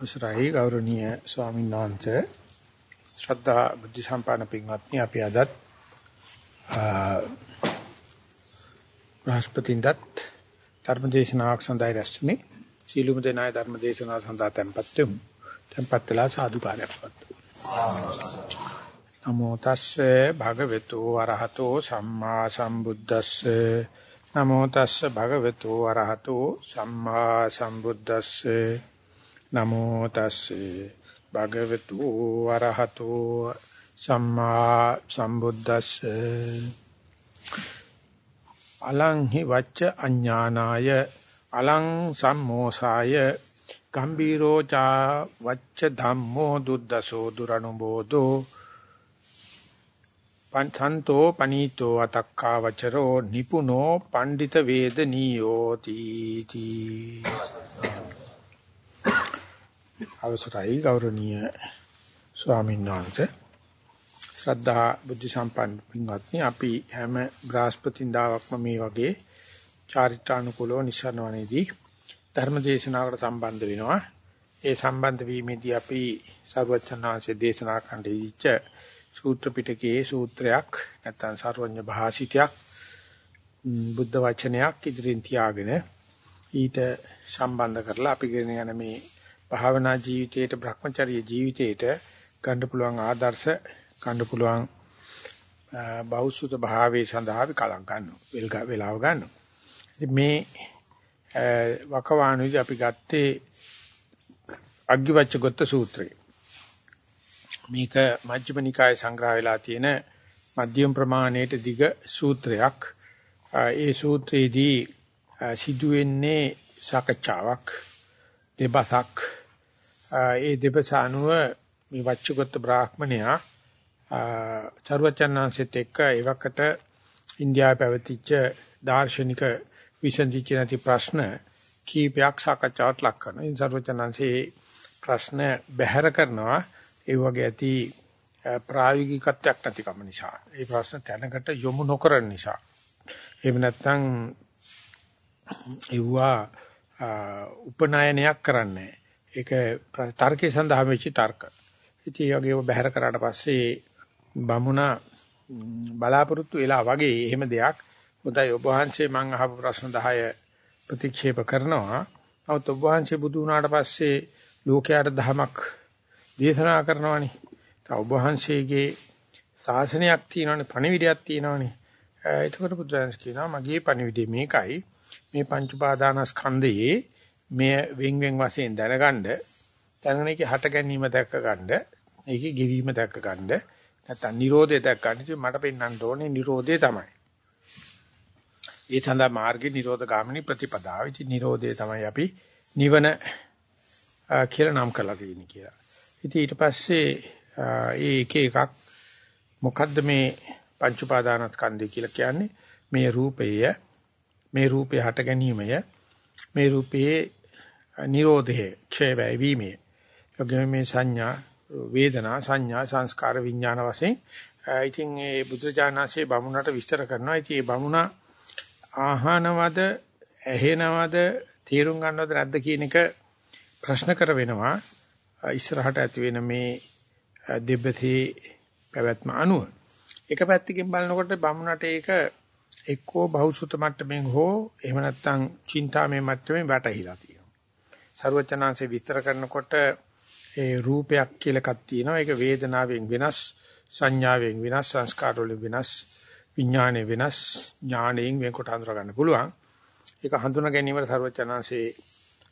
අවසරයි ගෞරවනීය ස්වාමීන් වහන්සේ. ශ්‍රද්ධා බුද්ධ සම්පන්න පින්වත්නි අපි අදත් රාष्ट्रපතින්දත් ධර්මදේශනාවක් සඳහා රැස්ුනේ සීලුම දෙනාය ධර්මදේශනාව සඳහා tempත් වෙමු. tempත් වෙලා සාදුකාරයක් පවත්වමු. නමෝ තස්සේ භගවතු වරහතෝ සම්මා සම්බුද්දස්සේ. නමෝ තස්සේ භගවතු වරහතෝ සම්මා සම්බුද්දස්සේ. නමෝ තස්සේ භගවතු වරහතෝ සම්මා සම්බුද්දස්සේ. අලං හි වච්ච අඥානාය අලං සම්මෝසාය. ගම්බීරෝ චා වච්ච ධම්මෝ දුද්දසෝ දුරනුබෝධෝ. පන්තන්තෝ පනීතෝ අතක්කා වචරෝ නිපුනෝ පණ්ඩිත වේදනීයෝ තීති. අවසරයි ගෞරවනීය ස්වාමීන් වහන්සේ. ශ්‍රද්ධා බුද්ධ සම්පන්න පින්වත්නි අපි හැම බ්‍රහස්පතින්දාවක්ම මේ වගේ චාරිත්‍රානුකූලව නිසරණවනේදී ධර්ම දේශනාවකට සම්බන්ධ වෙනවා. ඒ සම්බන්ධ වීමේදී අපි සර්වචනාංශයේ දේශනා කරන්න දීච්ච සූත්‍ර පිටකයේ සූත්‍රයක් නැත්නම් සර්වඥ භාෂිතයක් බුද්ධ වචනයක් ඉදිරින් තියාගෙන ඊට සම්බන්ධ කරලා අපි ගෙන යන මේ භාවනා ජීවිතයට Brahmacharya ජීවිතයට ගන්න පුළුවන් ආදර්ශ ගන්න පුළුවන් බෞසුත භාවයේ සඳහා අපි කලක් ගන්නවා. වෙලාව ගන්නවා. ඉතින් මේ වකවානුදී අපි ගත්තේ අග්ගිවච්ඡගොත්ත සූත්‍රය. මේක මජ්ක්‍ධිම නිකායේ සංග්‍රහ වෙලා තියෙන මධ්‍යම ප්‍රමාණයට දිග සූත්‍රයක්. ඒ සූත්‍රයේදී සිදුවෙන්නේ සාකච්ඡාවක් දෙබසක් ඒ දෙපස අනුව මේ වච්චගත බ්‍රාහ්මණයා චරවචනාංශෙත් එක්ක ඒවකට ඉන්දියාවේ පැවතිච්ච දාර්ශනික විසඳිච්ච නැති ප්‍රශ්න කීපයක් සාකච්ඡාවට ලක් කරනවා. ඉන් චරවචනාංශේ ප්‍රශ්න බැහැර කරනවා ඒ වගේ ඇති ප්‍රායෝගිකත්වයක් නැතිකම නිසා. ඒ ප්‍රශ්න තැනකට යොමු නොකරන නිසා. එහෙම නැත්නම් ඒවා උපනායනයක් කරන්නේ ඒක තර්කයේ සඳහා වෙච්ච තර්ක. ඉතින් ඒ වගේම බැහැර කරාට පස්සේ බමුණා බලාපොරොත්තු වෙලා වගේ එහෙම දෙයක් හොඳයි ඔබ වහන්සේ මම අහපු ප්‍රශ්න 10 ප්‍රතික්ෂේප කරනවා. නමුත් ඔබ වහන්සේ බුදු වුණාට පස්සේ ලෝකයට ධමයක් දේශනා කරනවානේ. ඔබ වහන්සේගේ ශාසනයක් තියෙනවානේ, පණිවිඩයක් තියෙනවානේ. එතකොට බුදුරජාණන් කියනවා මගේ පණිවිඩය මේකයි. මේ පංච උපාදානස්කන්ධයේ මේ වෙන් වෙන් වශයෙන් දැනගන්න දැනගෙන ඒකේ හට ගැනීම දැක්ක ගන්න ඒකේ ගෙවීම දැක්ක ගන්න නැත්නම් Nirodhe දැක්ක ගන්න. ඉතින් මට පෙන්වන්න ඕනේ Nirodhe තමයි. ඒ සඳහා මාර්ගේ Nirodha ගාමිනී ප්‍රතිපදාව. ඉතින් Nirodhe තමයි අපි නිවන කියලා නම් කරලා තියෙන්නේ කියලා. ඉතින් ඊට පස්සේ ඒ එක එකක් මොකද්ද මේ පංච උපාදානස්කන්ධය කියලා කියන්නේ? මේ රූපය මේ රූපේ හට ගැනීමය. මේ රූපයේ නිරෝධය ක්ෂය වීමේ. යෝගම මේ සංඥා වේදනා සංඥා සංස්කාර විඥාන වශයෙන් ඉතින් ඒ බුදුජානනාංශයේ බමුණට විස්තර කරනවා. ඉතින් ඒ බමුණ ආහනවද ඇහෙනවද තීරුම් ගන්නවද නැද්ද කියන එක ප්‍රශ්න කර වෙනවා. ඉස්සරහට ඇති වෙන මේ දෙබ්බතේ පැවැත්ම අනුව. එක පැත්තකින් බලනකොට බමුණට ඒක එක්කෝ බහුසුත මට්ටමින් හෝ එහෙම නැත්නම් චින්තාමය මට්ටමින් වැටහිලා තියෙනවා. ਸਰවචනාංශේ විස්තර කරනකොට ඒ රූපයක් කියලා එකක් තියෙනවා. ඒක වේදනාවෙන් වෙනස්, සංඥාවෙන් වෙනස්, සංස්කාරවල වෙනස්, විඥානයේ වෙනස්, ඥාණයෙන් වෙන්කොට හඳුනා ගන්න පුළුවන්. ඒක හඳුනා ගැනීමට ਸਰවචනාංශේ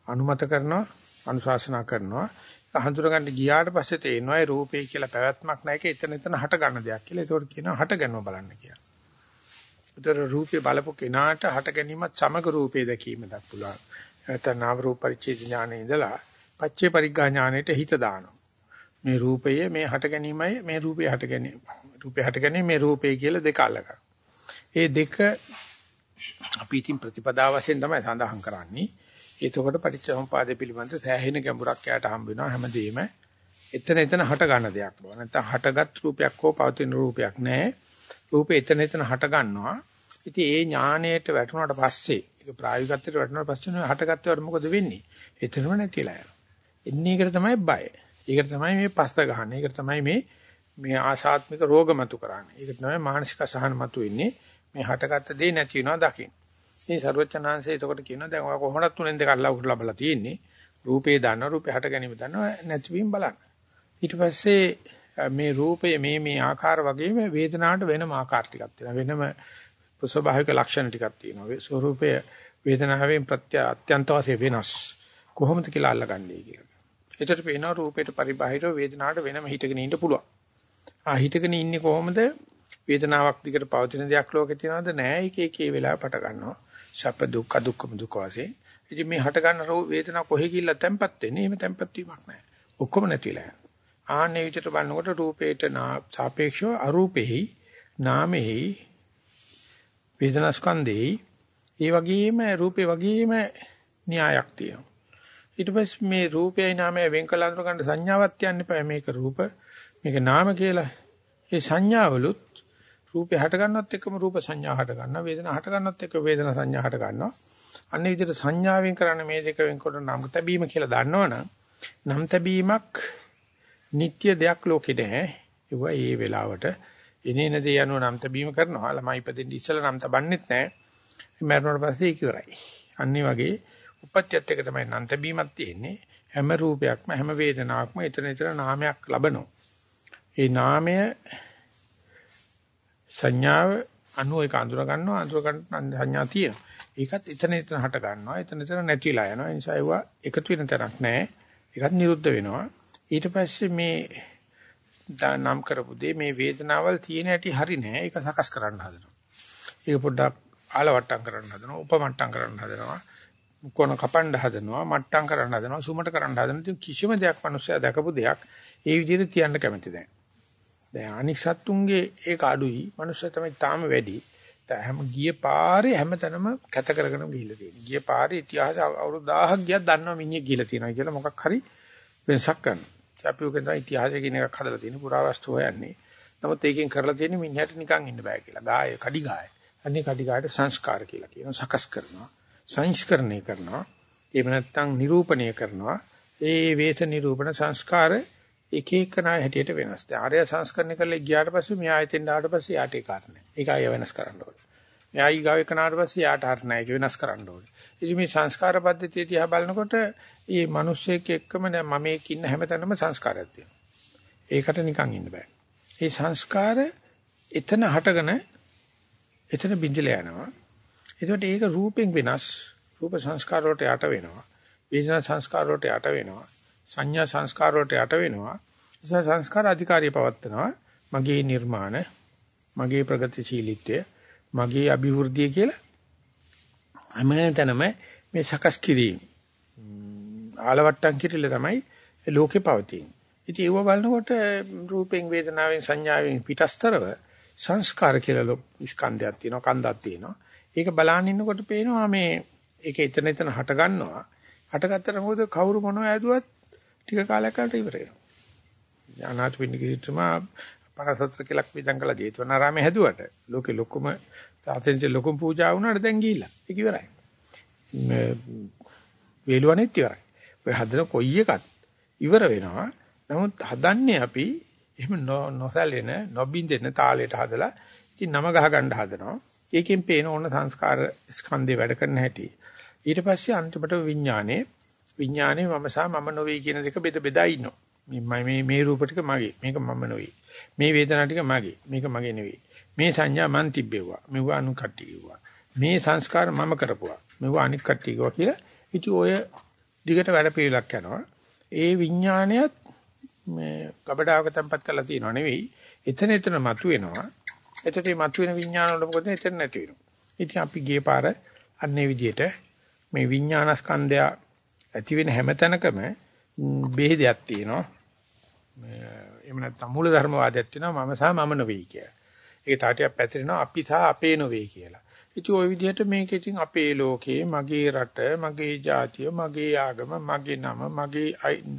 අනුමත කරනවා, අනුශාසනා කරනවා. ඒක හඳුනා ගන්න ගියාට පස්සේ තේනවා ඒ රූපේ කියලා පැවැත්මක් නැහැ. ඒක එතන එතන හට ගන්න දෙයක් කියලා. ඒකට කියනවා හට ගන්නව බලන්න කියලා. උතර රූපේ බලපු කෙනාට හට ගැනීමත් සමග රූපේ දැකීමක් පුළුවන්. නැත්නම් නාම රූප පරිච්ඡේද ඥානෙ ඉඳලා පච්චේ පරිග්ගා ඥානෙට හිත දානවා. මේ රූපය මේ හට ගැනීමයි මේ රූපේ හට ගැනීම. රූපේ හට ගැනීම මේ රූපේ කියලා දෙක අල්ලගන්න. ඒ දෙක අපි ඉතින් ප්‍රතිපදා වශයෙන් තමයි සඳහන් කරන්නේ. එතකොට පටිච්චසමුපාදය පිළිබඳ සෑහෙන ගැඹුරක් යාට හම්බ වෙනවා හැමදේම. එතන එතන හට ගන්න දෙයක් බව. නැත්නම් හටගත් රූපයක් හෝ පවතින රූපයක් නැහැ. රූපේ එතන එතන හට ගන්නවා. ඉතින් ඒ ඥාණයට වැටුණාට පස්සේ ඒක ප්‍රායෝගිකත්වයට වැටුණාට පස්සේ හටගත්තවට මොකද වෙන්නේ? එතනම නැතිලා යනවා. එන්නේ එකට තමයි බය. ඒකට තමයි මේ පස්ත ගහන්නේ. ඒකට තමයි මේ මේ ආශාත්මික රෝග මතු කරන්නේ. ඒකට තමයි මානසික අසහන මතු වෙන්නේ. මේ හටගත්ත දේ නැති වෙනවා දකින්න. ඉතින් ਸਰවචනාංශය එතකොට කියනවා දැන් ඔය කොහොමද තුනෙන් දෙක අල්ලා උඩ ලබලා තියෙන්නේ. රූපේ දන්න රූපේ හට ගැනීම දන්නවා නැතිවීම බලන්න. ඊට පස්සේ මේ රූපය මේ මේ ආකාර වගේම වේදනාවට වෙනම ආකාර ටිකක් තියෙනවා. වෙනම ස්වභාවික ලක්ෂණ ටිකක් තියෙනවා. ස්වરૂපය වේදනාවෙන් ප්‍රත්‍ය අත්‍යන්ත වශයෙන් වෙනස්. කොහොමද කියලා අල්ලගන්නේ කියලා. එතකොට පේනවා රූපයට පරිබාහිරව වේදනාවට වෙනම හිතගෙන ඉන්න පුළුවන්. ආ හිතගෙන ඉන්නේ කොහොමද? වේදනාවක් දිගට පවතින දෙයක් ලෝකේ තියනවද? නෑ. එක එක ඒ වෙලාව පට ගන්නවා. සැප දුක්ඛ දුක්ඛම දුක්ඛ වශයෙන්. ඉතින් මේ හට ගන්න වේදනාව කොහේ ගිහිල්ලා තැම්පත් වෙන්නේ? එහෙම තැම්පත් වීමක් නෑ. ඔක්කොම නැතිලා. ආන්නේ විදිහට බලනකොට රූපේට සාපේක්ෂව අරූපෙහි නාමෙහි වේදනාස්කන්ධෙහි ඒ වගේම රූපේ වගේම න්‍යායක් තියෙනවා. ඊට පස්සේ මේ රූපයයි නාමය වෙන් කළ අඳුර ගන්න සංඥාවක් තියන්න එපා. මේක රූප මේක නාම කියලා. ඒ සංඥාවලුත් රූපේ හට ගන්නවත් එක්කම රූප සංඥා හට ගන්නවා. වේදනා හට ගන්නවත් එක්ක වේදනා සංඥා හට ගන්නවා. අන්නේ විදිහට සංඥාවෙන් කරන්නේ මේ දෙක වෙන්කොට නම් තැබීම කියලා දන්නවනම් නම් තැබීමක් නිට්ටය දෙයක් ලෝකෙ නැහැ. ඒවා ඒ වෙලාවට එනේන දේ යනුව නම් තැබීම කරනවා. ළමයි ඉපදෙන්න ඉස්සෙල්ලා නම් තබන්නෙත් නැහැ. මරණයට පස්සේ ඒක ඉවරයි. අන්නේ වගේ උපත්‍යත් එක තමයි නම් තැබීමක් තියෙන්නේ. හැම රූපයක්ම හැම වේදනාවක්ම ඊතර ඊතර නාමයක් ලබනවා. ඒ නාමය සංඥාව අනු එක අඳුර ගන්නවා අඳුර ගන්න සංඥා තියෙනවා. ඒකත් එතන එතන හට ගන්නවා. එතන එතන නැතිලා යනවා. ඒ නිසා ඒවා එකතු වෙන තරක් නැහැ. ඒකත් නිරුද්ධ වෙනවා. ඊට පස්සේ මේ නම් කරපු දේ මේ වේදනාවල් තියෙන හැටි හරි නෑ. ඒක සකස් කරන්න හදනවා. ඒක පොඩ්ඩක් ආලවට්ටම් කරන්න හදනවා. උපමට්ටම් කරන්න හදනවා. කොන කපන්න හදනවා. මට්ටම් කරන්න හදනවා. සුමට කරන්න හදනවා. කිසිම දෙයක් මිනිස්සයා දැකපු දෙයක් ඒ විදිහට තියන්න කැමති නැහැ. දැන් අනික් සත්තුන්ගේ ඒක අඩුයි. මනුස්සය තමයි තාම වැඩි. හැම ගිය පාරේ හැමතැනම කැත කරගෙන ගිහිල්ලා තියෙනවා. ගිය පාරේ ඉතිහාස අවුරුදු 1000ක් ගියක් දන්නවා මිනිහ ගිහිල්ලා තියෙනවා කියලා මොකක් හරි වෙනසක් කරනවා. අපි උගෙන් තමයි ඉතිහාසය කියන එකක් හදලා තියෙන්නේ පුරාවස්තු හොයන්නේ. නමුත් ඒකෙන් කරලා තියෙන්නේ මිනිහට නිකන් ඉන්න බෑ කියලා. ගාය, කඩි ගාය. අන්නේ කඩි ගායට සංස්කාර කියලා කියනවා. සකස් කරනවා. සංස්කරණය කරනවා. එහෙම නැත්නම් නිරූපණය කරනවා. ඒ වේස නිරූපණ සංස්කාර එක එක නාය හැටියට වෙනස්. දැන් ආර්ය සංස්කරණය කරලා ගියාට පස්සේ මෙයා හිතෙන් ආවට පස්සේ යාට ඒ කාරණේ. ඒක අය වෙනස් කරන්න ඕනේ. මෙයා ඊගාව එකනාට පස්සේ යාට හරිනයි ඒක වෙනස් කරන්න ඕනේ. ඉතින් මේ සංස්කාර පද්ධතිය දිහා බලනකොට මේ මිනිස්සෙක් එක්කම මම මේක ඉන්න හැමතැනම සංස්කාරයක් තියෙනවා. ඒකට නිකන් ඉන්න බෑ. මේ සංස්කාර එතන හටගෙන එතන බිඳිලා යනවා. ඒකට ඒක රූපෙන් වෙනස්. රූප සංස්කාර වලට යට වෙනවා. වේදනා සංස්කාර වලට යට වෙනවා. සංඥා සංස්කාර වලට යට වෙනවා. නිසා සංස්කාර අධිකාරිය පවත්නවා. මගේ නිර්මාණ, මගේ ප්‍රගතිශීලීත්වය, මගේ අභිවෘද්ධිය කියලා හැමතැනම මේ සකස් කිරීම ආලවට්ටම් කිරිල්ල තමයි ලෝකේ පවතින්නේ. ඉතින් ඒව බලනකොට රූපෙන් වේදනාවෙන් සංඥාවෙන් පිටස්තරව සංස්කාර කියලා ස්කන්ධයක් තියෙනවා කන්දක් තියෙනවා. ඒක බලන්න ඉන්නකොට පේනවා මේ ඒක එතන එතන හට ගන්නවා. හටගත්තට මොකද කවුරු මොනව ඇදුවත් ටික කාලයකට ඉවර වෙනවා. අනාථපිණ්ඩික හිටුමා පරසත්‍ර කියලා විදන් කළා ජේතවනාරාමේ හැදුවට ලෝකේ ලොකුම තාතෙන්ට ලොකුම පූජා වුණාට දැන් ගිහිල්ලා. ඒක ඉවරයි. මේ වේලුවනෙත් ඉවරයි. ඔය හදන කොයි එකත් ඉවර වෙනවා. නමුත් හදන්නේ අපි එහෙම නොසැලෙන නොබින්දෙන තාලයට හදලා ඉතින් නම ගහ ගන්න හදනවා. ඒකෙන් පේන ඕන සංස්කාර ස්කන්ධේ වැඩ කරන හැටි. ඊට පස්සේ අන්තිමට විඥානේ විඥානේ මම සහ මම නොවේ කියන දෙක බෙද බෙදා ඉන්නවා. මේ මේ මේ රූප ටික මගේ. මේක මම නොවේ. මේ වේදනා ටික මගේ. මේක මගේ නෙවෙයි. මේ සංඥා මන් තිබ්බෙව්වා. මෙව අනු කට්ටි කිව්වා. මේ සංස්කාර මම කරපුවා. මෙව අනික් කට්ටි කිව්වා කියලා. ඉතින් ඔය දිගට වැඩ පිළිලක් යනවා. ඒ විඥානයත් මේ කබඩාවක තැම්පත් කරලා තියෙනව නෙවෙයි. එතන එතන මතුවෙනවා. එතකොට මේ මතුවෙන විඥාන වල මොකද එතන නැති වෙනවා. ඉතින් අපි ගියේ පාර අන්නේ විදිහට මේ විඥානස්කන්ධය ඇති වෙන හැම තැනකම බෙහෙදයක් තියෙනවා. එහෙම නැත්නම් මූල ධර්මවාදයක් තියෙනවා මම සහ මම නෙවෙයි කියලා. ඒක තාටියක් පැතිරෙනවා අපි සහ අපේ නෙවෙයි කියලා. ඉතින් ওই විදිහට මේක ඉතින් අපේ ලෝකේ මගේ රට, මගේ ජාතිය, මගේ ආගම, මගේ නම, මගේ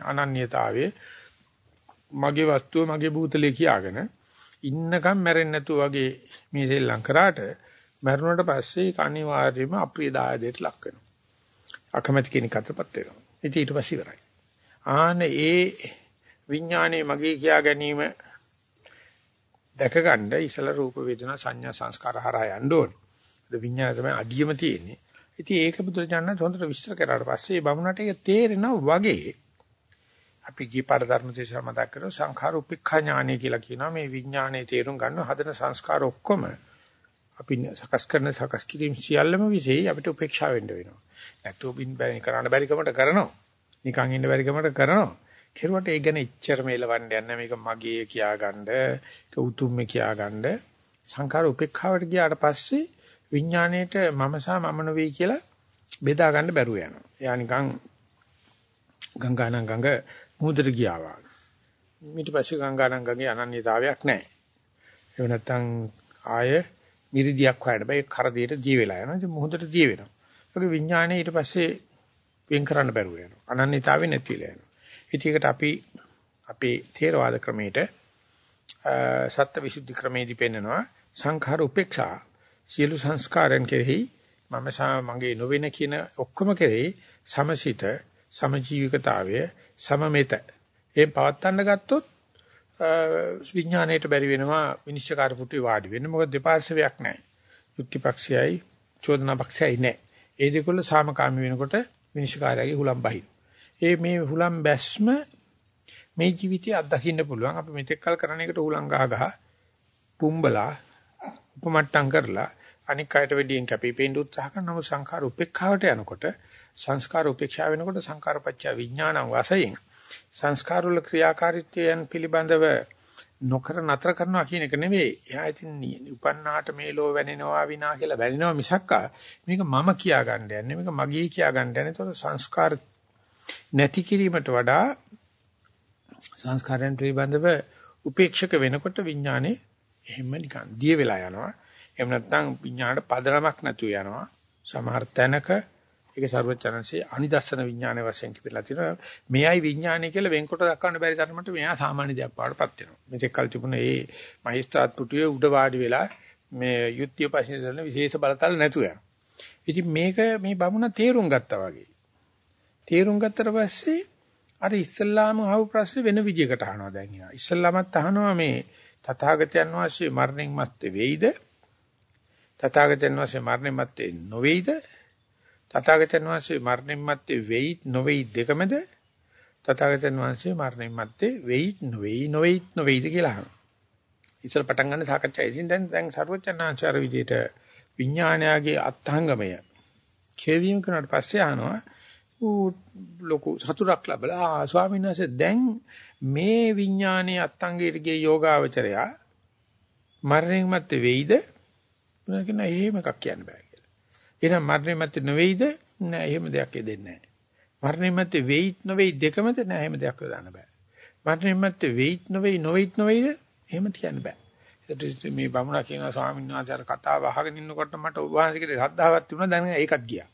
අනන්‍යතාවය, මගේ වස්තුව, මගේ භූතලේ කියාගෙන ඉන්නකම් මැරෙන්නේ නැතුව වගේ මේ ශ්‍රී කරාට මැරුණට පස්සේ ඒක අනිවාර්යයෙන්ම අප්‍රිය දායදයට ලක් වෙනවා. අකමැති කෙනෙක් අතපත් වෙනවා. ඉතින් ඊට පස්සේ ඉවරයි. ආන ඒ විඥානයේ මගේ කියා ගැනීම දැකගන්න ඉසල රූප වේදනා සංඥා සංස්කාර හරහා යන්න ඕනේ. ඒ විඥානය තමයි අඩියම තියෙන්නේ. ඉතින් ඒක බුදුරජාණන් හොඳට විස්තර කරාට පස්සේ බමුණට ඒක තේරෙනවා වගේ අපි ගිපාර ධර්ම දේශනා මතක් කරලා සංඛාර උපේක්ඛා ඥානය කියලා කියනවා මේ විඥානයේ තේරුම් ගන්න හදන සංස්කාර ඔක්කොම අපි සකස් කරන සකස් කිරීම සියල්ලම විශේෂයි අපිට උපේක්ෂා වෙන්න වෙනවා. නැත්නම් බින් බැරි කරන්න බැරි කමට කරනවා. නිකන් ඉන්න බැරි කමට කරනවා. කෙරුවට ඒ ගැන ඉච්චර මේලවන්න යන්නේ මේක මගේ කියාගන්න, ඒක උතුම්ම කියාගන්න. සංඛාර උපේක්ඛාවට ගියාට පස්සේ විඥාණයට මම සහ මම නෙවෙයි කියලා බෙදා ගන්න බැරුව යනවා. එයා නිකන් ගංගානම් ගඟ මුහුදට ගියා වගේ. ඊට පස්සේ ගංගානම් ගඟේ අනන්‍යතාවයක් නැහැ. ඒ නැත්තම් ආය මිරිදියක් හොයන්න බෑ. ඒ කරදීට දී වෙලා යනවා. ඉතින් මුහුදට දී වෙනවා. ඒක විඥාණය ඊට පස්සේ වෙන් කරන්න බැරුව යනවා. අනන්‍යතාවෙ නැති වෙලා යනවා. ඉතින් ඒකට අපි අපේ ථේරවාද ක්‍රමයට සත්‍ය විසුද්ධි ක්‍රමයේදී පෙන්නනවා සංඛාර උපේක්ෂා. සියලු සංස්කාරයන් කෙරෙහි මම මගේ නොවෙන කියන ඔක්කොම කෙරෙහි සමසිත සමජීවිකතාවය සමමෙත. ඒ පවත්තන්න ගත්තොත් විඥාණයට බැරි වෙනවා විනිශ්චයකාර පුටුවේ වාඩි වෙන්න. මොකද දෙපාර්ශවයක් නැහැ. යුක්ති පක්ෂයයි චෝදනා පක්ෂයයි නැහැ. ඒ දෙකොල්ල සාමකාමී වෙනකොට විනිශ්චයකාරයාගේ හුලම් බහින ඒ මේ හුලම් බැස්ම මේ ජීවිතය අත්දකින්න පුළුවන් අපි මෙතෙක් කල් කරන එකට හුලම් ගහ ගහ පුම්බලා උපමට්ටම් කරලා අනික් අයට වෙඩියෙන් කැපිපෙන්න උත්සාහ කරනම සංඛාර උපේක්ෂාවට යනකොට සංස්කාර උපේක්ෂා වෙනකොට සංඛාරපච්ච විඥානං වශයෙන් සංස්කාර වල ක්‍රියාකාරීත්වයන් පිළිබඳව නොකර නතර කරනවා කියන එක නෙවෙයි. එයා ඉතින් උපන්නාට මේ ලෝ වැනෙනවා විනා කියලා වැනෙනවා මිසක්කා මේක මම කියා ගන්න යන්නේ මේක මගේ කියා ගන්න යන්නේ. ඒතකොට සංස්කාර නැති කිරීමට වඩා සංස්කාරයන් පිළිබඳව උපේක්ෂක වෙනකොට විඥානේ එහෙම නිකන් දිය වෙලා යනවා. එහෙම නැත්නම් විඥාණයට පදනමක් නැතුව යනවා. සමහර තැනක ඒක ਸਰවචනන්සේ අනිදස්සන විඥානයේ වශයෙන් කිපිලා තියෙනවා. මෙයයි විඥානය කියලා වෙන්කොට දක්වන්න බැරි තරමට මෙයා සාමාන්‍ය දෙයක් පාඩපත් වෙනවා. මෙතෙක් කල් තිබුණ ඒ මහේස්ත්‍රාත් පුටුවේ උඩ වාඩි වෙලා මේ යුද්ධය පස්සේ කරන විශේෂ බලතල නැතුව යනවා. ඉතින් මේක මේ බමුණ තේරුම් ගත්තා වගේ. තේරුම් ගත්තට පස්සේ අර ඉස්සල්ලාම අහපු ප්‍රශ්නේ වෙන විදිහකට අහනවා දැන් එයා. ඉස්සල්ලාමත් අහනවා මේ තථාගතයන් වහන්සේ මරණින් මත්තේ වෙයිද? තථාගතයන් වහන්සේ මරණින් මත්තේ නොවේයිද? තථාගතයන් වහන්සේ මරණින් මත්තේ වෙයි නොවේයි දෙකමද? තථාගතයන් වහන්සේ මරණින් මත්තේ වෙයි නොවේයි නොවේයි නොවේයිද කියලා අහනවා. ඉස්සර පටන් ගන්න සාකච්ඡාවේදී දැන් දැන් සර්වචනාචාර විදියට විඥානයාගේ අත්ංගමය කෙවීම කරනාට පස්සේ අහනවා ඌ ලොකු සතුටක් ලැබලා ස්වාමීන් වහන්සේ දැන් මේ විඥානයේ අත්ංගයට ගිය යෝගාවචරයා මරණයන් මැත්තේ වෙයිද? මොනවා කියන එහෙම එකක් කියන්න බෑ කියලා. එහෙනම් මරණයන් මැත්තේ නොවේයිද? නෑ එහෙම දෙයක් දෙන්නේ නෑ. මරණයන් මැත්තේ වෙයිත් නොවේයි දෙකමද නෑ එහෙම දෙයක් යොදන්න බෑ. මරණයන් මැත්තේ වෙයිත් නොවේයි නොවේයිත් නොවේයිද? එහෙම කියන්න බෑ. ඒත් මේ බමුණා කියන ස්වාමීන් වහන්සේ අර කතාව අහගෙන ඉන්නකොට මට ඔබ වහන්සේගේ ශ්‍රද්ධාවක් තිබුණා දැන් ඒකත් ගියා.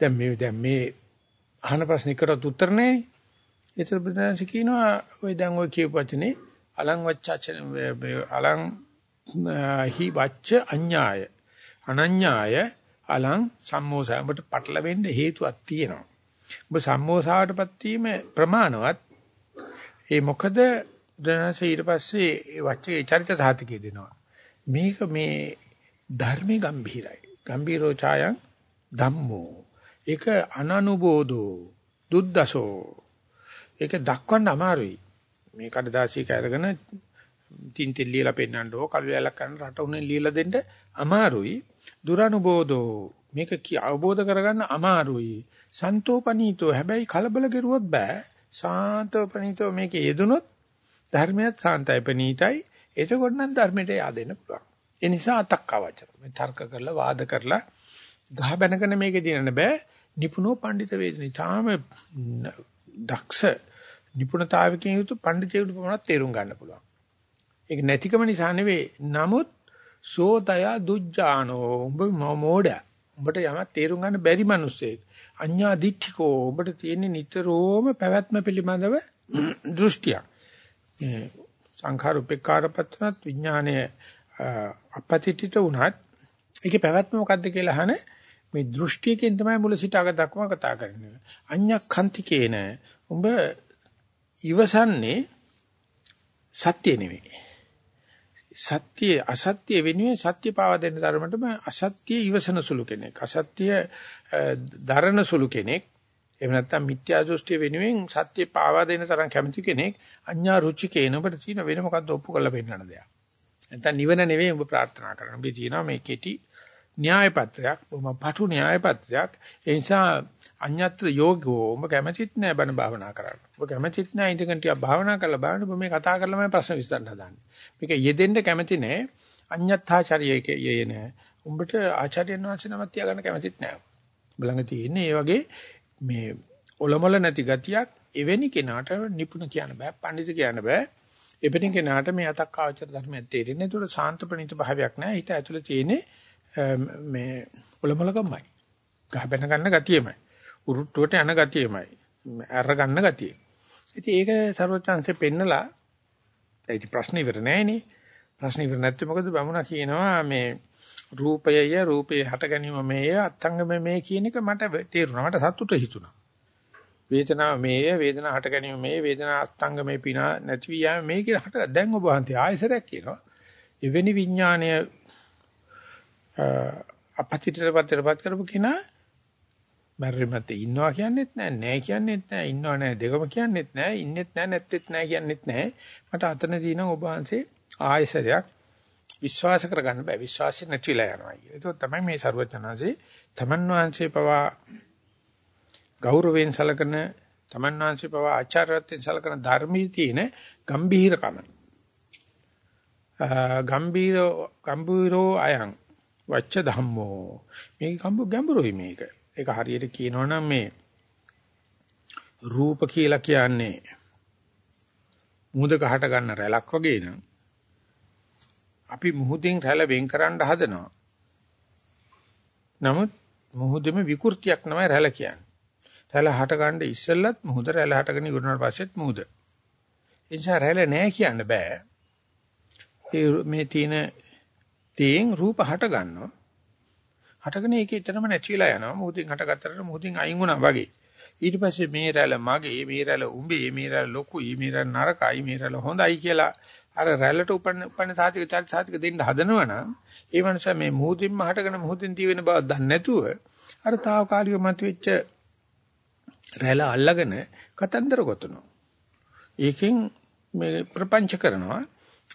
දැන් මේ දැන් මේ අහන ප්‍රශ්නිකට උත්තර නැහැ. ඒතර බුදුන්ස කියනවා ඔය දැන් ඔය කියපු වචනේ අලං වච්චචන අලං හි වච්ච අඤ්ඤාය අනඤ්ඤාය අලං සම්මෝසයට පටලවෙන්න හේතුවක් තියෙනවා. ඔබ සම්මෝසාවටපත් වීම ප්‍රමාණවත් ඒ මොකද බුදුන්ස ඊට පස්සේ ඒ වච්චේ චරිත සාතිකය දෙනවා. මේක මේ ධර්මයේ ගම්භීරයි. ගම්භීරෝ ඡායං ධම්මෝ. ඒක අනනුබෝධෝ දුද්දසෝ ඒක දක්වන්න අමාරුයි. මේ කඩදාසියක අරගෙන තින් තෙල් ලියලා පෙන්නන්න ඕ කළු ඇලක් කරන රට උනේ ලියලා දෙන්න අමාරුයි. දුරනුබෝධෝ මේක කී අවබෝධ කරගන්න අමාරුයි. සන්තෝපනීතෝ හැබැයි කලබල කෙරුවොත් බෑ. සාන්තෝපනීතෝ මේකේ යෙදුනොත් ධර්මයත් සාන්තයි පනීතයි. එතකොට නම් ධර්මයට yaadෙන්න පුළුවන්. ඒ නිසා අතක් අවචර. මේ තර්ක කරලා වාද කරලා ගහ බැනගෙන මේකේ දිනන්න බෑ. නිපුණෝ පඬිත වේදනි. තාම දක්ෂ නිපුණතාවකින් යුතු පඬිතුෙකුට පමණක් තේරුම් ගන්න පුළුවන්. ඒක නැතිකම නිසා නෙවෙයි. නමුත් සෝතය දුජ්ජානෝ උඹ මොඩා. උඹට යමක් තේරුම් ගන්න බැරි මිනිස්සෙක්. අඤ්ඤා දිට්ඨිකෝ උඹට තියෙන නිතරම පැවැත්ම පිළිබඳව දෘෂ්ටියක්. සංඛාර උපේක්ඛාරපත්තනත් විඥානයේ අපපතිතිත උනත් ඒකේ පැවැත්ම මොකද්ද කියලා අහන මේ දෘෂ්ටියකින් තමයි මුල සිට අග දක්වා කතා කරන්නේ. අඤ්ඤක්ඛන්තිකේන උඹ ඉවසන්නේ සත්‍ය නෙවෙයි. සත්‍ය අසත්‍ය වෙනුවෙන් සත්‍ය පාවා දෙන්න තරමටම අසත්‍ය ඉවසන සුළු කෙනෙක්. අසත්‍ය දරන සුළු කෙනෙක්. එහෙම නැත්නම් මිත්‍යා දෘෂ්ටි වෙනුවෙන් සත්‍ය පාවා දෙන්න තරම් කැමති කෙනෙක් අඤ්ඤා රුචිකේන ඔබට තියෙන වෙන මොකද්ද ඔප්පු කරලා පෙන්නන දෙයක්. නැත්නම් නිවන නෙවෙයි ඔබ ප්‍රාර්ථනා කරන. ඔබ තියෙනවා මේ කෙටි න්‍යාය පත්‍රයක්, බොහොම පටු න්‍යාය පත්‍රයක්. ඒ නිසා අඤ්ඤත්‍ර යෝගෝ ඔබ කැමතිත් නෑ බණ භාවනා කරන්න. ඔබ කැමතිත් නෑ ඉඳගෙන ටිකක් භාවනා කරලා බලන්න ඔබ මේ කතා කරලාමයි ප්‍රශ්න විසඳන්න හදන්නේ. මේක යෙදෙන්න කැමති නෑ. අඤ්ඤත්ථාචාරියක යෙයේ නෑ. උඹට ආචාර්යයන් වහන්සේ නමක් තියාගන්න කැමතිත් නෑ. බලඟ තියෙන්නේ මේ වගේ මේ ඔලොමල නැති ගතියක් එවැනි කෙනාට නිපුණ කියන්න බෑ, පඬිතු කියන්න බෑ. එපෙනින් කෙනාට මේ අතක් ආචාර ධර්මයක් තේරෙන්නේ. ඒතකොට සාන්ත ප්‍රණීත භාවයක් නෑ. හිත ඇතුලේ තියෙන්නේ මේ ඔලොමලකමයි. ගහබැන ගන්න ගතියමයි. උරුට්ටුවට යන ගතියමයි. අර ගන්න ගතිය. ඉතින් ඒක ਸਰවඥාන්සේ පෙන්නලා ඒටි ප්‍රශ්න ඉවර නෑනේ. ප්‍රශ්න ඉවර නැත්නම් මොකද බමුණා කියනවා මේ රූපයය රූපේ හට ගැනීම මේය අත්ංගම මේ කියන එක මට තේරුණා. මට සතුට හිතුණා. වේදනාව මේය වේදනාව හට ගැනීම මේ වේදනාව අත්ංගමේ පිනා නැති විය මේ කියන හට දැන් ඔබ වහන්සේ ආයසරයක් කියනවා. එවැනි විඥාණය අපතිතරපතරපත් කරපු කෙනා මරෙමත් ඉන්නවා කියන්නෙත් නෑ නෑ කියන්නෙත් නෑ ඉන්නව නෑ දෙකම කියන්නෙත් නෑ ඉන්නෙත් නෑ නැත්තේත් නෑ කියන්නෙත් නෑ මට අතන තියෙන ඔබ වහන්සේ ආයසරයක් විශ්වාස කරගන්න බෑ විශ්වාසය නැතිලා යනවා කියන. ඒක තමයි මේ ਸਰවඥාන්සේ තමන් වහන්සේ පවා ගෞරවයෙන් සලකන තමන් වහන්සේ පවා ආචාර්යත්වයෙන් සලකන ධර්මයේ තියෙන ගම්භීරකම. ගම්භීර ගම්භීරෝ අයං වච්ච ධම්මෝ මේක කම්බු ගැඹුරුයි මේක. ඒක හරියට කියනවනම් මේ රූප කියලා කියන්නේ මුහුදක හට ගන්න රැලක් වගේ නම් අපි මුහුදෙන් රැළ වෙන් කරන්න හදනවා. නමුත් මුහුදෙම විකෘතියක් තමයි රැළ කියන්නේ. රැළ හට ගන්න ඉස්සෙල්ලත් මුහුද රැළ හටගෙන ඉවරනාට පස්සෙත් මුහුද. ඒ නිසා රැළ නැහැ කියන්න බෑ. මේ තියෙන තේන් රූප හට ගන්නවා. හටගෙන ඒක ඊතරම නැති වෙලා යනවා. මුහුදින් හටගත්තට මුහුදින් අයින් වුණා වගේ. ඊට පස්සේ මේ රැළ මගේ, මේ රැළ උඹේ, මේ රැළ ලොකුයි, මේ රැළ නරකයි, මේ රැළ හොඳයි කියලා අර රැළට උපන්න උපන්න සාතික චරිත සාතික දෙන්න හදනවනම් ඒ මනුස්සයා මේ මුහුදින්ම හටගෙන මුහුදින් දී වෙන බව දන්නේ නැතුව අර తాවකාලිකව මතුවෙච්ච රැළ අල්ලගෙන කතන්දර ගොතනවා. ඒකෙන් මේ ප්‍රපංච කරනවා.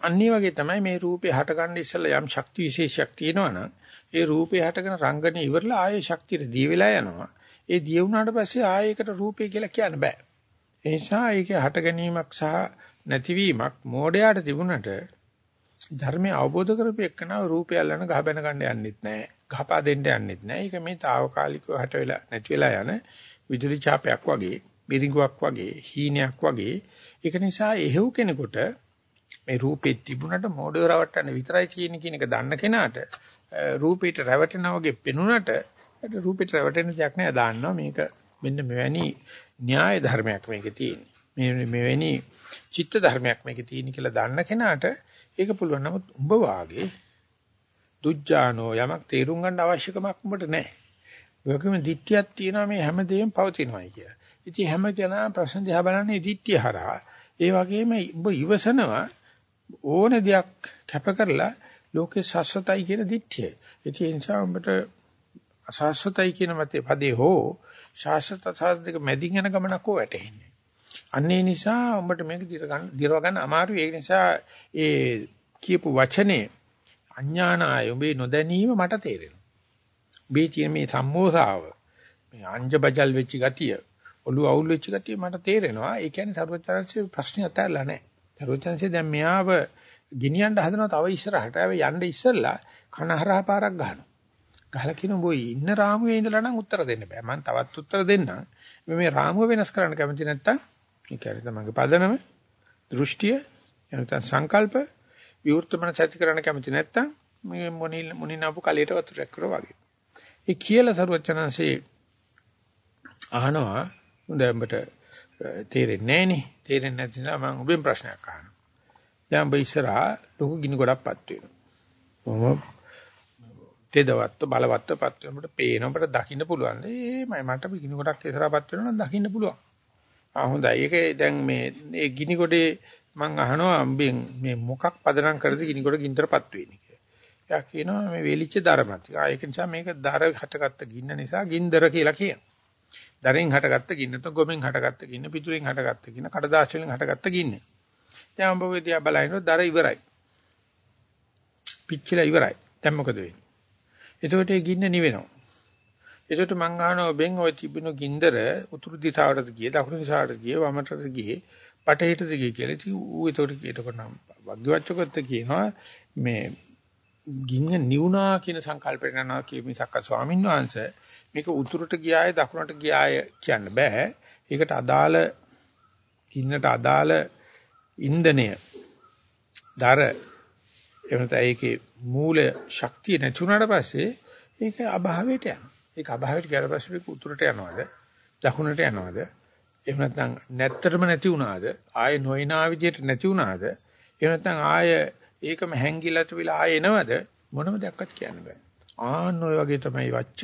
අනිත් වගේ තමයි මේ රූපේ හටගන්න ඉස්සෙල්ලා යම් ශක්ති විශේෂයක් තියෙනවනම් ඒ රූපේ හටගෙන රංගනේ ඉවරලා ආයේ ශක්තියට දී වෙලා යනවා. ඒ දී වුණාට පස්සේ ආයේකට රූපේ කියලා කියන්න බෑ. ඒ නිසා ඒකේ හට ගැනීමක් සහ නැතිවීමක් මෝඩයාට තිබුණට ධර්මය අවබෝධ කරපු එක්කනව රූපය අල්ලන ගහ බැන ගන්න යන්නෙත් නැහැ. ගහපා දෙන්න යන්නෙත් නැහැ. ඒක මේ తాවකාලිකව හට වෙලා නැති වෙලා යන විදුලි ඡාපයක් වගේ, බිරිඟුවක් වගේ, හීනයක් වගේ. ඒක නිසා එහෙව් කෙනෙකුට මේ රූපේ තිබුණට මෝඩව රවට්ටන්න විතරයි තියෙන කියන එක දන්න කෙනාට රූපේට රැවටෙනා වගේ පෙනුනට රූපේට රැවටෙන දෙයක් නෑ දාන්නවා මේක මෙන්න මෙවැනි න්‍යාය ධර්මයක් මේකේ තියෙන්නේ මේ මෙවැනි චිත්ත ධර්මයක් මේකේ තියෙන කියලා දන්න කෙනාට ඒක පුළුවන් නමුත් උඹ වාගේ දුජ්ජානෝ යමක් තේරුම් ගන්න අවශ්‍යකමක් උඹට නැහැ. ඔයකම දිට්ඨියක් තියෙනවා මේ හැමදේම පවතිනවායි කියලා. ඉතින් හැම කෙනා ප්‍රශ්න දිහා බලන්නේ දිට්ඨිය හරහා. ඒ වගේම උඹ ඉවසනවා ඕන දෙයක් කැප කරලා ලෝකේ සස්සතයි කියන දිට්ඨිය. ඒ නිසා උඹට අසස්සතයි කියන මතේ පදේ හෝ ශාස්ත්‍රත සාධක මැදින් යන ගමනක් හෝ වැටෙන්නේ. අන්නේ නිසා උඹට මේක දිර ගන්න දිරව ගන්න අමාරුයි. ඒ නිසා ඒ කියපු වචනේ අඥානාය උඹේ නොදැනීම මට තේරෙනවා. මේ තියෙන මේ සම්මෝසාව මේ අංජ බජල් වෙච්ච ගතිය ඔළුව අවුල් වෙච්ච ගතිය මට තේරෙනවා. ඒ කියන්නේ සර්වචාරංශයේ ප්‍රශ්නේ අතහැරලා නැහැ. සර්වචාරංශයේ දැන් මෙයාව ගෙනියන්න හදනවා තව ඉස්සරහට. හැබැයි යන්න ඉස්සෙල්ලා කනහරහා පාරක් ගහනවා. ගහලා කියන බොයි ඉන්න රාමුවේ ඉඳලා නම් උත්තර දෙන්න බෑ. මම තවත් උත්තර දෙන්නම්. මේ රාමුව වෙනස් කරන්න කැමති නැත්තම් ඒ කියන්නේ තමන්ගේ පදනම දෘෂ්ටිය එනතන් සංකල්ප විවෘතමන සත්‍ය කරන්න කැමති නැත්තම් මේ මොනිල් මොනිනාපු කලියට වතුරක් කරා වගේ. ඒ කියලා සරුවචනන්සේ අහනවා හොඳයි උඹට තේරෙන්නේ නැහනේ. තේරෙන්නේ නැති නිසා මම ඔබෙන් ප්‍රශ්නයක් අහනවා. දැන් ඔබ ඉස්සරහා ලොකු ගිනි ගොඩක්පත් වෙනවා. කොහොම තෙදවත්ව බලවත්වපත් වෙනකොට පේනකොට දකින්න පුළුවන්. ඒමයි මට ගිනි ගොඩක් ඉස්සරහාපත් වෙනවා නම් දකින්න පුළුවන්. ආ හොඳයි. ඒකේ දැන් මේ ඒ ගිනි ගොඩේ මං අහනවා අම්බෙන් මේ මොකක් පදනම් කරද ගිනි ගොඩ ගින්දරපත් වෙන්නේ කියලා. එයා කියනවා මේ වෙලිච්ච දරමත්. ආ ඒක නිසා මේක දර හටගත්ත ගින්න නිසා ගින්දර කියලා කියනවා. දරෙන් හටගත්ත ගින්න તો ගොමෙන් හටගත්ත ගින්න පිටුරෙන් හටගත්ත ගින්න කඩදාස් වලින් හටගත්ත ගින්න. දැන් ඔබ ඔය දිහා බලනකොට දර ඉවරයි. පිච්චිලා ඉවරයි. දැන් මොකද වෙන්නේ? එතකොට ඒ ගින්න නිවෙනවා. එතකොට මං අහනවා බෙන් ඔය තිබුණු ගින්දර උතුරු දිශාවටද ගියේ දකුණු දිශාවටද ගියේ වමටද ගියේ පටහිටද ගියේ කියලා. ඉතින් ඌ එතකොට එතකොට නම් වග්ගවච්චකොත් කියනවා මේ ගින්න නිවුනා කියන සංකල්පයට යනවා කිය මිසක්ක ස්වාමීන් වහන්සේ මේක උතුරට ගියාය දකුණට ගියාය කියන්න බෑ. ඒකට අදාළ ගින්නට අදාළ ඉන්ධනය දර එවනත ඒකේ මූල ශක්තිය නැතුණාට පස්සේ ඒක අභාවයට යනවා. ඒක අභාවයට ගියාට පස්සේ ඒක උතුරට යනවාද? දකුණට යනවාද? එහෙම නැත්නම් නැත්තරම නැති වුණාද? ආයේ නොයනා විදියට නැති වුණාද? එහෙම නැත්නම් ආයේ ඒකම හැංගිලා තිබිලා ආයේ එනවද? මොනම දෙයක්වත් කියන්න බෑ. ආන්න ඔය වගේ තමයි වච්ච.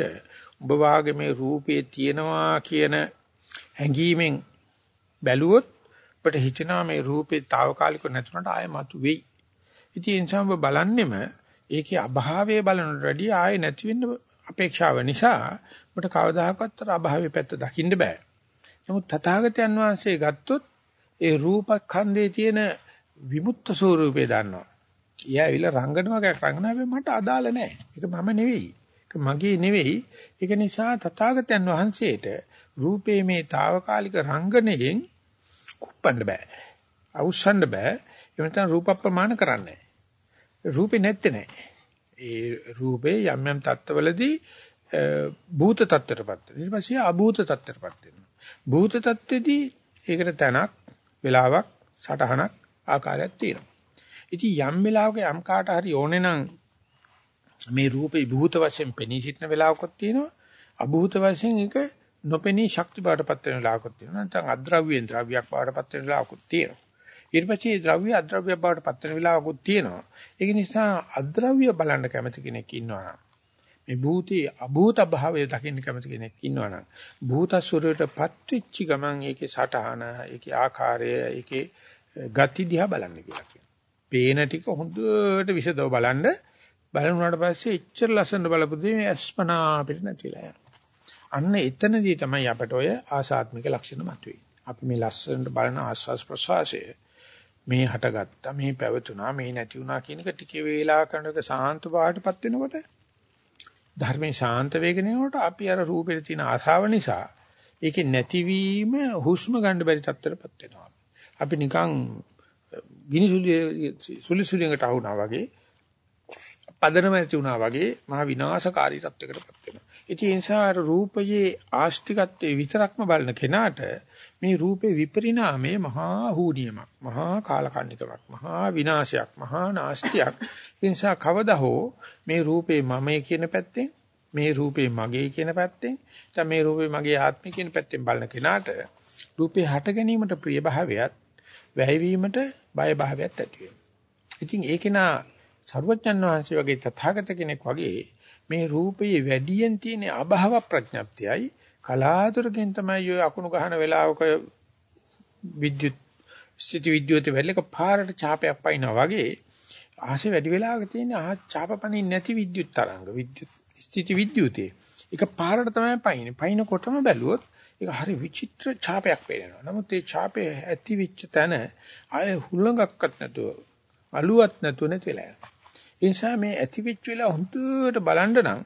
ඔබ වාගේ මේ රූපේ තියෙනවා කියන හැඟීමෙන් බැලුවොත් අපිට හිතෙනවා මේ රූපේ తాවකාලික නැතුණට ආයෙ මතු වෙයි. ඉතින් ඒ නිසා ඔබ බලන්නෙම ඒකේ අභාවය බලනට වැඩිය ආයෙ නැති වෙන්න අපේක්ෂාව නිසා ඔබට කවදාහක්වත් අර අභාවයේ පැත්ත දකින්න බෑ. නමුත් තථාගතයන් වහන්සේ ගත්තොත් ඒ රූපඛන්දේ තියෙන විමුක්ත ස්වરૂපය දන්නවා. ඊයවිල රංගන වගේ රංගන හැබැයි මට අදාළ නැහැ. ඒක මම නෙවෙයි. ඒක මගේ නෙවෙයි. ඒක නිසා තථාගතයන් වහන්සේට රූපේ මේ తాවකාලික රංගනයෙන් කුප්පන්න බෑ. අවුස්සන්න බෑ. එහෙම නැත්නම් රූප ප්‍රමාණ කරන්නේ රූපේ නැත්තේ නෑ. ඒ රූපේ යම් යම් තත්ත්වවලදී භූත තත්ත්වයටපත් වෙනවා. ඊට පස්සේ අභූත තත්ත්වයටපත් වෙනවා. භූත තත්ත්වෙදී ඒකට තැනක්, වෙලාවක්, සටහනක්, ආකාරයක් තියෙනවා. ඉතින් යම් වෙලාවක යම් කාට හරි ඕනේ නම් මේ රූපේ භූත වශයෙන් පෙනී සිටින වෙලාවකත් තියෙනවා. අභූත වශයෙන් ඒක නොපෙනී ශක්ති බාටපත් වෙන වෙලාවකුත් තියෙනවා. නැත්නම් අද්‍රව්‍යෙන් ද්‍රව්‍යයක් බාටපත් වෙන වෙලාවකුත් තියෙනවා. ඊට පස්සේ ද්‍රව්‍ය අද්‍රව්‍ය බවට පත් වෙන වෙලාවකුත් තියෙනවා. ඒක නිසා අද්‍රව්‍ය බලන්න කැමති කෙනෙක් ඉන්නවා මේ භූතී අභූත භාවය දකින්න කැමති කෙනෙක් ඉන්නවා නම් භූත ස්වරූපයටපත් වෙච්ච ගමන් ඒකේ සටහන, ඒකේ ආකාරය, ඒකේ ගති දිහා බලන්න කියලා කියනවා. පේන ටික හොඳට විසදව බලන්න බලනුනාට පස්සේ එච්චර ලස්සන බලපුදී මේ අස්පනා අපිට නැතිලා යනවා. අන්න එතනදී තමයි අපට ඔය ආසාත්මික ලක්ෂණ මතුවේ. අපි මේ ලස්සනට බලන ආස්වාස් ප්‍රසවාසය මේ හටගත්තා මේ පැවතුනා මේ නැති වුණා කියන එක ටික වේලා කරනක සාන්ත බවටපත් වෙනකොට ධර්මයේ ශාන්ත වේගනේනකොට අපි අර රූපෙට තියෙන ආශාව නිසා ඒකේ නැතිවීම හුස්ම ගන්න බැරි තත්ත්වයටපත් වෙනවා. අපි නිකන් ගිනි සුලි සුලියකට අහුණා වගේ පදනම නැති වුණා වගේ මහ විනාශකාරී තත්ත්වයකටපත් වෙනවා. ඉතින් ඒ නිසා රූපයේ ආස්තිකත්වයේ විතරක්ම බලන කෙනාට මේ රූපේ විපරිණාමයේ මහා හූනියමක්, මහා කාලකන්නිකමක්, මහා විනාශයක්, මහා නාස්තියක්. ඒ නිසා කවදා හෝ මේ රූපේ මමයි කියන පැත්තෙන්, මේ රූපේ මගේ කියන පැත්තෙන්, නැත්නම් මේ රූපේ මගේ ආත්මය කියන පැත්තෙන් බලන කෙනාට රූපේ හට ගැනීමට ප්‍රිය භාවයත්, වැයවීමට බය භාවයත් ඇති වෙනවා. ඉතින් ඒකේනා සර්වඥන් වහන්සේ වගේ තථාගත කෙනෙක් වගේ මේ රූපයේ වැඩියෙන් තියෙන අභව ප්‍රඥප්තියයි කලාතුරකින් තමයි ඔය අකුණු ගහන වෙලාවක විද්‍යුත් ස්ථಿತಿ විද්‍යුත් වෙලක පාරට ඡාපයක් පයින්නා වගේ ආශේ වැඩි වෙලාවක තියෙන ආ ඡාපපණින් නැති විද්‍යුත් තරංග විද්‍යුත් ස්ථಿತಿ විද්‍යුතේ ඒක පාරට තමයි පයින්නේ. පයින්නකොටම බැලුවොත් ඒක හරි විචිත්‍ර ඡාපයක් පේනවා. නමුත් ඒ ඡාපේ ඇති වෙච්ච තැන ආය හුලඟක්වත් නැතුව අලුවත් නැතුව නැතිලා යනවා. ඒ නිසා මේ ඇති වෙච්ච වෙලාව හුදුට බලන්න නම්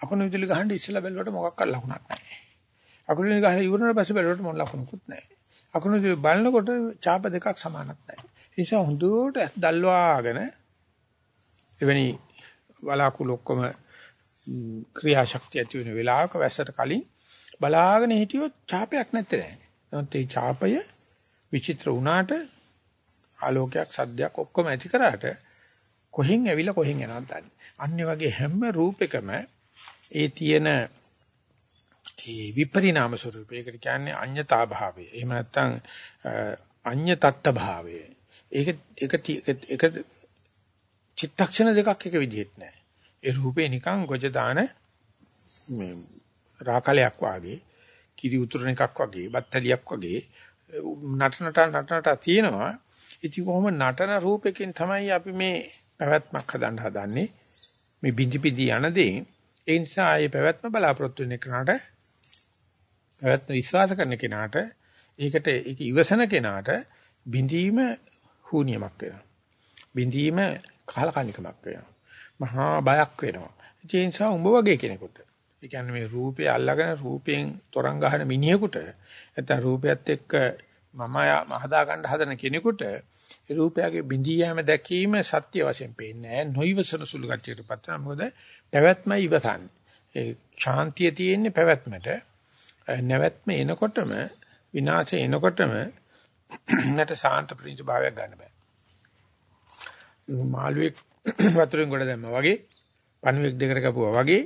අකුණු විදුලි ගහන්න ඉස්සලා බැලුවට මොකක්වත් ලකුණක් නැහැ. අකුණු විදුලි ගහලා ඉවරනට පස්සේ බැලුවට මොන ලකුණකුත් නැහැ. අකුණු විදුලි බලනකොට ඡාප දෙකක් සමානක් නැහැ. ඒ නිසා හුදුට දල්වාගෙන එවැනි වලාකුළු ඔක්කොම ක්‍රියාශක්තිය ඇති වෙන වෙලාවක වැස්සට කලින් බලාගෙන හිටියොත් ඡාපයක් නැත්තේ නෑ. නමුත් මේ ඡාපය විචිත්‍ර වුණාට ආලෝකයක් සද්දයක් ඔක්කොම ඇති කරාට කොහෙන් ඇවිල්ලා කොහෙන් යනවද දන්නේ. අන්නේ වගේ හැම රූපයකම ඒ තියෙන ඒ විපරිණාම ස්වරූපය. ඒකට කියන්නේ අඤ්‍යතා භාවය. එහෙම නැත්නම් අඤ්‍ය තත්ත භාවය. ඒක ඒක ඒක චිත්තක්ෂණ දෙකක් එක විදිහට නෑ. ඒ රූපේ නිකන් ගොජ දාන මේ රාකලයක් වාගේ කිරි උතුරන එකක් වගේ, බත්තලියක් වගේ නටනට නටනට තියෙනවා. ඉතින් කොහොම නටන රූපෙකින් තමයි අපි මේ පැවැත්මක් හදන්න හදන්නේ. මේ බිඳි බිඳි යන දේ. ඒ නිසා ආයේ පැවැත්ම බලාපොරොත්තු වෙන කෙනාට පැවැත්ම විශ්වාස කරන කෙනාට ඒකට ඒක ඉවසන කෙනාට බිඳීම හුනියමක් වෙනවා. බිඳීම කාලකන්නිකමක් වෙනවා. මහා බයක් වෙනවා. ඒ නිසා උඹ වගේ කෙනෙකුට ඒ කියන්නේ මේ රූපය අල්ලගෙන රූපයෙන් තරංග ගහන මිනිහෙකුට නැත්නම් රූපයත් එක්ක මම හදා ගන්න හදන කෙනෙකුට ඒ රූපයගේ බිඳී යෑම දැකීම සත්‍ය වශයෙන් පේන්නේ නැහැ. නොයිවසන සුළු කච්චයටපත් වෙනවා. මොකද පැවැත්මයි ඉවසන්නේ. ඒ ශාන්තිය තියෙන්නේ පැවැත්මට. නැවැත්ම එනකොටම විනාශය එනකොටම නැට සාන්ත ප්‍රීති භාවයක් ගන්න බෑ. මාළුවෙක් වතුරෙන් ගොඩ දැම්මා වගේ පණුවෙක් දෙකට කපුවා වගේ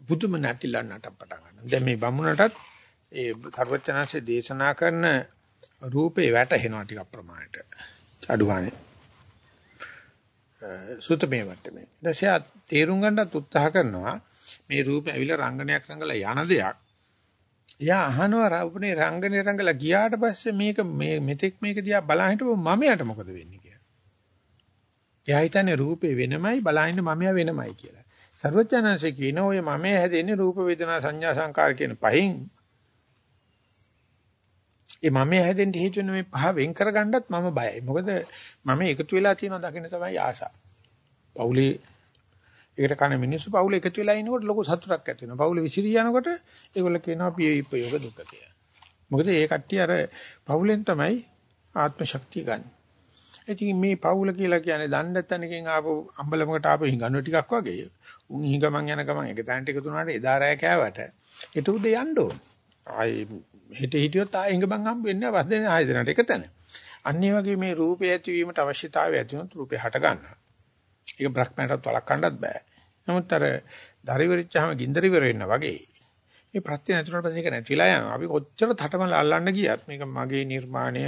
පුදුම නැටිලා නටම් පටන් ගන්නවා. දැන් මේ බමුණටත් ඒ සර්වචනanse දේශනා කරන රූපේ වැටහෙනවා ටික ප්‍රමාණයට. අඩුගානේ. සුතමේ වට්ටමේ. ඊටසේ තේරුම් ගන්නත් උත්සාහ කරනවා මේ රූපය ඇවිල්ලා රංගනයක් රංගලා යන දෙයක්. එයා අහනවා රූපනේ රංගනේ රංගලා ගියාට පස්සේ මේක මේ මෙතෙක් මේක දිහා බලා හිටපො මම යට මොකද වෙන්නේ කියලා. එයා හිතන්නේ රූපේ වෙනමයි බලහින්න මමයා වෙනමයි කියලා. සර්වඥාන්සේ කියන ඔය මමයා හැදෙන්නේ රූප වේදනා සංඥා සංකාර කියන පහෙන්. ඒ මමයා හැදෙන්න හේතු වෙන මේ පහ වෙන් කරගන්නත් මම බයයි. මොකද මම එකතු වෙලා තියෙනවා දකින්න තමයි ආසාව. පවුලේ ඒකට කන මිනිස්සු පවුල එකතු වෙලා ඉනකොට ලොකු සතුටක් ඇති වෙනවා. පවුල විසිරී යනකොට ඒගොල්ලෝ කියනවා පිය විපයෝග දුක කියලා. මොකද ඒ කට්ටිය අර පවුලෙන් තමයි ආත්ම ශක්තිය ගන්න. ඉතින් මේ පවුල කියලා කියන්නේ දණ්ඩ තැනකින් ආපු අම්බලමකට ආපු හිඟන්නු ටිකක් වගේ. උන් හිඟමන් යන ගමන් එක තැනට එකතු වුණාට එදා රෑ කෑවට ඊට උදේ යන්න ඕන. ආයි හෙට හිටියොත් ආයි හිඟමන් හම්බ වෙන්නේ නැහැ වස් දෙන ආයි දෙනට එක තැන. අන්න ඒ වගේ මේ රූපය ඇතිවීමට අවශ්‍යතාවය ඇති වුණොත් රූපේ හට ගන්නවා. ඒක බ්‍රහ්මයටත් වළක්වන්නත් බෑ. නමුත් අර දරිවරිච්චාම ගින්දරිවර වෙන්න වගේ මේ ප්‍රත්‍ය නැතුනට පස්සේ ඒක නැතිලා යනවා. අපි කොච්චර තටමල අල්ලන්න ගියත් මේක මගේ නිර්මාණය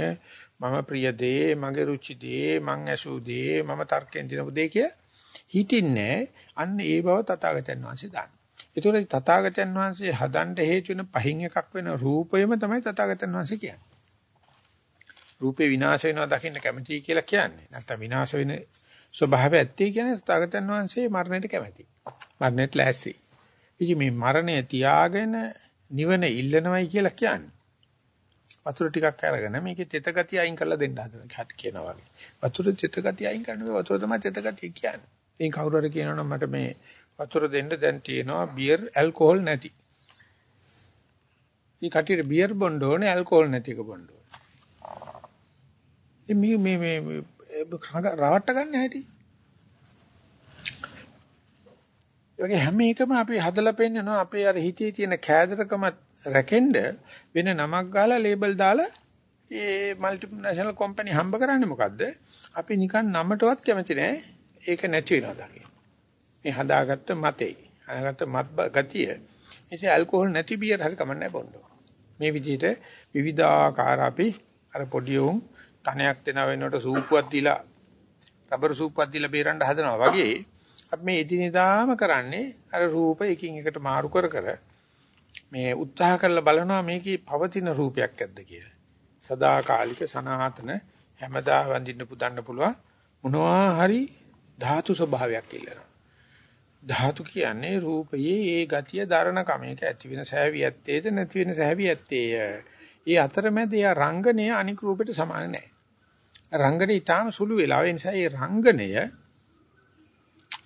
මම ප්‍රිය දේ, මගේ රුචි දේ, මං ඇසූ දේ, මම තර්කෙන් දිනපු දේ කිය හිතින්නේ අන්න ඒ බව තථාගතයන් වහන්සේ දාන්න. ඒතකොට තථාගතයන් වහන්සේ හදන්න හේතු වෙන පහින් එකක් වෙන රූපයම තමයි තථාගතයන් වහන්සේ කියන්නේ. රූපේ විනාශ වෙනවා දකින්න කැමතියි කියලා කියන්නේ. නැත්නම් විනාශ වෙන ස්වභාවය ඇත්තේ කියන්නේ තථාගතයන් වහන්සේ මරණයට කැමතියි. මරණයට ලෑස්ති. ඉතින් මේ මරණය තියාගෙන නිවන ඉල්ලනවයි කියලා කියන්නේ. වතුර ටිකක් අරගෙන මේකේ තෙත ගතිය අයින් කරලා දෙන්න හදන කියනවා වගේ. වතුර තෙත ගතිය අයින් කරන්න වතුර තමයි තෙත ගතිය කියන්නේ. ඉතින් කවුරු හරි කියනවනම් මට මේ වතුර දෙන්න දැන් තියෙනවා බියර් ඇල්කොහොල් නැති. මේ කටියට බියර් බොන්න ඕනේ ඇල්කොහොල් නැති එක බොන්න ඕනේ. මේ මේ මේ රවට්ට ගන්න හැටි. ඒ වගේ හැම එකම අපි හදලා පෙන්නනවා අපේ අර හිතේ තියෙන කෑදරකම රැකෙන්න වෙන නමක් ගාලා ලේබල් දාලා ඒ মালටි නැෂනල් කම්පැනි හම්බ කරන්නේ මොකද්ද? අපි නිකන් නමටවත් කැමති නෑ. ඒක නැති වෙනවා දකින්න. මේ හදාගත්ත මතේ. හදාගත්ත මත් ගතිය. එසේ ඇල්කොහොල් නැති බියර් හරි කමන්නේ බොන්න. මේ විදිහට විවිධාකාර අපි අර පොඩි උන් තනයක් දෙන වෙනකොට සූපුවක් දීලා රබර් සූපුවක් දීලා බේරන්න හදනවා වගේ අපි මේ එදිනෙදාම කරන්නේ අර රූප එකින් එකට මාරු කර කර මේ උත්සාහ කරලා බලනවා මේකේ පවතින රූපයක් ඇද්ද කියලා. සදාකාලික සනාතන හැමදා වඳින්න පුදන්න පුළුවන් මොනවා හරි ධාතු ස්වභාවයක් ඉල්ලනවා. ධාතු කියන්නේ රූපයේ ඒ ගතිය දරණ කමයක ඇති වෙන සෑවියත්තේද නැති වෙන සෑවියත්තේය. ඒ අතරමැද යා රංගනය අනික් රූපෙට සමාන නැහැ. රංගනේ ඊටාම සුළු වෙලා ඒ නිසා ඒ රංගනය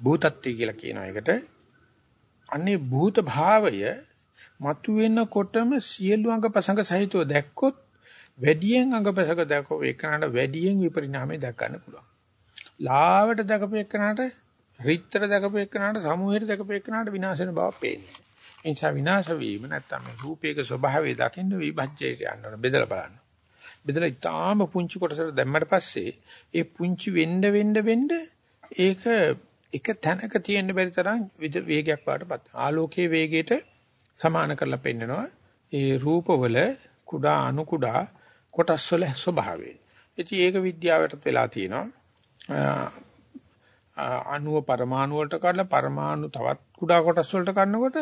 භූතත්වය කියලා කියනවා ඒකට. අන්නේ භූත භාවය මතුවෙනකොටම සියලු අංගපසංග සහිතව දැක්කොත් වැඩියෙන් අංගපසංග දැකෝ ඒකනට වැඩියෙන් විපරිණාමය දැක ගන්න පුළුවන්. ලාවට දැකපු එකනට රිත්තර දැකපු එකනට සමූහයට දැකපු එකනට විනාශ වෙන බව පේන්නේ. ඒ නිසා විනාශ වීම නැත්තම් මේ රූපයක ස්වභාවය දකින්න විභජ්‍යයට යන්න ඕන බෙදලා බලන්න. බෙදලා ඊටාම පුංචි කොටසට දැම්මට පස්සේ ඒ පුංචි වෙන්න වෙන්න වෙන්න ඒක එක තැනක තියෙන්න බැරි තරම් වේගයක් වඩපත්. ආලෝකයේ වේගයට සමාන කරලා පෙන්නනවා. ඒ රූපවල කුඩා අණු කුඩා කොටස් වල ස්වභාවය. ඉතින් ඒක විද්‍යාවටත් වෙලා තියෙනවා. අණුව පරමාණු වලට කඩලා පරමාණු තවත් කුඩා කොටස් වලට කඩනකොට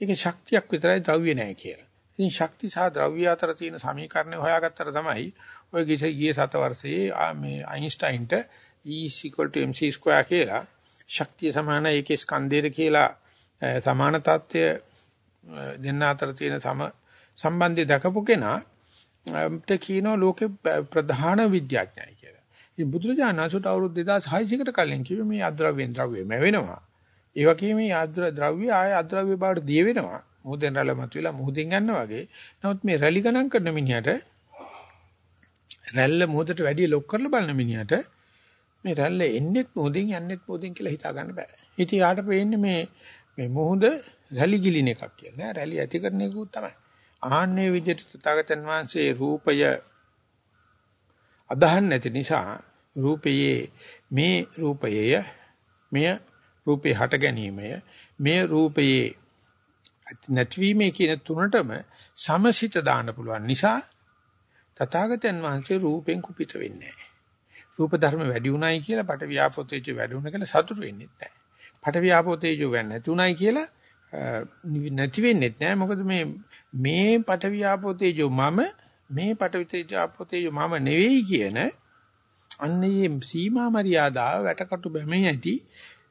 ඒකේ ශක්තියක් විතරයි ද්‍රව්‍ය නැහැ කියලා. ඉතින් ශක්ති සහ ද්‍රව්‍ය අතර තියෙන සමීකරණය හොයාගත්තට තමයි ඔය ගියේ සත වර්ෂයේ මේ අයින්ස්ටයින්ට E mc2 කියලා ශක්තිය සමාන ඒකේ ස්කන්ධයට කියලා සමාන තත්ත්වය දෙන්න අතර තියෙන සම සම්බන්ධය දක්වපු කෙනා ට කියනවා ලෝකේ ප්‍රධාන විද්‍යාඥයයි කියලා. ඉතින් බුදුරජාණන් වහන්සේට අවුරුදු 2600කට කලින් කිව්වේ මේ අද්‍රව්‍යෙන් ද්‍රව්‍යම වෙනවා. ඒ වගේම මේ ආද්‍ර ද්‍රව්‍ය ආය අද්‍රව්‍ය බවට දිය වෙනවා. මොහොතෙන් රැළ මතුවලා මොහොතින් ගන්නවා වගේ. නමුත් මේ රැලි ගණන් කරන මිනිහට රැල්ල මොහොතට වැඩි ලොක් කරලා බලන මිනිහට මේ රැල්ල එන්නෙත් මොහොතින් යන්නෙත් මොහොතින් කියලා හිතා ගන්න බෑ. ඉතින් යාට පේන්නේ මේ මේ මොහොත රැලි ගිලින එකක් කියලා නෑ. රැලි ඇති කරන එකකුත් තමයි. ආන්නේ විදිහට තථාගතයන් වහන්සේ රූපය අදහන් නැති නිසා රූපයේ මේ රූපයය මෙය රූපේ හට ගැනීමය මේ රූපයේ නැතිවීමේ කියන තුනටම සමසිත දාන්න පුළුවන් නිසා තථාගතයන් වහන්සේ රූපෙන් කුපිත වෙන්නේ නැහැ. රූප ධර්ම වැඩි උනායි කියලා පට ව්‍යාපෝතේජ වැඩි උන කියලා සතුටු වෙන්නේ නැහැ. පට ව්‍යාපෝතේජ වෙන්නේ නැති උනායි කියලා නැති වෙන්නේ නැහැ. මොකද මේ මේ පට ව්‍යාපෝතේජ මම මේ පට ව්‍යාපෝතේජ මම නෙවෙයි කියන අන්නේ සීමා මරියාදාව වැටකටු බැමේ ඇති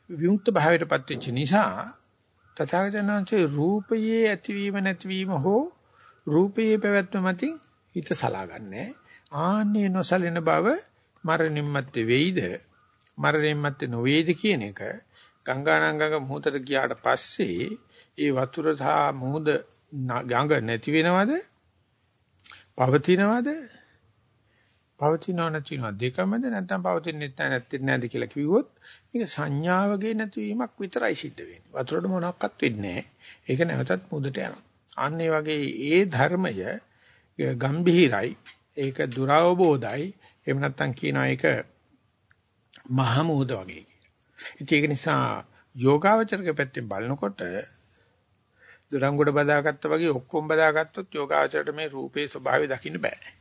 විමුක්ත භාවයටපත් වෙච්ච නිසා තථාගතයන්වහන්සේ රූපයේ ඇතිවීම නැතිවීම හෝ රූපයේ පැවැත්ම මතින් හිත සලාගන්නේ ආන්නේ නොසලින බව මරණින් මත්තේ වෙයිද? මරණින් මත්තේ නොවේද කියන එක ගංගානංගක මුහුදට ගියාට පස්සේ ඒ වතුර සහ මුහුද ගඟ නැති වෙනවද? පවතිනවද පවතිනව නැතිනව දෙකමද නැත්නම් පවතින්නේ නැත්නම් නැත්නම් නැද්ද කියලා කිව්වොත් මේක සංඥාවගේ නැතිවීමක් විතරයි සිද්ධ වෙන්නේ. වතුරට මොනක්වත් වෙන්නේ ඒක නැවතත් මුදට යනවා. අන්න වගේ ඒ ධර්මය ගම්භීරයි. ඒක දුරවබෝධයි. එහෙම නැත්නම් කියනවා ඒක මහමෝධ වගේ කියලා. ඒක නිසා යෝගාවචරක පැත්තෙන් බලනකොට දුරංගොඩ බදාගත්තා වගේ ඔක්කොම බදාගත්තොත් යෝගාවචරයට මේ රූපේ ස්වභාවය දකින්න බෑ.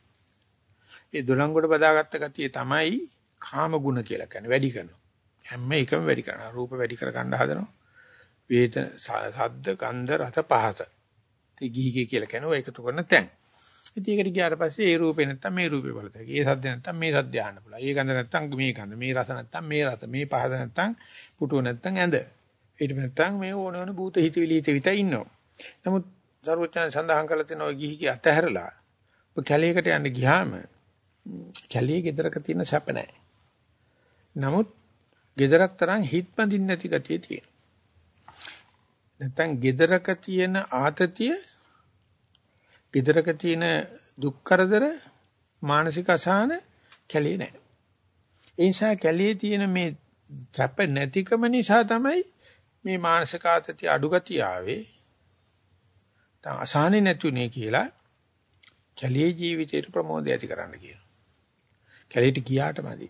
ඒ දුරංගොඩ බදාගත්ත ගතිය තමයි කාම ගුණ කියලා කියන්නේ වැඩි කරනවා. හැම එකම වැඩි කරනවා. රූප වැඩි කර ගන්න හදනවා. වේද සද්ද ගන්ධ රස පහස. ඉතින් ගිහිගේ කියලා කියනවා ඒකතු කරන තැන්. ඉතින් ඒකට ගියාට පස්සේ ඒ රූපේ නැත්තම් මේ රූපේ බලතයි. ඒ සද්ද නැත්තම් මේ සද්ද ආන්න පුළුවන්. ඒ ගඳ නැත්තම් මේ ගඳ, මේ රස නැත්තම් මේ රස, මේ පහස නැත්තම් පුටුව නැත්තම් ඇඳ. ඊට නැත්තම් මේ ඕන ඕන භූත හිතවිලි හිත විතර ඉන්නවා. නමුත් සර්වචන් සඳහන් කළ තියෙන ওই ගිහිගේ අතහැරලා ඔය කැලේකට යන්න ගියාම කැලේ ගෙදරක තියෙන සැප නැහැ. නමුත් ගෙදරක් තරම් හිත බඳින්න නැති ගතිය තියෙනවා. නැත්තම් ගෙදරක තියෙන ආතතිය ගෙදරක තියෙන දුක් කරදර මානසික අසහන කැලේ නැහැ. ඒ නිසා කැලේ තියෙන මේ සැප නැතිකම නිසා තමයි මේ මානසික ආතතිය අඩු ගතිය ආවේ. තම අසහනෙ නැතුනේ කියලා කැලේ ජීවිතේට ප්‍රමෝදය ඇති කරන්න කියනවා. කැලේට ගියාට මදි.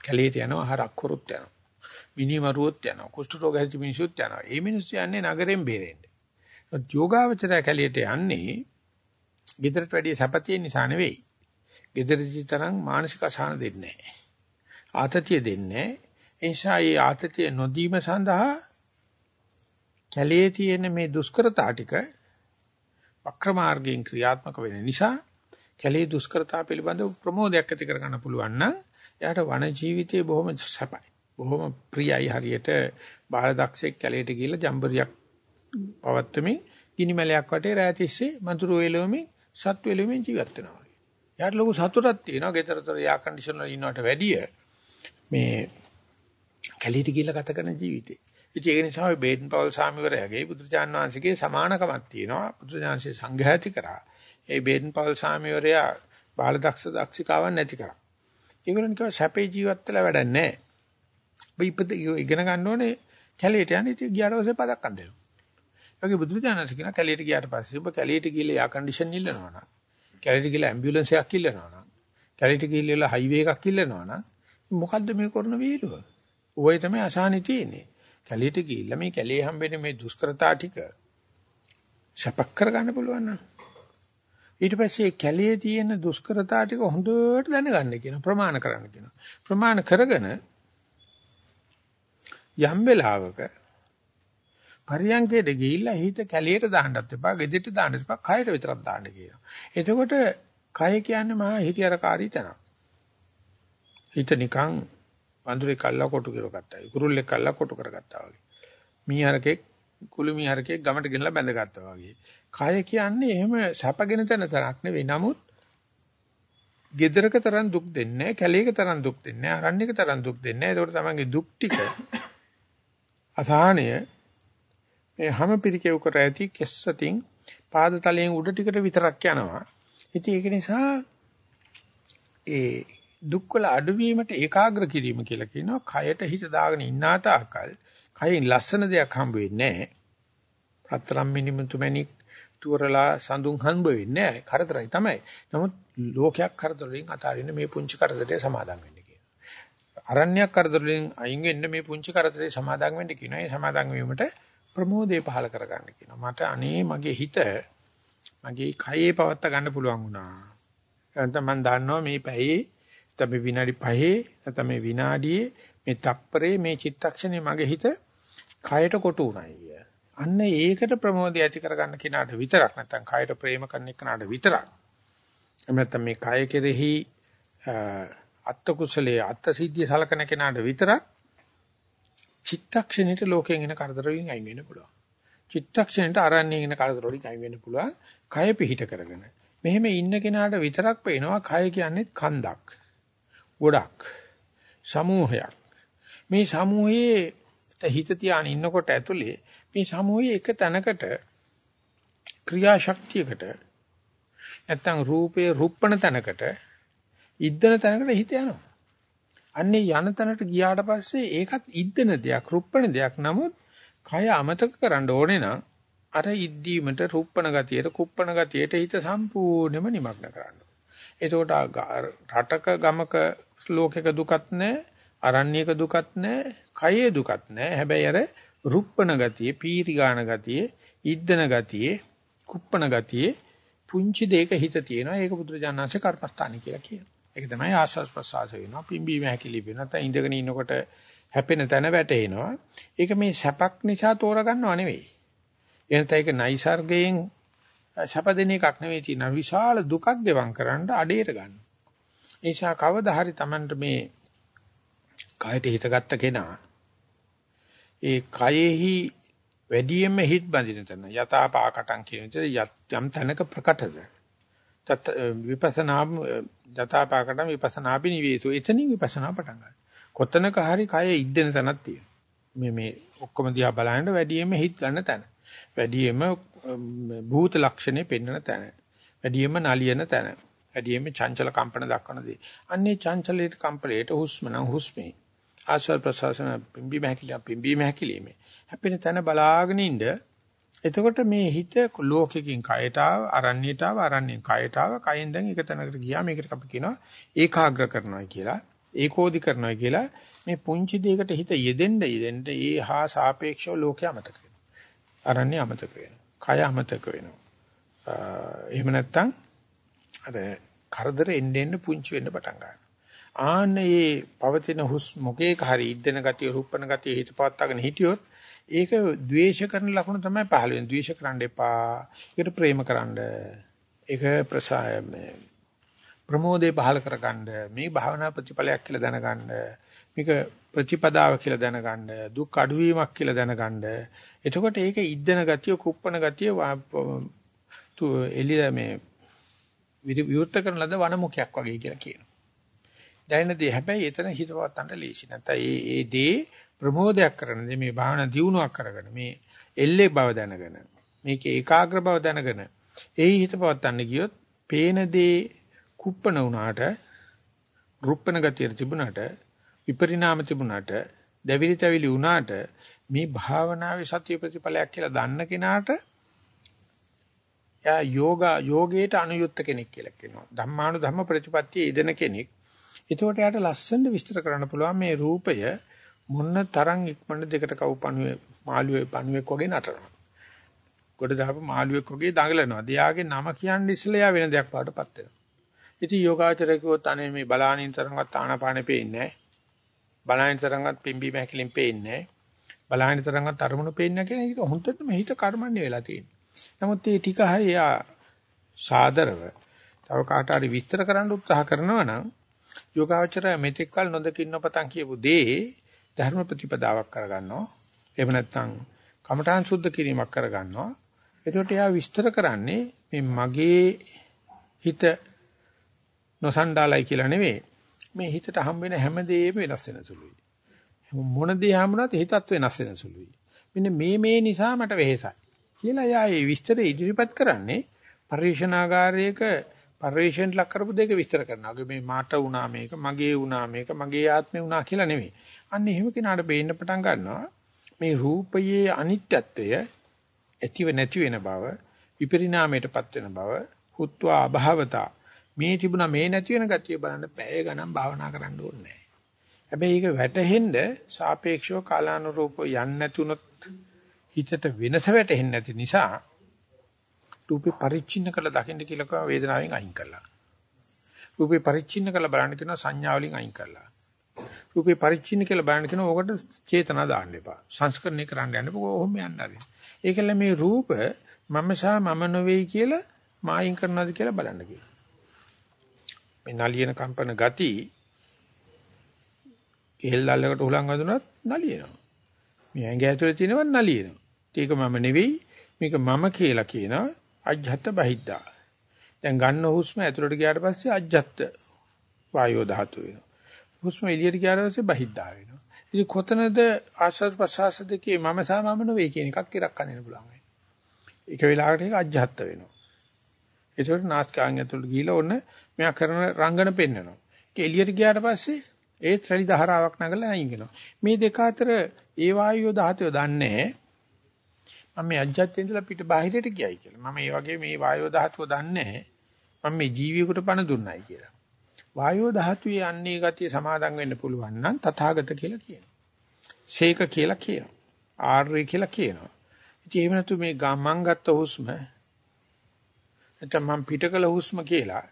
කැලේට යනවා හරක් කරුත් යනවා. මිනිමරුවොත් යනවා. කුෂ්ඨ රෝග හැදි මිනිසුත් යනවා. මේ මිනිස්සු යන්නේ නගරෙන් බේරෙන්න. යෝගාවචරය කැලේට යන්නේ ගෙදරට වැඩිය සැපතිය නිසා නෙවෙයි. ගෙදරදී තරම් මානසික අසහන දෙන්නේ නැහැ. ආතතිය දෙන්නේ ඒ නිසා මේ ආතතිය නොදීම සඳහා කැලේ තියෙන මේ දුෂ්කරතා ටික වක්‍ර මාර්ගයෙන් ක්‍රියාත්මක වෙන නිසා කැලේ දුෂ්කරතා පිළිබඳව ප්‍රමෝදයක් ඇති කරගන්න පුළුවන් නම් එයාට වන ජීවිතේ බොහොම සැපයි. බොහොම ප්‍රියයි හරියට බාලදක්ෂෙක් කැලේට ගිහිල්ලා ජම්බරියක් පවත්වමින් ගිනිමැලයක් වටේ රැතිස්සේ මතුරු වේලෙමින් සත් වේලෙමින් ජීවත් වෙනවා. එයාට ලොකු සතුටක් තියෙනවා. ගෙදරතර යා කන්ඩිෂන් වල ඉන්නවට වැඩිය මේ කැලේට ගිහිල්ලා ගත කරන ජීවිතේ. ඉතින් ඒක නිසා ඔය බේඩන් පවල් සාමිවරයාගේ බුදුචාන් වහන්සේගේ සමානකමක් තියෙනවා. බුදුචාන්සේ සංඝයාති කරා. ඒ බේඩන් පවල් සාමිවරයා බාලදක්ෂ දක්ෂිකාවන් නැති කරා. ඒගොල්ලන් කිව්වා සැපේ ජීවත් වෙලා වැඩක් නැහැ. ඔබ ඉපද ඉගෙන ගන්න ඕනේ කැලේට යන්න ඉතින් ගියාට පස්සේ පදක් අඳිනවා. ඒකේ බුදුරජාණන් කියන කැලේට ගියාට පස්සේ ඔබ කැලේට ගිහලා එයා කන්ඩිෂන් ඉල්ලනවා නම් කැලේට ගිහලා ඇම්බියුලන්ස් එකක් ඉල්ලනවා නම් කැලේට ගිහලා හයිවේ එකක් ඉල්ලනවා නම් මොකද්ද මේ කරන වේලුව? ඔය තමයි අසහනෙ තියෙන්නේ. කැලේට ගිහිල්ලා මේ කැලේ හම්බෙන්නේ මේ දුෂ්කරතා ටික සපක් කරගන්න පුළුවන් නම් ඊට පස්සේ කැලේ තියෙන දුෂ්කරතා ටික හොඳට දැනගන්න කියන ප්‍රමාණ කරන්න කියන ප්‍රමාණ කරගෙන යම් වෙලාවක පරියංකේට ගිහිල්ලා හිත කැලියට දාන්නත් එපා, ගෙදෙට්ට දාන්නත් එපා, කයට විතරක් දාන්න කියනවා. එතකොට කය කියන්නේ මහා හිතියරකාරී තැනක්. හිත නිකන් වඳුරේ කල්ලා කොටු කරගත්තා. කුරුල්ලෙක් කල්ලා කොටු කරගත්තා වගේ. මීහරකෙක් කුළු මීහරකෙක් ගමට ගෙනලා බැඳගත්තා වගේ. කය කියන්නේ එහෙම සැපගෙන තැන තරක් නෙවෙයි. නමුත් gedaraක තරම් දුක් දෙන්නේ නැහැ, කැලේක තරම් දුක් දෙන්නේ නැහැ, අරණ්‍යක තරම් දුක් දෙන්නේ නැහැ. ඒකට තමන්ගේ දුක් ටික අසහනය මේ හැම පිරිකෙව් කර ඇති කෙස්සතින් පාද තලයෙන් උඩ ටිකට විතරක් යනවා. ඉතින් ඒක නිසා ඒ දුක්වල අඩුවීමට ඒකාග්‍ර කිරීම කියලා කියනවා. කයට හිත දාගෙන ඉන්නා තාකල් කයෙන් ලස්සන දෙයක් හම්බ වෙන්නේ නැහැ. රත්තරන් මිනිමුතු මැණික් තුරලා සඳුන් හම්බ වෙන්නේ නැහැ. කරදරයි තමයි. නමුත් ලෝකයක් කරදරෙන් අතාරින්න මේ පුංචි කරදරේ සමාදම් වෙන්න කියනවා. අරණ්‍යයක් කරදරෙන් අයින් වෙන්න මේ පුංචි කරදරේ සමාදම් වෙන්න කියනවා. ඒ සමාදම් වීමට ප්‍රමෝදය පහල කරගන්න කියනවා. මට අනේ මගේ හිත මගේ කයේ පවත්ත ගන්න පුළුවන් වුණා. නැත්නම් මම දන්නවා මේ පැයේ නැත්නම් විනාඩි 5 නැත්නම් මේ විනාඩියේ මේ තප්පරේ මේ චිත්තක්ෂණේ මගේ හිත කයට කොටු උනායි කිය. අන්න ඒකට ප්‍රමෝදය ඇති කරගන්න කෙනාට විතරක් නැත්නම් කයට ප්‍රේම කරන කෙනාට විතරක්. එහෙම නැත්නම් මේ කය කෙරෙහි අත්ත කුසලයේ අත්ත සිද්ධිය සලකන කෙනාට විතරක් චිත්තක්ෂණයට ලෝකයෙන් එන කරදර වලින් අයින් වෙන්න පුළුවන්. චිත්තක්ෂණයට අරන්නේ එන කරදර වලින් අයින් වෙන්න පුළුවන්. කය පිහිට කරගෙන. මෙහෙම ඉන්න කෙනාට විතරක් පේනවා කය කියන්නේ කන්දක්. ගොඩක්. සමූහයක්. මේ සමූහයේ හිත තියාගෙන ඉන්නකොට ඇතුලේ මේ සමූහයේ එක තැනකට ක්‍රියාශක්තියකට නැත්තම් රූපේ රුප්පණ තැනකට ඉද්දන තැනකට හිත යනවා. අන්නේ යන තැනට ගියාට පස්සේ ඒකත් ඉද්දන දෙයක්, රුප්පණ දෙයක්. නමුත් කය අමතක කරන්න ඕනේ නම් අර ඉද්දීමට රුප්පණ ගතියට, කුප්පණ ගතියට හිත සම්පූර්ණයෙන්ම නිමග්න කරන්න. එතකොට රටක ගමක ලෝකයක දුකත් නැහැ, අරණ්‍යක දුකත් නැහැ, කයේ දුකත් නැහැ. හැබැයි අර රුප්පණ ගතිය, පීරි ගාන ගතිය, ඉද්දන ගතිය, කුප්පණ ගතිය පුංචි දෙයක හිත තියෙනවා. ඒක බුදුරජාණන්සේ කර්මස්ථානයි කියලා කියනවා. ඒක තමයි ආස්වාස් ප්‍රසආස වෙනවා. පිම්බීම හැකිලි වෙනවා. නැත්නම් ඉඳගෙන ඉන්නකොට හැපෙන තැන වැටෙනවා. ඒක මේ සැපක් නිසා තෝරගන්නව නෙවෙයි. එනත ඒක නයිසර්ගයෙන් සැපදෙන එකක් නෙවෙයි තියෙන විශාල දුකක් ගෙවම් කරන්න අඩේට ගන්න. ඒ නිසා කවදා හරි Tamanට මේ කයට හිතගත්ත කෙනා ඒ කයෙහි වැඩියෙන්ම හිත බඳින තැන යථාපාකටන් කියන විදිහට යම් තැනක ප්‍රකටද? තත් විපස්සනා යථාපාකටන් විපස්සනාපි නිවේසු. එතනින් විපස්සනා පටන් ගන්නවා කොතනක හරි කය ඉද්දෙන තැනක් තියෙනවා. මේ මේ ඔක්කොම දිහා බලනකොට වැඩියෙන්ම හිත ගන්න තැන. වැඩියෙන්ම භූත ලක්ෂණේ පෙන්වන තැන. වැඩියෙන්ම නලියන තැන. වැඩියෙන්ම චංචල කම්පන දක්වන දේ. අන්නේ චංචලයේ කම්පලයට හුස්ම නම් හුස්මේ. ආස්වාද ප්‍රසවාසන පිම්බි මහකිලිය පිම්බි මහකිලිමේ හැපෙන තැන බලාගෙන ඉන්න එතකොට මේ හිත ලෝකෙකින් කයට ආව අරණ්‍යයට ආව අරණ්‍යෙන් කයට ආව කයෙන් දැන් එක තැනකට ගියා මේකට අපි කියනවා ඒකාග්‍ර කරනවා කියලා ඒකෝදි කරනවා කියලා මේ පුංචි දෙයකට හිත යෙදෙන්න යෙදෙන්න ඒ හා සාපේක්ෂව ලෝකය අමතක වෙනවා. අරණ්‍ය අමතක වෙනවා. කය අමතක වෙනවා එහෙම නැත්නම් අර කරදර එන්න එන්න පුංචි වෙන්න පටන් ගන්නවා ආන්නේ පවතින හුස් මොකේක හරි ඉද්දෙන ගතිය රුප්පන ගතිය හිත පවත්වාගෙන හිටියොත් ඒක ද්වේෂ කරන ලක්ෂණ තමයි පහළ වෙන්නේ. ද්වේෂ කරන්න එපා. ඒකට ප්‍රේම කරන්න. ඒක ප්‍රසාය මේ ප්‍රමෝදේ පහළ කරගන්න. මේ භාවනා ප්‍රතිඵලයක් කියලා දැනගන්න. මේක ප්‍රතිපදාව කියලා දැනගන්න. දුක් අඩුවීමක් කියලා දැනගන්න. එතකොට ඒක ඉද්දන ගතිය, කුප්පන ගතිය තු එළිය මේ විවෘත කරන ලද වනමුඛයක් වගේ කියලා කියනවා. දැනෙන දේ හැබැයි එතන හිතවත්තන්ට ලේසි නැත්නම් ඒ ඒ දේ ප්‍රමෝදයක් කරන මේ භාවනා දියුණුවක් කරගෙන මේ එල්ලේ බව දැනගෙන මේකේ ඒකාග්‍ර බව දැනගෙන ඒ හිත පවත්තන්න ගියොත් පේන දේ කුප්පන වුණාට රුප්පන ගතිය තිබුණාට විපරිණාම තිබුණාට දැවිලි තැවිලි වුණාට මේ භාවනාවේ සත්‍ය ප්‍රතිඵලයක් කියලා දන්න කෙනාට යා යෝගා යෝගයට අනුයුක්ත කෙනෙක් කියලා කියනවා ධම්මානු ධම්ම ප්‍රතිපත්තියේ යෙදෙන කෙනෙක් එතකොට යාට ලස්සනට විස්තර කරන්න පුළුවන් මේ රූපය මොන්න තරම් ඉක්මනට දෙකට කව් පණුවේ මාළුවේ පණුවෙක් වගේ නටනවා. ගොඩ දාපු මාළුවෙක් වගේ දඟලනවා. දෙයාගේ නම කියන්නේ ඉස්සෙල්ලා යා වෙන දෙයක් වඩටපත් වෙනවා. ඉතින් යෝගාචරය කිව්වොත් අනේ මේ බලානින් තරම්වත් ආනාපානෙ පේන්නේ නැහැ. බලානින් තරම්වත් පිම්බි මහැකලින් පේන්නේ නැහැ. බලහින තරංගත් අරමුණු පේන්නේ නැහැ කියන එක හොඳටම හිත කර්මන්නේ වෙලා තියෙනවා. නමුත් මේ ටික හරියා සාදරව තව කාට හරි විස්තර කරන්න උත්සාහ කරනවා නම් යෝගාවචරය මෙතෙක් කල නොදකින්න පතන් කියපු දේ ධර්ම ප්‍රතිපදාවක් කරගන්නවා. එහෙම නැත්නම් කමඨාන් සුද්ධ කිරීමක් කරගන්නවා. එතකොට එයා විස්තර කරන්නේ මේ මගේ හිත නොසන්ඩාලයි කියලා නෙවෙයි. මේ හිතට හම් වෙන හැම දෙයක්ම වෙනස් වෙන සුළුයි. මොන දේ හම්ුණත් හිතත් වෙනස් වෙන සුළුයි. මෙන්න මේ මේ නිසා මට වෙහෙසයි. කියලා එයා මේ විස්තර ඉදිරිපත් කරන්නේ පරිශනාගාරයක පරිශෙන් ලක් කරපු දෙක විස්තර කරනවා. මේ මාට වුණා මේක, මගේ වුණා මේක, මගේ ආත්මේ වුණා කියලා නෙවෙයි. අන්න එහෙම කෙනාට බේන්න පටන් ගන්නවා. මේ රූපයේ අනිත්‍යත්වය ඇතිව නැති වෙන බව, විපරිණාමයටපත් වෙන බව, හුත්වා අභාවතා මේ තිබුණා මේ නැති වෙන ගතිය බලන්න පැය ගණන් භාවනා කරන්න ඕනේ හැබැයි ඒක වැටහෙන්න සාපේක්ෂව කාලානුරූපව යන්නේ නැතුනොත් හිතට වෙනස වැටෙන්නේ නැති නිසා රූපේ පරිච්ඡින්න කළ දකින්න කියලා කව වේදනාවෙන් අයින් කළා. රූපේ පරිච්ඡින්න කළ බලන්න කියන සංඥා වලින් අයින් කළා. රූපේ පරිච්ඡින්න කියලා බලන්න කියන ඕකට චේතනා දාන්න එපා. සංස්කරණය කරන්න යන්න එපා. කොහොම යන්න හරි. ඒකල මේ රූප මම සහ මම නොවේයි කියලා මායින් කරනවාද කියලා බලන්න කියලා. මේ නලියන කම්පන ගති කෙහෙල් දැල්ලකට උලන් වදුනත් නලියනවා. මේ ඇඟ ඇතුලේ තියෙනවත් නලියනවා. ඒක මම නෙවෙයි මේක මම කියලා කියනවා අජ්ජත් බහිද්දා. දැන් ගන්න හුස්ම ඇතුලට ගියාට පස්සේ අජ්ජත් වායෝ ධාතු වෙනවා. හුස්ම එළියට ගියාට පස්සේ බහිද්දා වෙනවා. ඉතින් කොතනද ආශ්වාස ප්‍රශ්වාස දෙකේ මම සහ මම නෙවෙයි කියන එකක් ඉරක් අඳින්න පුළුවන්. ඒක වෙලාවකට ඒක අජ්ජත් වෙනවා. ඒකට නාස්කාංග ඇතුළට ගිහිලා ඔන්න මෙයා කරන රංගන පෙන්නනවා. ඒක එළියට ගියාට පස්සේ ඒ ත්‍රලි දහරාවක් නගලා අයින් වෙනවා. මේ දෙක අතර ඒ වායුව ධාතුව දන්නේ මම මේ අජ්ජත් ඉඳලා පිට බාහිරට ගියයි කියලා. මම මේ වගේ මේ වායුව ධාතුව දන්නේ මම මේ ජීවියෙකුට පණ දුන්නයි කියලා. වායුව ධාතුවේ යන්නේ ගතිය සමාදන් වෙන්න පුළුවන් නම් තථාගත කියලා කියනවා. ශේක කියලා කියනවා. ආර්ය කියලා කියනවා. ඉතින් එහෙම නැතු මේ ගමන් ගත්ත හුස්ම නැත්නම් මම පිටකල හුස්ම කියලා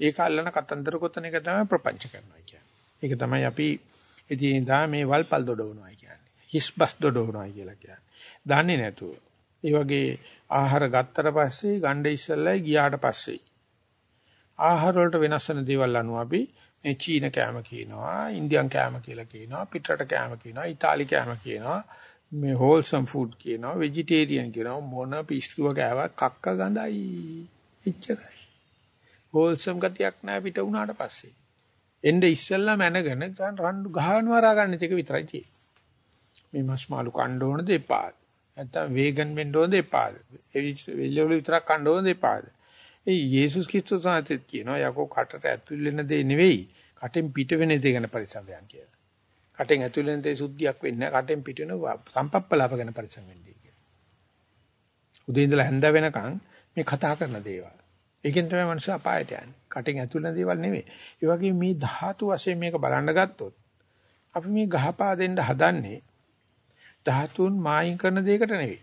ඒක අල්ලන කතන්දර ගොතන එක තමයි ප්‍රපංච කරනවා කියන්නේ. ඒක තමයි අපි එදිනෙදා මේ වල්පල් දොඩවනවා කියන්නේ. හිස්බස් දොඩවනවා කියලා කියන්නේ. දන්නේ නැතුව. ඒ වගේ ආහාර ගත්තට පස්සේ ගණ්ඩ ඉස්සල්ලයි ගියාට පස්සේ ආහාර වලට වෙනස් වෙන දේවල් අනුව අපි මේ චීන කෑම කියනවා, ඉන්දියන් කෑම කියලා කියනවා, පිටරට කෑම කියනවා, ඉතාලි කෑම කියනවා, මේ හෝල්සම් ෆුඩ් කියනවා, ভেජිටේරියන් කියනවා, මොන පිස්සුව කෑවත් කක්ක ගඳයි. එච්චරයි. හෝල්සම් ගතියක් නැහැ පිට වුණාට පස්සේ. එnde ඉස්සෙල්ලා මැනගෙන රණ්ඩු ගහනවා ගන්න එක විතරයි තියෙන්නේ. මේ මස් මාළු කන්න ඕනද එපාද? නැත්තම් වේගන් වෙන්න ඕනද එපාද? එවිල විතරක් කන්න ඕනද එපාද? ඒ යේසුස් ක්‍රිස්තුස් සාතෙත් කියනවා යකෝ කටට ඇතුල් වෙන දේ නෙවෙයි කටෙන් පිට වෙන දේ ගැන පරිසම් වෙන කියලා. කටෙන් ඇතුල් වෙන දේ සුද්ධියක් වෙන්නේ නැහැ කටෙන් පිට වෙන සම්පප්පලාප ගැන පරිසම් වෙන්නේ කියලා. උදේ ඉඳලා හැන්ද වෙනකන් මේ කතා කරන දේවල්. ඒකෙන් තමයි මනුස්සය අපායට යන්නේ. කටින් ඇතුල් වෙන දේවල් නෙවෙයි. ඒ වගේ මේ ධාතු වශයෙන් මේක බලන්න ගත්තොත් අපි මේ ගහපා දෙන්න හදන්නේ ධාතුන් මායින් කරන දෙයකට නෙවෙයි.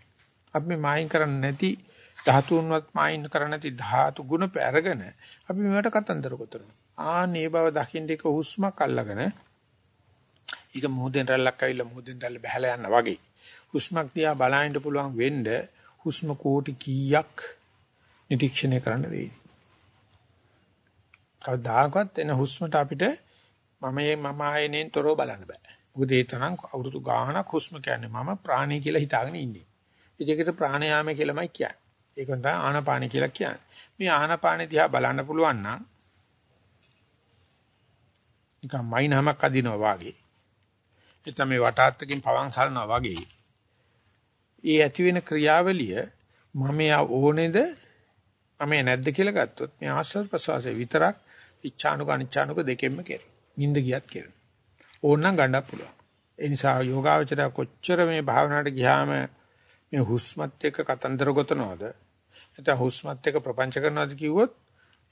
අපි මේ මායින් කරන්නේ නැති ධාතුන්වත් මායින් කරන්නේ නැති ධාතු ගුණ පෙරගෙන අපි මේවට කතන්දර ගොතනවා. ආනේ බව දකින්න එක හුස්මක් අල්ලගෙන ඒක මොහොතෙන් රැල්ලක් ඇවිල්ලා මොහොතෙන් රැල්ල බහැලා යනවා වගේ. හුස්මක් දිහා බලන්න පුළුවන් වෙන්න හුස්ම කෝටි කීයක් නිරීක්ෂණය කරන්න වෙයි. කවදාකවත් එන හුස්මට අපිට මම මම ආයෙනෙන් තොරව බලන්න බෑ. මොකද ඒ තරම් අවුරුදු ගාණක් හුස්ම කියන්නේ මම ප්‍රාණී කියලා හිතාගෙන ඉන්නේ. ඒකට ප්‍රාණයාමය කියලාමයි කියන්නේ. ඒක තමයි ආනාපාන කියලා කියන්නේ. මේ ආනාපාන දිහා බලන්න පුළුවන් නම් නිකන් මයින්හමක් අදිනවා වාගේ. එතන මේ වටාත්තකින් පවන් සලනවා වාගේ. ඒ ඇති වෙන ක්‍රියාවලිය මම ඕනේද මම නැද්ද කියලා ගත්තොත් මේ ආශ්වාස ප්‍රශ්වාසය විතරක් ඉච්ඡානුක අනිච්ඡානුක දෙකෙන්ම කෙරේ. නිින්ද ගියත් කෙරේ. ඕනනම් ගන්නත් පුළුවන්. ඒ නිසා යෝගාවචරය කොච්චර මේ භාවනාවට ගියාම මේ හුස්මත් එක්ක කතන්දර ගොතනවද? නැත්නම් හුස්මත් එක්ක ප්‍රපංච කරනවද කිව්වොත්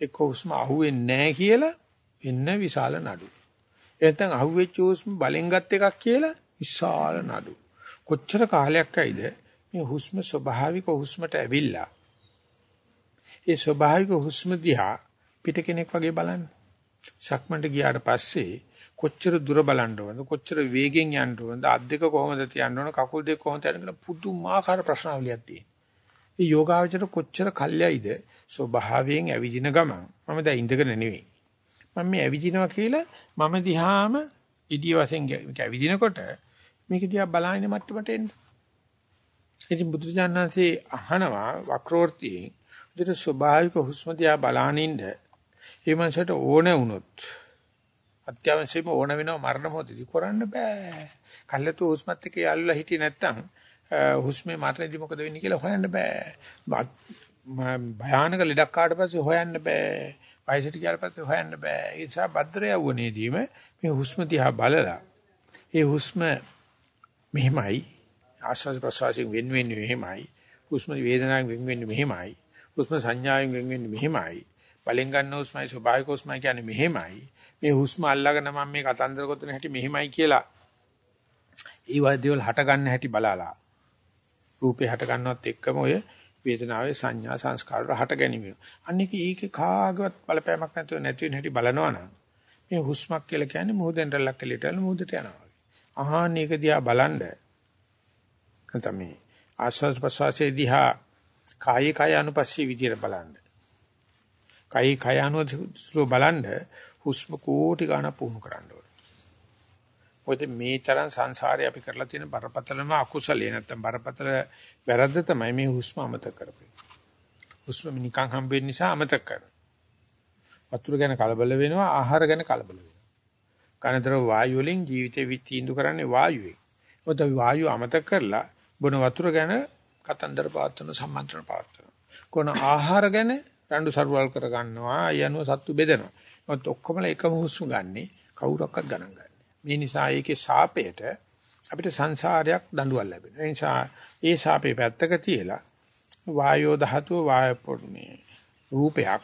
එක්ක හුස්ම අහුවෙන්නේ නැහැ කියලා එන්න විශාල නඩු. එතෙන් අහුවෙච්ච හුස්ම බලෙන් ගත් එකක් කියලා විශාල නඩු. කොච්චර කාලයක් ඇයිද මේ හුස්ම ස්වභාවික හුස්මට ඇවිල්ලා ඒ ස්වභාවික හුස්ම දිහා පිට කෙනෙක් වගේ බලන්න. සක්මන්ට ගියාට පස්සේ කොච්චර දුර බලන්න ඕනද කොච්චර වේගෙන් යන්න ඕනද අත් දෙක කොහොමද තියන්න ඕන කකුල් දෙක කොහොමද යන්න කියලා පුදුමාකාර ප්‍රශ්නාවලියක් තියෙනවා. මේ යෝගාවචර කොච්චර කල්යයිද ස්වභාවයෙන් ඇවිදින ගමන් මම දැන් ඉඳගෙන නෙවෙයි. මම මේ ඇවිදිනවා කියලා මම දිහාම ඉදිය වශයෙන් ඇවිදිනකොට මේක දිහා බලහින මට්ටමට එන්න. ඉතින් බුදුජානනාංශේ අහනවා වක්‍රෝර්තියෙන් උදේට ස්වභාවික හුස්ම දිහා බලනින්ද ඒ මනසට ඕන වුණොත් අත්‍යවශ්‍යම ඕන වෙනවා මරණ මොහොතදී කරන්න බෑ. කල්ලාතු හුස්මත් එක්ක යල්ලා හිටියේ නැත්තම් හුස්මේ මරණදී මොකද වෙන්නේ කියලා හොයන්න බෑ. භයානක ලෙඩක් කාට පස්සේ හොයන්න බෑ. වයසට ගියාට පස්සේ හොයන්න බෑ. ඒ නිසා භද්‍ර යවුණේදීම මේ හුස්ම දිහා බලලා ඒ හුස්ම මෙහෙමයි ආස්වාද ප්‍රසවාසයෙන් වෙන වෙන්නේ මෙහෙමයි. හුස්ම වේදනාවෙන් වෙන වෙන්නේ මෙහෙමයි. හුස්ම සංඥාවෙන් වෙන වෙන්නේ මෙහෙමයි. බලෙන් ගන්න හුස්මයි ස්වභාවික හුස්මයි කියන්නේ මෙහෙමයි. මේ හුස්ම අල්ලගෙන මම මේ කතන්දර ගොතන හැටි මෙහෙමයි කියලා. ඒ වදේවල් හට ගන්න හැටි බලලා. රූපේ හට ගන්නවත් එක්කම ඔය වේදනාවේ සංඥා සංස්කාර රහට ගැනීම. අනික ඒකේ කාගවත් බලපෑමක් නැතුව නැති වෙන හැටි බලනවා නම් මේ හුස්මක් කියලා කියන්නේ මොහොතෙන් රැල්ලක් එළියට මොහොතට යනවා. අහන්න ඒක දිහා බලන්න. නැත්නම් මේ ආස්වාද ප්‍රසවාසයේ දිහා කායේ කාය අනුපස්සී විදියට බලන්න. කායේ කාය අනුසුර බලන්න හුස්ම කෝටි ගණන් පුහුණු කරන්න ඕනේ. මොකද මේ තරම් සංසාරේ අපි කරලා තියෙන බරපතලම අකුසලයේ නැත්නම් බරපතල වැරද්ද තමයි මේ හුස්ම අමතක කරපේ. හුස්ම නිකන් හම්බෙන්න නිසා අමතක කරනවා. වතුර ගැන කලබල වෙනවා ආහාර ගැන කලබල වෙනවා. කනතර වායු වලින් ජීවිතේ විචින්දු කරන්නේ වායුවේ. මොකද වායුව අමතක කරලා බොන වතුර ගැන කතන්දර පාත්වන සම්මන්ත්‍රණ පාත්වන. කොන ආහාර ගැන රණ්ඩු සරුවල් කර ගන්නවා. යනුව සත්තු බෙදෙනවා. මොකද ඔක්කොම එකම හුස්ම ගන්නෙ කවුරක්වත් ගණන් ගන්න. මේ නිසා ඒකේ ශාපයට අපිට සංසාරයක් දඬුවම් ලැබෙනවා. ඒ නිසා ඒ ශාපේ පැත්තක තියලා වායෝ ධාතුව වායපොන්නේ රූපයක්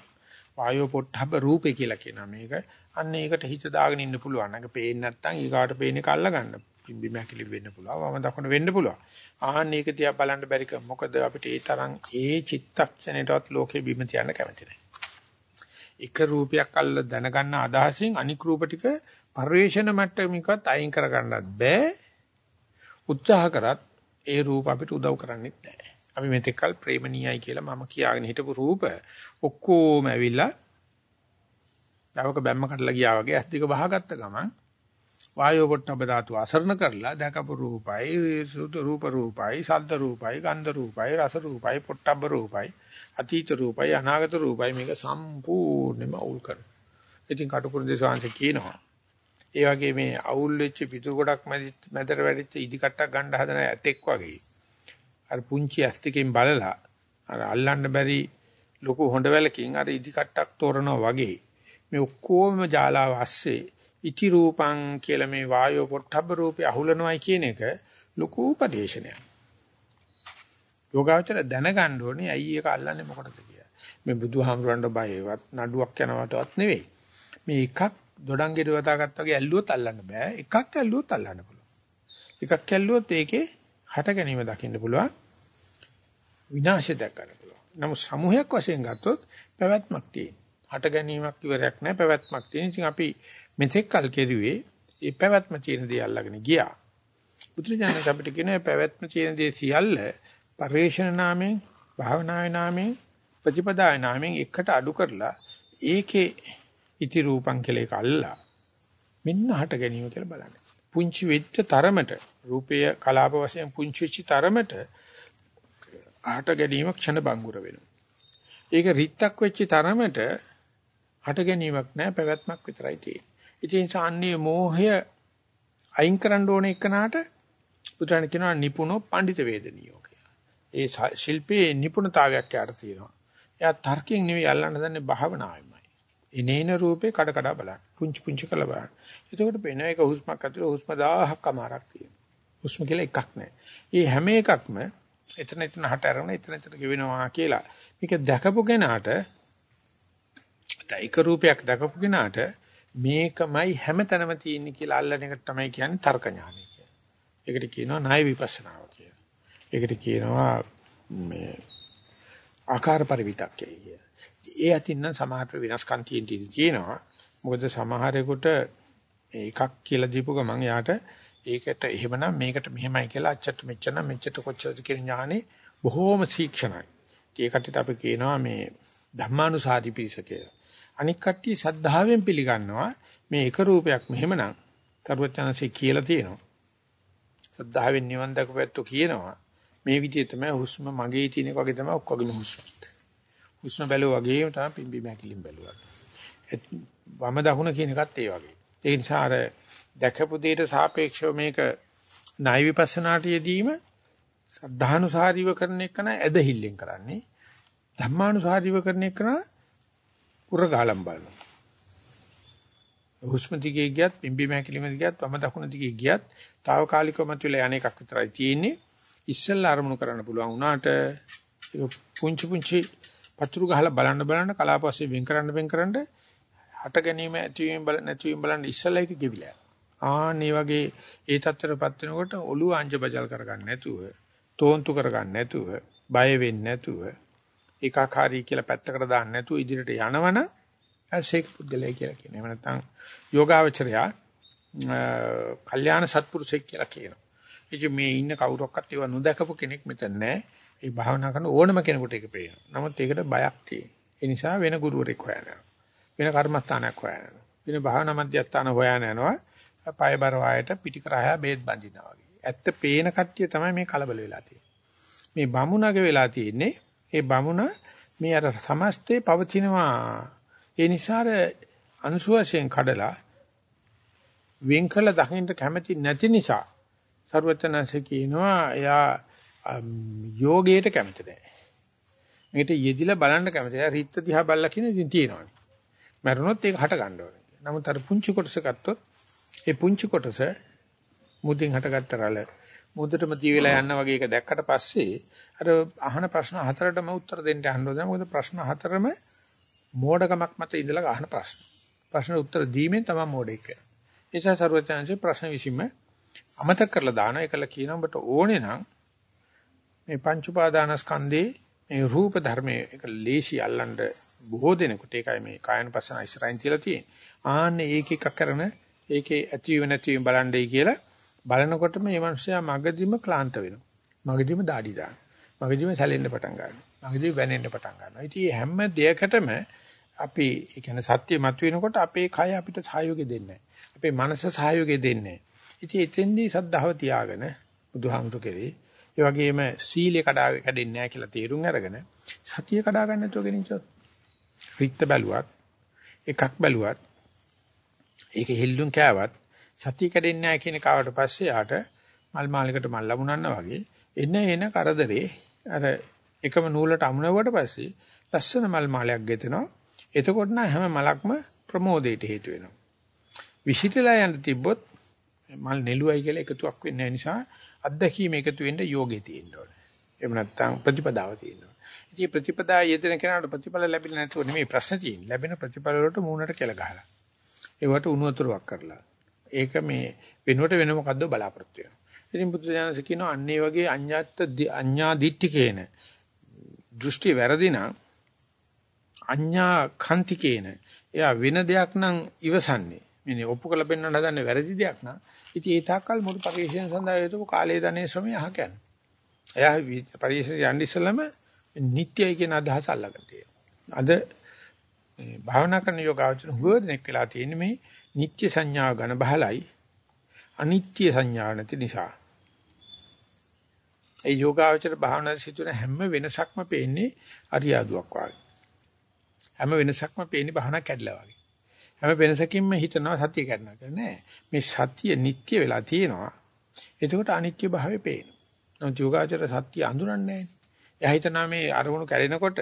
වායෝ පොට්ටබ රූපේ කියලා කියනවා මේක. අන්න ඒකට හිත දාගෙන ඉන්න පුළුවන්. නැග පේන්නේ නැත්නම් ඊගාට පේන එක අල්ල ගන්න. පිම්බි මැකිලි වෙන්න පුළුවන්. වම දකුණ වෙන්න පුළුවන්. ආන්න ඒක තියා බලන්න බැරික මොකද අපිට ඒ තරම් ඒ චිත්තක්ෂණයටවත් ලෝකේ බිම තියන්න කැමති නැහැ. එක රූපයක් අල්ල දැනගන්න අදහසින් අනික් රූප ටික පරිවේෂණ මට්ටමිකවත් අයින් කරගන්නත් බෑ. උත්සාහ කරත් ඒ රූප අපිට උදව් කරන්නේ නැහැ. අපි මෙතෙක්කල් ප්‍රේමණීයයි කියලා මම කියාගෙන හිටපු රූප ඔක්කොම ඇවිල්ලා දවක බැම්ම කඩලා ගියා වගේ ඇස් දෙක වහගත්ත ගමන් වායෝ පොට්ටබ ධාතු අසරණ කරලා දැකපු රූපයි සුදු රූප රූපයි ශබ්ද රූපයි ගන්ධ රූපයි රස රූපයි පොට්ටබ රූපයි අතීත රූපයි අනාගත රූපයි මේක සම්පූර්ණයෙන්ම අවුල් කරනවා. ඉතින් කටුකුරු දේශාංශ කියනවා ඒ වගේ මේ අවුල් වෙච්ච පිටු ගොඩක් මැදට වැඩිච්ච ඉදි කට්ටක් ගන්න හදන ඇතෙක් වගේ අර පුංචි ඇස් දෙකෙන් බලලා අර අල්ලන්න බැරි ලොකු හොඬ වැලකින් අර ඉදි කට්ටක් තෝරනවා වගේ මේ ඔක්කොම ජාලාව ඇස්සේ ඉති රූපං කියලා මේ වායෝ පොට්ටබ්බ රූපේ අහුලනවයි කියන එක ලොකු උපදේශනයක්. යෝගාවචර දැනගන්න ඕනේ ඇයි ඒක අල්ලන්නේ මොකටද කියලා. මේ බුදුහාමුදුරන්ට බයවත් නඩුවක් යනවටවත් නෙවෙයි. මේ එකක් දොඩංගෙට වතාගත්ත වගේ ඇල්ලුවොත් අල්ලන්න බෑ. එකක් ඇල්ලුවොත් අල්ලන්න පුළුවන්. එකක් ඇල්ලුවොත් ඒකේ හට ගැනීම දකින්න පුළුවන්. විනාශය දක්වන්න පුළුවන්. නමුත් සමූහයක් වශයෙන් ගත්තොත් පැවැත්මක් තියෙන. හට ගැනීමක් ඉවරයක් නැහැ පැවැත්මක් තියෙන. ඉතින් අපි මෙතෙක් කල් කෙරුවේ ඒ පැවැත්ම තියෙන දේ අල්ලගෙන ගියා. බුදුරජාණන් අපිට කියන පැවැත්ම තියෙන දේ සියල්ල පරිේශන නාමයෙන්, භාවනාවේ නාමයෙන්, ප්‍රතිපදාවේ නාමයෙන් එකට අඩු කරලා ඒකේ ඉති රූපං කියලා එක අල්ලා මෙන්න හට ගැනීම කියලා බලන්න. පුංචි වෙච්ච තරමට රූපය කලාප වශයෙන් පුංචි වෙච්ච තරමට හට ගැනීම ක්ෂණ බංගුර වෙනවා. ඒක රිත්තක් වෙච්ච තරමට හට ගැනීමක් නැහැ පැවැත්මක් විතරයි තියෙන්නේ. ඉතින් සාන්නේ මෝහය අයින් කරන්න ඕන එකනට බුදුරණ කියනවා නිපුණෝ පඬිත වේදනියෝ කියලා. ඒ ශිල්පයේ නිපුණතාවයක් යාට තියෙනවා. එයා තර්කයෙන් නෙවෙයි අල්ලන්න දන්නේ භාවනාවෙන්මයි. ඉනේන රූපේ කඩ කඩ බලන්න. පුංචි පුංචි කළ බලන්න. එතකොට පේන එක හුස්මක් ඇතුළේ හුස්ම 1000ක් අමාරක් තියෙනවා. හුස්ම කියලා එකක් නැහැ. මේ හැම එකක්ම එතන එතන හට අරගෙන එතන එතන ගෙවෙනවා කියලා. මේක දැකපු කෙනාට ඒක රූපයක් දැකපු කෙනාට මේකමයි හැමතැනම තියෙන්නේ කියලා අල්ලන එක තමයි කියන්නේ තර්ක ඥානය කියලා. ඒකට කියනවා ණය විපස්සනාව කියලා. ඒකට කියනවා මේ ආකාර පරිවිතක්කය කියලා. ඒ අතින් නම් සමහර වෙනස්කම් තියෙනවා. මොකද සමහරෙකුට මේ එකක් කියලා දීපු ගමන් යාට ඒකට එහෙමනම් මේකට මෙහෙමයි කියලා අච්චට මෙච්චර මෙච්චර කොච්චරද කියන ඥානෙ බොහෝම සීක්ෂණයි. ඒකට අපි කියනවා මේ ධම්මානුසාරී පිරිස කියලා. අනික් කට්ටිය සද්ධාවෙන් පිළිගන්නවා මේ එක රූපයක් මෙහෙමනම් තරුවචනසේ කියලා තියෙනවා. සද්ධාවෙන් නිවන් දක්වපැත්තෝ කියනවා මේ විදිය තමයි හුස්ම මගේ තියෙන එක වගේ තමයි ඔක්කොගෙම හුස්ම. හුස්ම බැලුවා වගේම තමයි පිම්බි මැකිලින් බැලුවා. වම දකුණ කියන එකත් ඒ වගේ. ඒ නිසා අර දැකපු දෙයට සාපේක්ෂව මේක ණය විපස්සනාට යෙදීම සද්ධානුසාරීව කරන එක නෑ ඇදහිල්ලෙන් කරන්නේ. ධම්මානුසාරීව කරන එක නා උරගාලම් බලනවා. හුස්ම දිගේ ගියත් පිම්බි මැකිලිම ගියත් වම දකුණ දිගේ ගියත් తాවකාලිකව මතුවලා යන එකක් විතරයි තියෙන්නේ. ඉස්සෙල්ලා අරමුණු කරන්න පුළුවන් වුණාට ඒක පුංචි පුංචි පතුරු ගහලා බලන්න බලන්න කලාපස්සේ වෙන් කරන්න වෙන් කරන්න හට ගැනීම ඇතිවීම බල නැතිවීම බලන්න ඉස්සෙල්ලා ඒක ගෙවිලා. ආන් මේ වගේ ඒ තත්ත්වයටපත් වෙනකොට ඔළුව අංජ බජල් කරගන්න නැතුව, තෝන්තු කරගන්න නැතුව, බය වෙන්නේ නැතුව, ඒකාකාරී කියලා පැත්තකට දාන්න නැතුව ඉදිරියට යනවනම් අශේක පුද්ගලයා කියලා කියනවා. එහෙම නැත්නම් යෝගාවචරයා කල්යාණ සත්පුරුෂෙක් කියලා කියනවා. ඉතින් මේ ඉන්න කවුරක්වත් ඒව නොදකපු කෙනෙක් මෙතන නැහැ. ඒ භාවනා කරන ඕනම කෙනෙකුට ඒක පේනවා. නමුත් ඒකට බයක් තියෙනවා. ඒ නිසා වෙන ගුරුවරෙක් හොයනවා. වෙන කර්මස්ථානයක් හොයනවා. වෙන භාවනා මධ්‍යස්ථාන හොයන යනවා. පය බර වායට පිටිකරහය බේත් බඳිනවා වගේ. ඇත්ත පේන කට්ටිය තමයි මේ කලබල වෙලා තියෙන්නේ. මේ බමුණගේ වෙලා තියෙන්නේ ඒ බමුණ මේ අර සමස්තේ පවතිනවා. ඒ නිසා අනුසුවයෙන් කඩලා වෙන් කළ දකින්න කැමති නැති නිසා සර්වචනanse කියනවා එයා යෝගයට කැමති නැහැ. මේකට යෙදිලා බලන්න කැමති. එයා රිත්ත දිහා බලලා කියන ඉතින් තියෙනවානේ. මරුණොත් ඒක හට ගන්න ඕනේ. නමුත් අර පුංචි කොටස ගත්තොත් ඒ පුංචි කොටස මුදින් හටගත්තරල මුදටම දී වෙලා යන්න වගේ එක දැක්කට පස්සේ අර අහන ප්‍රශ්න හතරටම උත්තර දෙන්න යන්න ඕනේ. මොකද ප්‍රශ්න හතරම මෝඩකමක් මත ඉඳලා අහන ප්‍රශ්න. ප්‍රශ්න උත්තර දීමෙන් තමයි මෝඩෙක් වෙන්නේ. ඒ නිසා සර්වඥාන්සේ ප්‍රශ්න විසීම අමතක කරලා දාන එකල කියන ඔබට ඕනේ නම් මේ පංච උපාදානස්කන්ධේ මේ රූප ධර්මයේ එක ලේසි අල්ලන්න බොහෝ දෙනෙකුට ඒකයි මේ කායන පස්සන ඉස්සරහින් තියලා තියෙන්නේ. ආන්නේ ඒක එකක් කරන ඒකේ ඇතිව නැතිව බලන්නයි කියලා බලනකොට මේ මනුස්සයා මගදීම ක්ලාන්ත වෙනවා. මගදීම দাঁඩි දානවා. මගදීම සැලෙන්න පටන් ගන්නවා. මගදීම වැනෙන්න පටන් ගන්නවා. ඉතින් හැම දෙයකටම අපි ඒ කියන්නේ සත්‍ය මතුවෙනකොට අපේ කය අපිට සහයෝගය දෙන්නේ නැහැ. අපේ මනස සහයෝගය දෙන්නේ නැහැ. ඉතින් එතෙන්දී සද්ධාව තියාගෙන බුදුහාමුදුර කෙරේ ඒ වගේම සීලය කඩා කැඩෙන්නේ නැහැ කියලා තීරුම් අරගෙන සතිය කඩා ගන්න නැතුව ගෙනිච්චොත් රික්ත බැලුවත් එකක් බැලුවත් ඒක හෙල්ලුම් කෑවත් සතිය කැඩෙන්නේ නැහැ කියන කාවට පස්සේ යාට මල් මාලයකට මල් ලැබුණා වගේ එන එන කරදරේ අර එකම නූලට අමුණුවට පස්සේ ලස්සන මල් මාලයක් ගෙතෙනවා එතකොට නම් හැම මලක්ම ප්‍රමෝදයට හේතු වෙනවා විසිතලා යන්න තිබ්බොත් මල් නෙළුවයි කියලා එකතුවක් වෙන්නේ නිසා අත්දැකීම එකතු වෙන්න යෝගේ තියෙන්න ඕනේ. එහෙම නැත්නම් ප්‍රතිපදාව තියෙන්න ඕනේ. ඉතින් ප්‍රතිපදාව යෙදෙන කෙනාට ප්‍රතිඵල ලැබෙන්නේ නැතුව නෙමෙයි ප්‍රශ්න තියෙන්නේ. ලැබෙන ප්‍රතිඵල වලට මූණට කෙල ගහලා. ඒවට උණු වතුරක් කරලා. ඒක මේ වෙනුවට වෙන මොකද්ද බලාපොරොත්තු වෙනවා. ඉතින් බුදු දහමස කියනවා අන්නේ වගේ අඤ්ඤාත් අඤ්ඤා දිට්ඨිකේන දෘෂ්ටි වැරදි නම් අඤ්ඤා කන්තිකේන එයා වෙන දෙයක් නම් ඉවසන්නේ. මේ ඔප්පු කළ පෙන්වන්න හදන්නේ වැරදි දෙයක් නම් ඉතින් ඒ තාක්කල් මුළු පරිශ්‍රයෙන් සඳහා යොදපු කාලයේ ධනේ ශ්‍රමය අහ කියන්නේ. එයා පරිශ්‍රය යන්නේ ඉස්සලම නිට්ටයයි කියන අදහස අල්ලගෙන තියෙනවා. අද මේ භාවනා කරන යෝගාවචර හුවදෙනෙක් වෙලා තියෙන්නේ මේ නිට්ටය සංඥාව ගන්න බහලයි අනිත්‍ය සංඥා නැති නිසා. ඒ යෝගාවචර භාවනා සිදුවන හැම වෙනසක්ම පේන්නේ අරියාදුවක් වගේ. හැම වෙනසක්ම පේන්නේ භාවනා කැඩලා වගේ. හැම වෙනසකින්ම හිතනවා සතිය කරනවා කියලා නෑ. මේ සතිය නිට්ටය වෙලා තියෙනවා. එතකොට අනිත්‍ය භාවය පේනවා. නමුත් යෝගාචර සත්‍ය අඳුරන්නේ නෑනේ. එයා හිතනවා මේ අරමුණු කැඩෙනකොට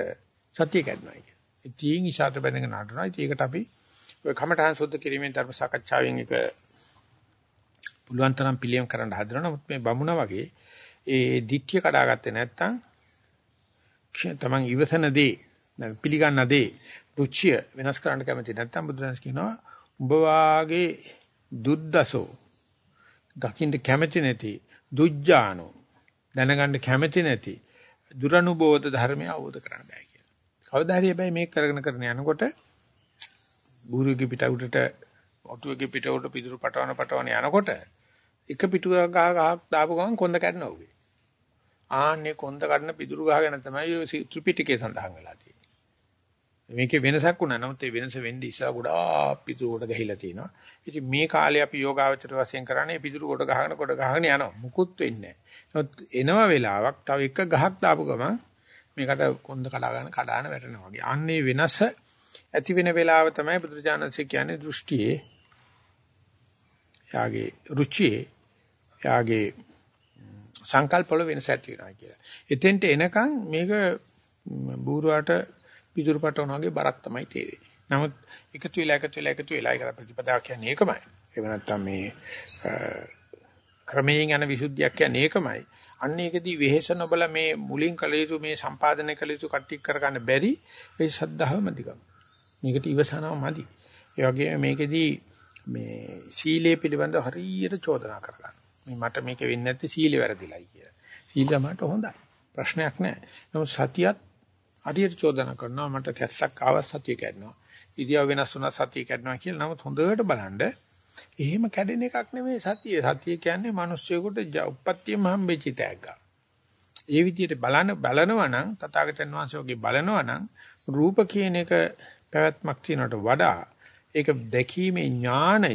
සතිය කැඩනවා කියලා. ඉතින් ඉෂාත බැඳගෙන නටනවා. ඒකට අපි ඔය කමඨහන් සුද්ධ කිරීමෙන් ධර්ම සාකච්ඡාවෙන් එක පුළුවන් තරම් පිළියම් කරන්න හදනවා. නමුත් මේ බමුණ වගේ ඒ දිට්ඨිය කඩාගත්තේ නැත්නම් තමන් ඉවසන දේ පිළිගන්න දේ රුචිය වෙනස් කරන්න කැමති නැත්නම් බුදුරජාණන් කියනවා උඹ වාගේ දුද්දසෝ දකින්න කැමති නැති දුජ්ජානෝ දැනගන්න කැමති නැති දුරනුබෝධ ධර්මය අවබෝධ කරගන්න බෑ කියලා. කවදා හරි හැබැයි මේක කරගෙන කරගෙන යනකොට ගුරුගේ පිට උඩට ඔටුවේගේ පිටවට පිටුරු පටවන පටවන යනකොට එක පිටු ගහ ගහක් දාපු ගමන් කොන්ද කැඩනවා උගේ. ආන්නේ කොන්ද කඩන පිටුරු ගහ ගැන තමයි ත්‍රිපිටකයේ සඳහන් වෙලා තියෙන්නේ. මේකේ වෙනසක් වුණා. නමුත් ඒ වෙනස වෙන්නේ ඉස්සලා ගොඩාක් පිටුරු කොට ගහිලා තිනවා. ඉතින් මේ කාලේ අපි යෝගාවචර වශයෙන් කරන්නේ පිටුරු කොට ගහගෙන කොට ගහගෙන යනවා. මුකුත් වෙන්නේ නැහැ. එනවා වෙලාවක් තව එක ගහක් දාපු ගමන් මේකට කොන්ද කඩා ගන්න කඩාන වැටෙනවා වගේ. අන්නේ වෙනස ඇති වෙන වෙලාව තමයි බුදුරජාණන්සේ කියන්නේ දෘෂ්ටියේ යාගේ රුචියේ යාගේ සංකල්පවල වෙනස ඇති වෙනවා කියලා. එතෙන්ට එනකන් මේක බූරුවාට පිටුරු පටවන වගේ බරක් තමයි තේරෙන්නේ. නමුත් එකතු වෙලා එකතු වෙලා එකතු වෙලා ඒක ප්‍රතිපදාවක් කියන්නේ ඒකමයි. එහෙම නැත්නම් මේ ක්‍රමයෙන් යන විසුද්ධියක් කියන්නේ ඒකමයි. අන්න ඒකදී වෙහෙස නොබල මේ මුලින් කළ යුතු මේ සම්පාදනය කළ යුතු කට්ටිය කරගන්න බැරි ඒ ශද්ධාව මදිකම. මේකට ඉවසනව මදි. ඒ වගේම මේකෙදී මේ සීලය පිළිබඳව හරියට චෝදනා කරගන්න. මේ මට මේක වෙන්නේ නැත්තේ සීලෙ වැරදිලයි කියලා. සීලය මට හොඳයි. ප්‍රශ්නයක් නැහැ. නමුත් සතියත් හරියට චෝදනා කරනවා මට කැස්සක් ආව සතිය කැඩනවා. ඉදියාව වෙනස් වුණා සතිය කැඩනවා කියලා. නමුත් හොඳට බලන්න එහෙම කැඩෙන එකක් නෙමෙයි සතිය. සතිය කියන්නේ මිනිස්සුයෙකුට උප්පත්තියම හම්බෙච්ච තෑග්ග. ඒ විදිහට බලන බලනවා නම් තථාගතයන් වහන්සේ වගේ බලනවා නම් රූප කියන එක පැවැත්මක් තියනට වඩා ඒක දැකීමේ ඥාණය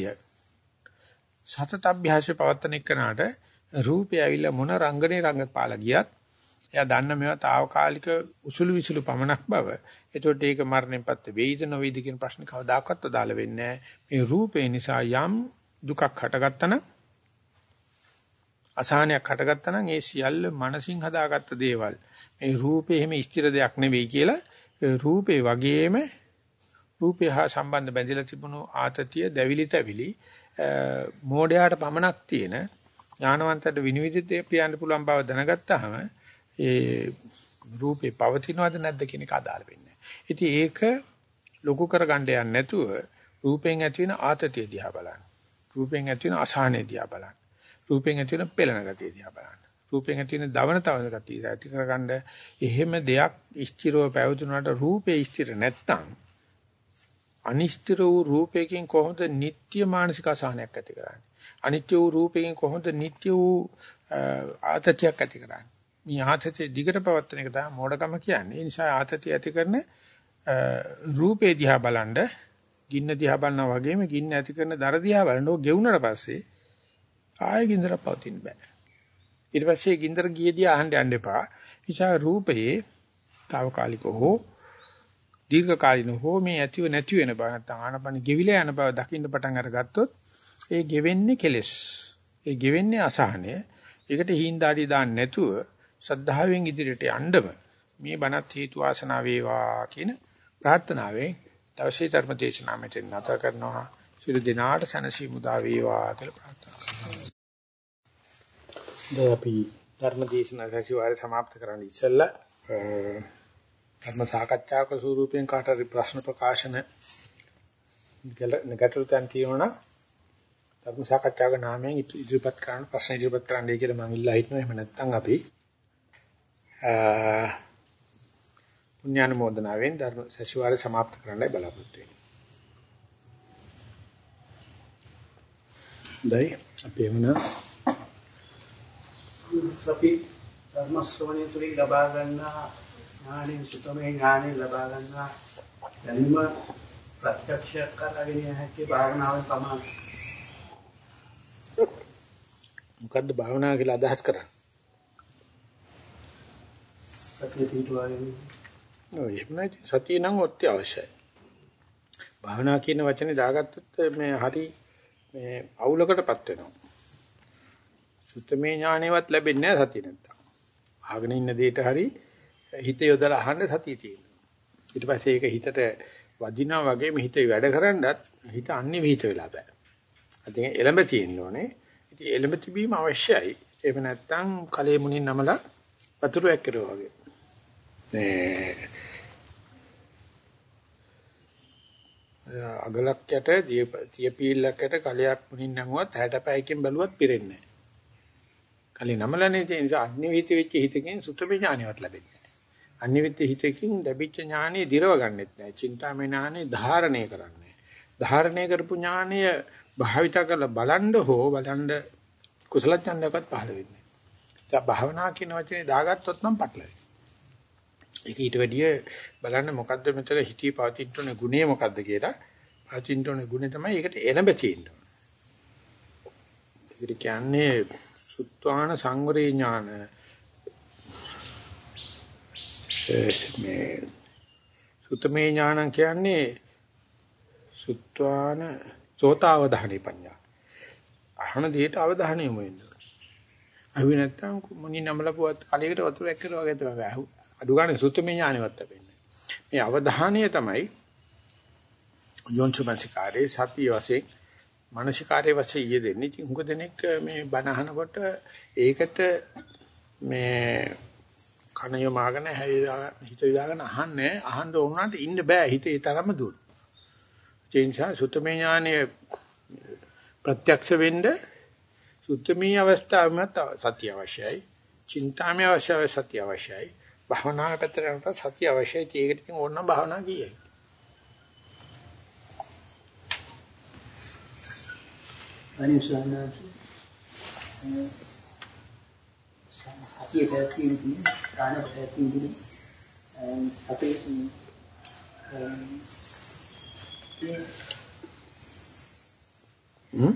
සතත අභ්‍යාසය පවත්තන එකනට රූපය ඇවිල්ලා මොන රංගනේ රංගපාලා ගියත් එයා දන්න මේවා తాවකාලික උසුළු විසුළු පමණක් බව. ඒතකොට ඒක මරණයෙන් පස්සේ වේද නොවේද කියන ප්‍රශ්න කවදාකවත් අදාළ වෙන්නේ මේ රූපේ නිසා යම් දුකක් හටගත්තා නම් අසහනයක් හටගත්තා නම් ඒ සියල්ල මනසින් හදාගත්ත දේවල්. මේ රූපේ එහෙම ස්ථිර දෙයක් නෙවෙයි කියලා රූපේ වගේම රූපය හා සම්බන්ධ බැඳිලා තිබුණු ආතතිය දැවිලි තැවිලි මෝඩයාට පමණක් තියෙන ඥානවන්තට විනිවිදිත පියන්න පුළුවන් බව දැනගත්තාම ඒ රූපේ පවතිනවද නැද්ද කියන එක අදාළ වෙන්නේ. ඉතින් ඒක ලොකු කරගන්න යන්නේ නැතුව රූපෙන් ඇති වෙන ආතතිය දිහා බලන්න. රූපෙන් ඇති වෙන අසහනය දිහා බලන්න. රූපෙන් ඇති වෙන පෙළෙන ගතිය දිහා බලන්න. රූපෙන් ඇති වෙන දවන තවන ගතිය ඇති කරගන්න එහෙම දෙයක් ස්ථිරව පැවතුනට රූපේ ස්ථිර නැත්තම් අනිෂ්ටර වූ රූපයකින් කොහොමද නিত্য මානසික අසහනයක් ඇති කරන්නේ? අනිත්‍ය වූ රූපයෙන් කොහොමද නিত্য වූ ආතතියක් ඇති කරන්නේ? මේ ආතතිය දිගට පවත්වන එක තමයි මෝඩකම කියන්නේ. ඒ නිසා ආතතිය ඇති කරන රූපේ දිහා බලනද ගින්න දිහා බලනවා වගේම ගින්න ඇති කරන දර දිහා බලනෝ ගෙවුනට පස්සේ ආයෙ ගින්දර පවතින්න බෑ. ඊට පස්සේ ගින්දර ගියේදී අහන්න යන්න එපා. නිසා රූපයේ తాවකාලිකව හෝ දීර්ඝ කාලින හෝ මේ ඇතිව නැති වෙන බව නැත්නම් ආනපන ගෙවිලා යන බව දකින්න පටන් අරගත්තොත් ඒ ගෙවෙන්නේ කෙලෙස්. ඒ ගෙවෙන්නේ අසහනය. ඒකට හිඳාඩි දාන්න නැතුව සද්ධාවෙන් ඉදිරියට යන්නම මේ බණත් හේතු වාසනා වේවා කියන ප්‍රාර්ථනාවෙන් දවසේ ධර්ම දේශනාව මෙතන නැත කරනවා සියලු දිනාට සනසි මුදා වේවා කියලා ප්‍රාර්ථනා කරනවා. දැන් අපි ධර්ම දේශනාව සැසිවාරය સમાપ્ત කරන්න ඉස්සෙල්ලා ධර්ම සාකච්ඡාවක ස්වරූපයෙන් කාට හරි ප්‍රශ්න ප්‍රකාශන ගැටළු තැන් තියෙනවා ධර්ම සාකච්ඡාවක නාමයෙන් ඉදිරිපත් කරන්න ප්‍රශ්න ඉදිරිපත් කරන්නයි කියලා මම ඉල්ලා හිටනවා. එහෙම නැත්නම් අපි පුණ්‍යානුමෝදනාවෙන් ධර්ම සැසිවාරය સમાપ્ત කරන්නයි බලාපොරොත්තු වෙන්නේ. දැයි අපි එමුන සපි ධර්ම ශ්‍රවණය තුළින් ලබා ගන්නා ඥානෙ සුතමේ ඥානෙ ලබා ගන්නා දැනීම ප්‍රත්‍යක්ෂ කරගෙන හැකි භාවනාවෙන් තමයි. මොකද්ද භාවනාව කියලා අදහස් කරන්නේ? සතිය පිටුවාගෙන. ඔය එහෙමයි සතිය නම් ඔත්‍ය අවශ්‍යයි. භාවනා කියන වචනේ දාගත්තොත් මේ හරි මේ අවුලකටපත් වෙනවා. සුත්තමේ ඥානෙවත් ලැබෙන්නේ නැහැ සතිය නැත්තම්. ආගෙන ඉන්න දෙයට හරි හිත යොදලා අහන්න සතිය තියෙනවා. ඊට පස්සේ ඒක හිතට වදිනා වගේම හිතේ වැඩ කරන්නත් හිත අන්නේ විහිිත වෙලා බෑ. අතින් එළඹ තියෙන්න ඕනේ. ඉතින් එළඹ තිබීම අවශ්‍යයි. එහෙම නැත්තම් කලේ මුණින් නමලා වතුරක් කෙරුවා වගේ. මේ අගලක් යට තියපීල්ලක් යට කලයක් මුණින් නැමුවත් 60 බැලුවත් පිරෙන්නේ නැහැ. කලින් නමලනේ ඒ නිසා අනිවිත වෙච්ච හිතකින් සුතමේ ඥානවත් ලැබෙන්නේ නැහැ. අනිවිත හිතකින් ලැබිච්ච ඥානෙ දිරව ගන්නෙත් නැහැ. චින්තාමය ඥානෙ ධාරණය කරන්නේ. ධාරණය කරපු ඥානය භාවිත කරලා බලන්න හෝ බලන්න කුසල ඥානයක්වත් පහළ වෙන්නේ. දැන් භාවනා කියන වචනේ දාගත්තොත් නම් පටලයි. ඒක ඊට වැඩිය බලන්න මොකද්ද මෙතන හිතී පවතින ගුණය මොකද්ද කියලා. පවතින උනේ ගුණය තමයි ඒකට එළඹ තියෙන්නේ. ඒකට කියන්නේ සුත්වාන සංවරේ ඥාන මේ සුතමේ ඥානං කියන්නේ සුත්වාන සෝතාවධානී පඤ්ඤා. අහන දෙයට අවධානය යොමු වෙන්න. අහුවේ නැත්තම් මොනි නමලපුවත් කලයකට වතුරක් කරා වගේ තමයි අහු. අඩු ගන්න සුතමේ ඥානෙවත් ලැබෙන්නේ. මේ අවධානය තමයි යොන්සුමන්සිකාරේ සතිය වශයෙන් මානසිකාරයේ වශයෙන් යෙදෙන්නේ. ඉතින් උඟ දෙනෙක් මේ බණ අහනකොට ඒකට මේ කන යමාගෙන හිත විදාගෙන අහන්නේ අහන්න ඕනකට ඉන්න බෑ හිතේ තරම දුර. ඒ නිසා සුතමේ ඥානයේ ප්‍රත්‍යක්ෂ වෙන්න සුතමේ අවස්ථාවෙම සතිය අවශ්‍යයි. චින්තාමය අවශ්‍යයි සතිය අවශ්‍යයි. භවනා පැත්තට සතිය අවශ්‍යයි. ඒකට ඉතින් ඕනනම් භවනා කියයි. අනිසාරණ සතිය පැවැත්වීම කියන්නේ ප්‍රාණ පැවැත්වීම කියන්නේ අපේ හ්ම්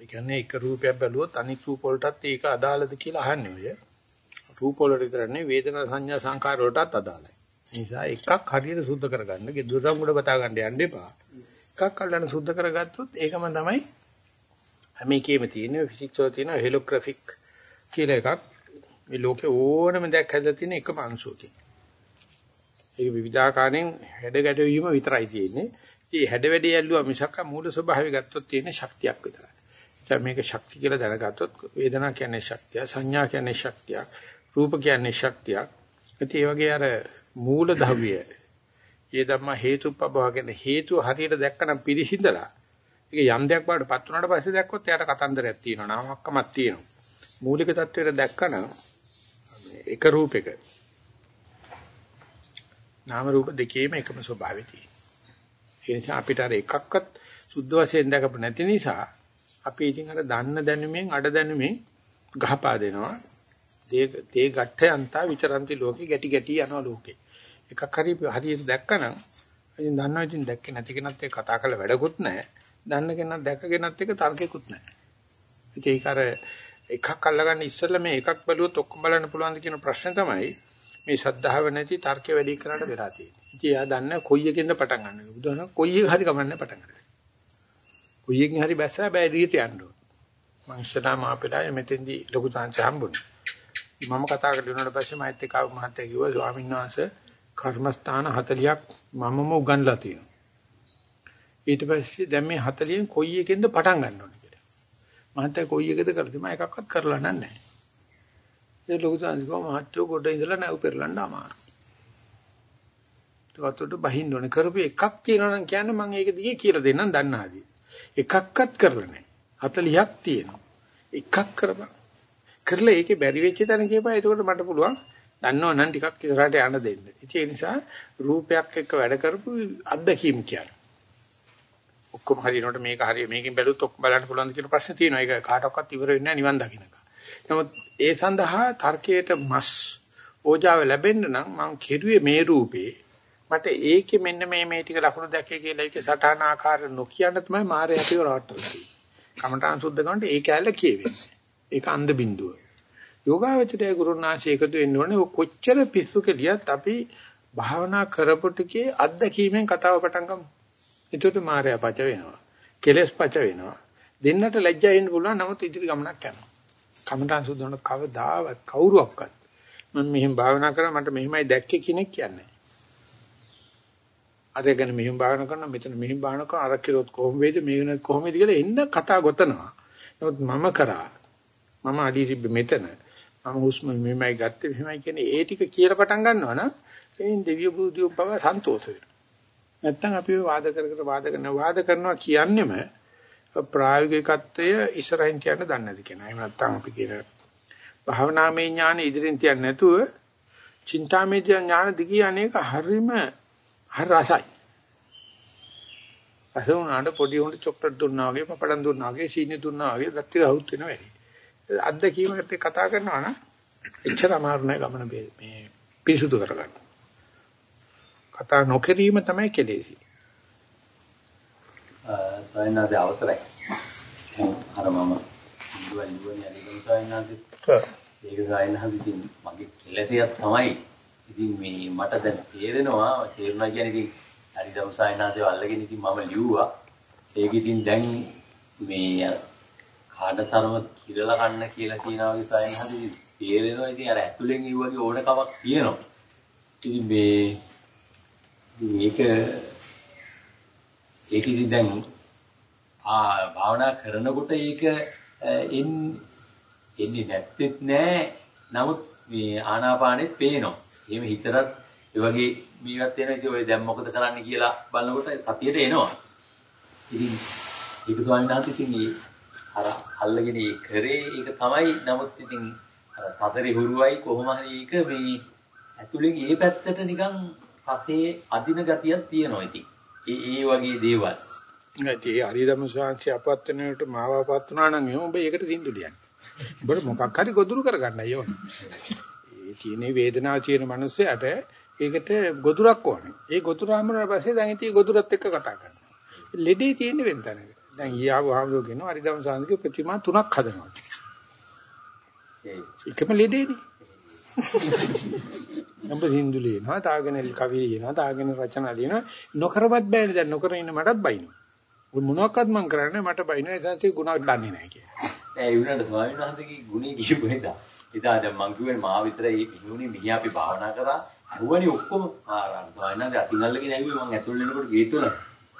ඒ කියන්නේ එක රූපයක් බැලුවොත් අනිත් රූප වලටත් ඒක අදාළද කියලා අහන්නේ ඔය. රූප වලට විතර නෙවෙයි වේදනා සංඥා සංකාර වලටත් අදාළයි. ඒ නිසා එකක් හරියට සුද්ධ කරගන්න. ගෙදුරම් උඩ බතා ගන්න යන්න එපා. එකක් අල්ලන සුද්ධ කරගත්තොත් ඒකම තමයි හැම එකෙම තියෙන ෆිසික්ස් වල තියෙන හෙලෝග්‍රැෆික් කියලා එකක්. මේ ලෝකේ ඕනම දෙයක් හැදලා තියෙන එකම අංශුවකින්. ඒක විවිධාකාරයෙන් හැඩ ගැටවීම විතරයි තියෙන්නේ. ඉතින් හැඩ වැඩි ඇල්ලුවා මිසක් මූල ස්වභාවය ගත්තොත් තියෙන ශක්තියක් විතරයි. දැන් මේක ශක්තිය කියලා දැනගත්තොත් වේදනා කියන්නේ ශක්තිය, සංඥා කියන්නේ ශක්තිය, රූප කියන්නේ ශක්තියක්. ඉතින් ඒ වගේ අර මූල ධර්මය ඒ ධම්ම හේතුපබව කියන හේතුව හරියට දැක්කනම් පිරිහිඳලා ඒක යම් දෙයක් බාටපත් වුණාට පස්සේ දැක්කොත් එයාට කතන්දරයක් තියෙනවා නාමක්කමක් තියෙනවා. මූලික தത്വෙට දැක්කනම් එක රූපයක නාම රූප දෙකේම එකම ස්වභාවය තියෙනවා. ඒ නිසා අපිට අර එකක්වත් සුද්ධ වශයෙන් දැකපු නැති නිසා අපි ඉතින් අර දන්න දැනුමෙන් අඩ දැනුමෙන් ගහපා දෙනවා. තේ තේ ගැට්ටයන්තා විචරන්ති ලෝකේ ගැටි ගැටි යනවා ලෝකේ. එකක් හරි හරියට දැක්කනම් ඉතින් දන්නවා ඉතින් දැක්කේ නැති කෙනත් ඒ කතා කරලා වැඩකුත් නැහැ. දන්න කෙනත් දැක්කගෙනත් එක්ක තර්කයක්කුත් නැහැ. ඉතින් ඒක අර එකක් අල්ලගන්න ඉස්සෙල්ලා මේ එකක් බැලුවොත් ඔක්කොම බලන්න පුළුවන්ද කියන ප්‍රශ්නේ තමයි මේ ශද්ධාව නැති තර්කය වැඩි කරාට වෙලා තියෙන්නේ. ඉතින් එයා දන්නේ කොයි එකෙන්ද පටන් ගන්නද? බුදුහාම කොයි එක හරි කමන්නේ පටන් ගන්නවා. කුයියෙන් හරි බැස්සා බෑ එළියට යන්න ඕන. මම ඉස්සරහම ආපෙලා මෙතෙන්දි ලොකු තාංශ හම්බුනේ. මම කතා කරලා ඉන්නකොට පස්සේ මහත් එක්ක මහත්තයා කිව්වා ස්වාමීන් වහන්සේ කර්මස්ථාන 40ක් මමම උගන්ලා තියෙනවා. ඊට පස්සේ දැන් මේ 40න් කොයි එකෙන්ද පටන් ගන්න ඕන කියලා. මහත්තයා කොයි එකද කරලා මම එකක්වත් කරලා නැහැ. ඒ ලොකු තාංශ කිව්වා මහත්තයෝ ගොඩ ඉඳලා නැව් පෙරලන්න අමාරුයි. ඒකට බහින්න ඕනේ කරපු එකක් තියෙනවා නම් කියන්නේ මම ඒක දිගේ කියලා දෙන්නම් දන්නාදී. එකක්වත් කරලා නැහැ. 40ක් තියෙනවා. එකක් කරපන්. කරලා ඒකේ බැරි වෙච්ච තැන කියපන්. එතකොට මට පුළුවන් දන්නව නම් ටිකක් ඉස්සරහට යන්න දෙන්න. ඒ නිසා රූපයක් එක්ක වැඩ කරපු අත්දැකීම් කියන්නේ. ඔක්කොම හරියනකොට මේක හරිය මේකෙන් බැලුවොත් ඔක්කොම බලන්න පුළුවන් කියන ප්‍රශ්නේ තියෙනවා. ඒක කාටවත් ඉවර වෙන්නේ නැහැ නිවන් දකින්නක. නමුත් ඒ සඳහා තර්කයට මස් ඕජාව ලැබෙන්න නම් මං කෙරුවේ මේ රූපේ මට ඒකේ මෙන්න මේ මේ ටික ලකුණු දැක්කේ කියලා ඒකේ සටහන ආකාර නොකියන්න තමයි මාරේ අපිව රවට්ටලා තියෙන්නේ. කමඨාන් සුද්ධ කරනට ඒ කැලේ කියවෙන්නේ. ඒක අන්ධ බින්දුව. යෝගාවචරය ගුරුනාංශය එකතු වෙන්න ඕනේ කොච්චර පිස්සු කෙලියත් අපි භාවනා කරපු ටිකේ අත්දැකීමෙන් කතාව පටන් ගමු. එතකොට මායя පච වෙනවා. කෙලස් පච වෙනවා. දෙන්නට ලැජ්ජා වෙන්න පුළුවන් නමුත් ඉදිරි ගමනක් යනවා. කමඨාන් සුද්ධ කරන කවදාවත් කවුරුවක්වත් මම මෙහෙම භාවනා කරා මට මෙහෙමයි දැක්කේ කෙනෙක් කියන්නේ. අරගෙන මෙහෙම භාවනා කරනවා මෙතන මෙහෙම භාවනා කරනවා අර කිරොත් කොහොම වේද මේ වෙනත් කොහොම වේද කියලා එන්න කතා ගොතනවා. නමුත් මම කරා මම අඩිය තිබ්බ මෙතන මම හුස්ම මෙහෙමයි ගත්තේ මෙහෙමයි කියන්නේ ඒ ටික කියලා පටන් ගන්නවා නම් එයින් දෙවිය බුදුය බව සන්තෝෂ වෙනවා. නැත්තම් අපි වාද කර කර වාද කරන වාද කරනවා කියන්නේම ප්‍රායෝගිකත්වය ඉස්සරහින් කියන්න දන්නේ නැති කෙනා. එහෙම නැත්තම් අපි කියන භාවනාමය ඥාන ඉදිරියෙන් තියන්නේ නැතුව චින්තාමය ඥාන දිගේ අනේක හරිම හරි රසයි. අසුණාට පොඩි උන්ට චොක්ලට් දුන්නා වගේ පපඩම් දුන්නා වගේ සීනි දුන්නා වගේ දත් ටික හවුත් වෙනවා වැඩි. අත්දැකීමකට කතා කරනවා නම් එච්චර අමාරු නෑ ගමන මේ පිරිසුදු කරගන්න. කතා නොකිරීම තමයි කෙලෙසි. සයන්නාද අවසරයි. අර මම ඉදුවල් ඉදුවනේ අනිගම සයන්නාද. ඒක සයන්නාද ඉතින් මගේ කෙලෙසියක් තමයි. ඉතින් මේ මට දැන් තේරෙනවා තේරුණා කියන්නේ ඉතින් අනිගම සයන්නාදේ අල්ලගෙන ඉතින් මම ලිව්වා. ඒක ඉතින් දැන් මේ කාඩතරම කිරලා කන්න කියලා කියනවා වගේ සයන්නාද තේරෙනවා ඉතින් අර ඇතුලෙන් ඒ වගේ ඕන කමක් තියෙනවා. ඉතින් මේ මේක ඒක ඉතින් දැන් ආ භාවනා කරනකොට ඒක එන්නේ නැත්තේත් නෑ. නමුත් මේ ආනාපානෙත් පේනවා. එහෙම හිතරත් ඒ වගේ මේවත් වෙනවා. ඉතින් ඔය දැන් මොකද කරන්න කියලා බලනකොට සතියට එනවා. ඉතින් ඒක ස්වාමීන් වහන්සේ ඉතින් අර අල්ලගෙන ඒ කරේ ඒක තමයි. නමුත් ඉතින් අර සතරේ හුරුවයි කොහොම හරි ඒක මේ ඇතුලෙන් ඒ පැත්තට නිකන් රසේ අදින ගතියක් තියෙනවා ඉතින්. ඒ ඒ වගේ දේවල්. ඒ හරිදම ශාන්ති අපවත් වෙනකොට මාව අපවත් වුණා නම් එහෙනම් ඔබ ඒකට සින්දු ලියන්න. ඔබට මොකක් හරි ගොදුරු කරගන්නයි ඕන. ඒ තියෙන වේදනාව තියෙන මිනිස්සයාට ඒකට ගොදුරක් ඕනේ. ඒ ගොදුර හම්බුනාට පස්සේ දැන් ඉතින් ගොදුරත් එක්ක කතා කරනවා. ලෙඩේ තියෙන වෙන තැනක. දැන් ඊයාව හම්බුව කියනවා හරිදම ශාන්තිගේ ප්‍රතිමා තුනක් හදනවා. ඒකම ලෙඩේනේ. නම්බ හින්දු ලියනවා, තාගෙන කවි ලියනවා, තාගෙන රචනා ලියනවා. නොකරවත් බෑනේ දැන් නොකර ඉන්න මටත් බයිනවා. ඔය මොනවාක්වත් මං කරන්නේ මට බයිනවා ඒ සංසේ ගුණක් දන්නේ නැහැ කියලා. ඒ වුණාට ස්වාමීන් වහන්සේගේ ගුණේ කියපු එදා. එදා දැන් මං කිව්වේ මා විතරයි ඉන්නේ මිනිහා අපි භාවනා කරා. අරුවනේ ඔක්කොම ආ ස්වාමීන් වහන්සේ අතින් අල්ලගෙන ඇවිල්ලා මං ඇතුල් වෙනකොට ගේට් වල.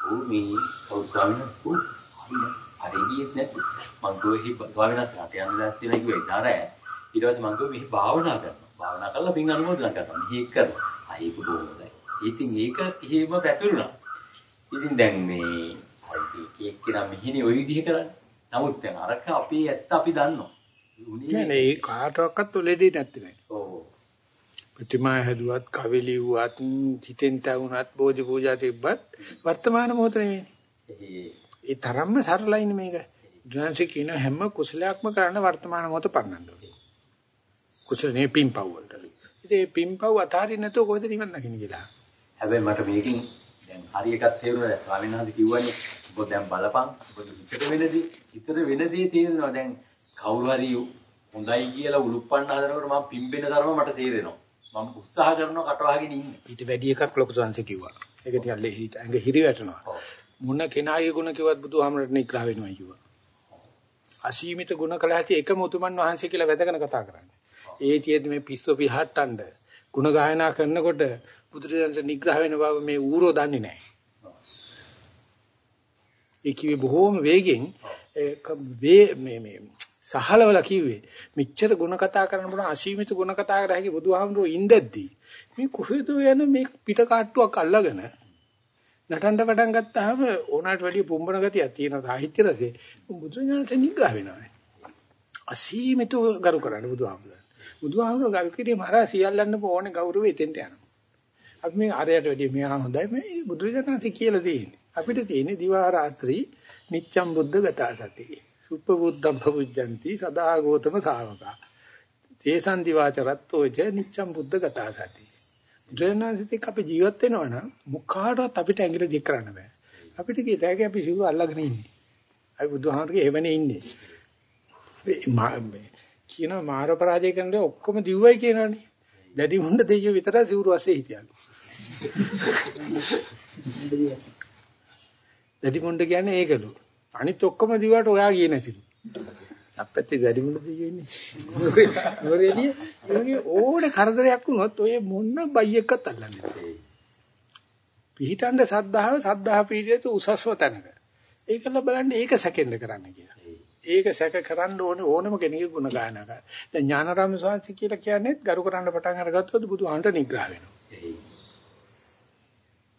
ඕ මේ ඔව් ස්වාමීන් වහන්සේ අර ඉන්නේ නැත්නම් මං කිව්වේ ස්වාමීන් වහන්සේ අත යන්න දැස් තියෙනවා කිව්වා ඉතාර ඈ. ඊට පස්සේ මං කිව්වා මෙහි භාවනා කරනවා. භාවනා කරලා පින් අනුමෝදන් කරනවා. මෙහි කරනවා. ආ ඒක බොහොම හොඳයි. ඉතින් ඒක එහෙම පැතුරුණා. ඉතින් දැන් මේ හරි එක්කෙනා මෙහිනේ ওই විදිහ කරන්නේ. නමුත් දැන් අරක අපේ ඇත්ත අපි දන්නවා. නෑ නෑ ඒ කාටවත් ඔලෙඩේ නැත්තේ නෑ. ඔව්. ප්‍රතිමා හැදුවත්, කවි ලිව්වත්, හිතෙන් තවුනත්, බෝධි පූජා තිබ්බත් වර්තමාන මොහොත නෙවෙයි. ඒ තරම්ම සරලයිනේ මේක. ඥානසේ කියන හැම කුසලයක්ම කරන්න වර්තමාන මොහොත පන්නන්න. කුසලනේ පිම්පව් වලට. ඉතින් මේ පිම්පව් අතාරින්න නැතුව කොහෙද නිවන් දකින්න කියලා. හැබැයි මට මේකෙන් දැන් හරි එකක් තේරුණා. ස්වාමීන් කිව්වනේ ඔබ දැන් බලපන්. ඔබ හිතට වෙනදී හිතට වෙනදී තේරෙනවා. දැන් කවුරු හරි හොඳයි කියලා උලුප්පන්න හදනකොට මම පිම්බෙන තරම මට තේරෙනවා. මම උත්සාහ කරනවා කටවහගෙන ඉන්න. ඊට වැඩි එකක් ලොකු සංසි කිව්වා. ඒක ටිකක් ලෙහිත ඇඟ හිරි වැටෙනවා. මොන කෙනාගේ ගුණ කිව්වත් බුදුහාමරට නිග්‍රහ වෙනවා කිව්වා. අසීමිත ගුණ කළ හැකි එකම උතුමන් වහන්සේ කියලා වැදගෙන කතා කරන්නේ ඒ තියෙද්දි මේ පිස්සු පිහට්ටන්න ගුණ ගායනා කරනකොට බුදුරජාණන් නිග්‍රහ වෙන බව මේ ඌරෝ දන්නේ නැහැ ඒ කිව්වේ බොහෝම වේගෙන් මේ මේ සහලවල කිව්වේ මෙච්චර ಗುಣ කතා කරන්න පුළුවන් අසීමිත ಗುಣ කතා කර හැකි බුදුහාමුදුරුවෝ ඉඳද්දී මේ කොහෙද යන මේ පිට කාට්ටුවක් අල්ලගෙන නටන්න පටන් ගත්තාම ඕනකට වැඩිය පුම්බන ගතියක් තියෙන සාහිත්‍ය රසේ බුදුරජාණන් නිග්‍රහ වෙනවා අසීමිත ගරු කරන්න බුදුහාමුදුරුවෝ බුදුහාමුදුරුවෝ ගරු කිරීම හරහා සියල්ලන්න ඕනේ ගෞරවෙ එතෙන්ට යනවා අපි මේ අරයට වැඩිය මෙහා හොඳයි මේ බුදුරජාණන් කියලා තියෙන්නේ අපිට තියෙන්නේ දිවා රාත්‍රී නිච්ඡම් බුද්ධ ගතා සති. සුප්පබුද්ධම් පවුජ්ජಂತಿ සදා ගෝතම ශාවකා. තේසන් දිවාචරත්තෝච නිච්ඡම් බුද්ධ ගතා සති. ජනනාසිතික අපි ජීවත් වෙනවා නම් මුඛාටවත් අපිට ඇඟිලි දික් කරන්න බෑ. අපිට කීත හැකි අපි සිවුර අල්ලගෙන ඉන්නේ. අපි බුදුහාමරගේ එවනේ ඉන්නේ. කියන මාර පරාජය කරනකොට ඔක්කොම දිව්වයි කියනවනේ. දැඩි මුණ්ඩ දෙයියෝ විතරයි සිවුරු ඇස්සේ හිටියලු. දැඩි මුණ්ඩ කියන්නේ ඒකලු. අනිත් ඔක්කොම දිවට ඔයා ගියේ නැතිලු. අපැත්තේ දැඩි මුණ්ඩ දෙයියෝ ඉන්නේ. නෝරෙලිය ඒගේ ඕනේ කරදරයක් වුණොත් ඔය මොන්න බයියක්වත් අල්ලන්නේ නැහැ. පිහිටන්න සද්ධාව සද්ධා පිළිවෙත උසස්ව තැනක. ඒකල බලන්න ඒක සැකෙන්ද කරන්න කියලා. ඒක සැක කරන්න ඕනේ ඕනම කෙනෙකුගේ ಗುಣ ගායනා කරා. දැන් ඥානාරාම ස්වාමීන් කියලා කියන්නේ ගරු කරන්න පටන් අරගත්තොත් බුදුහාමට නිග්‍රහ වෙනවා.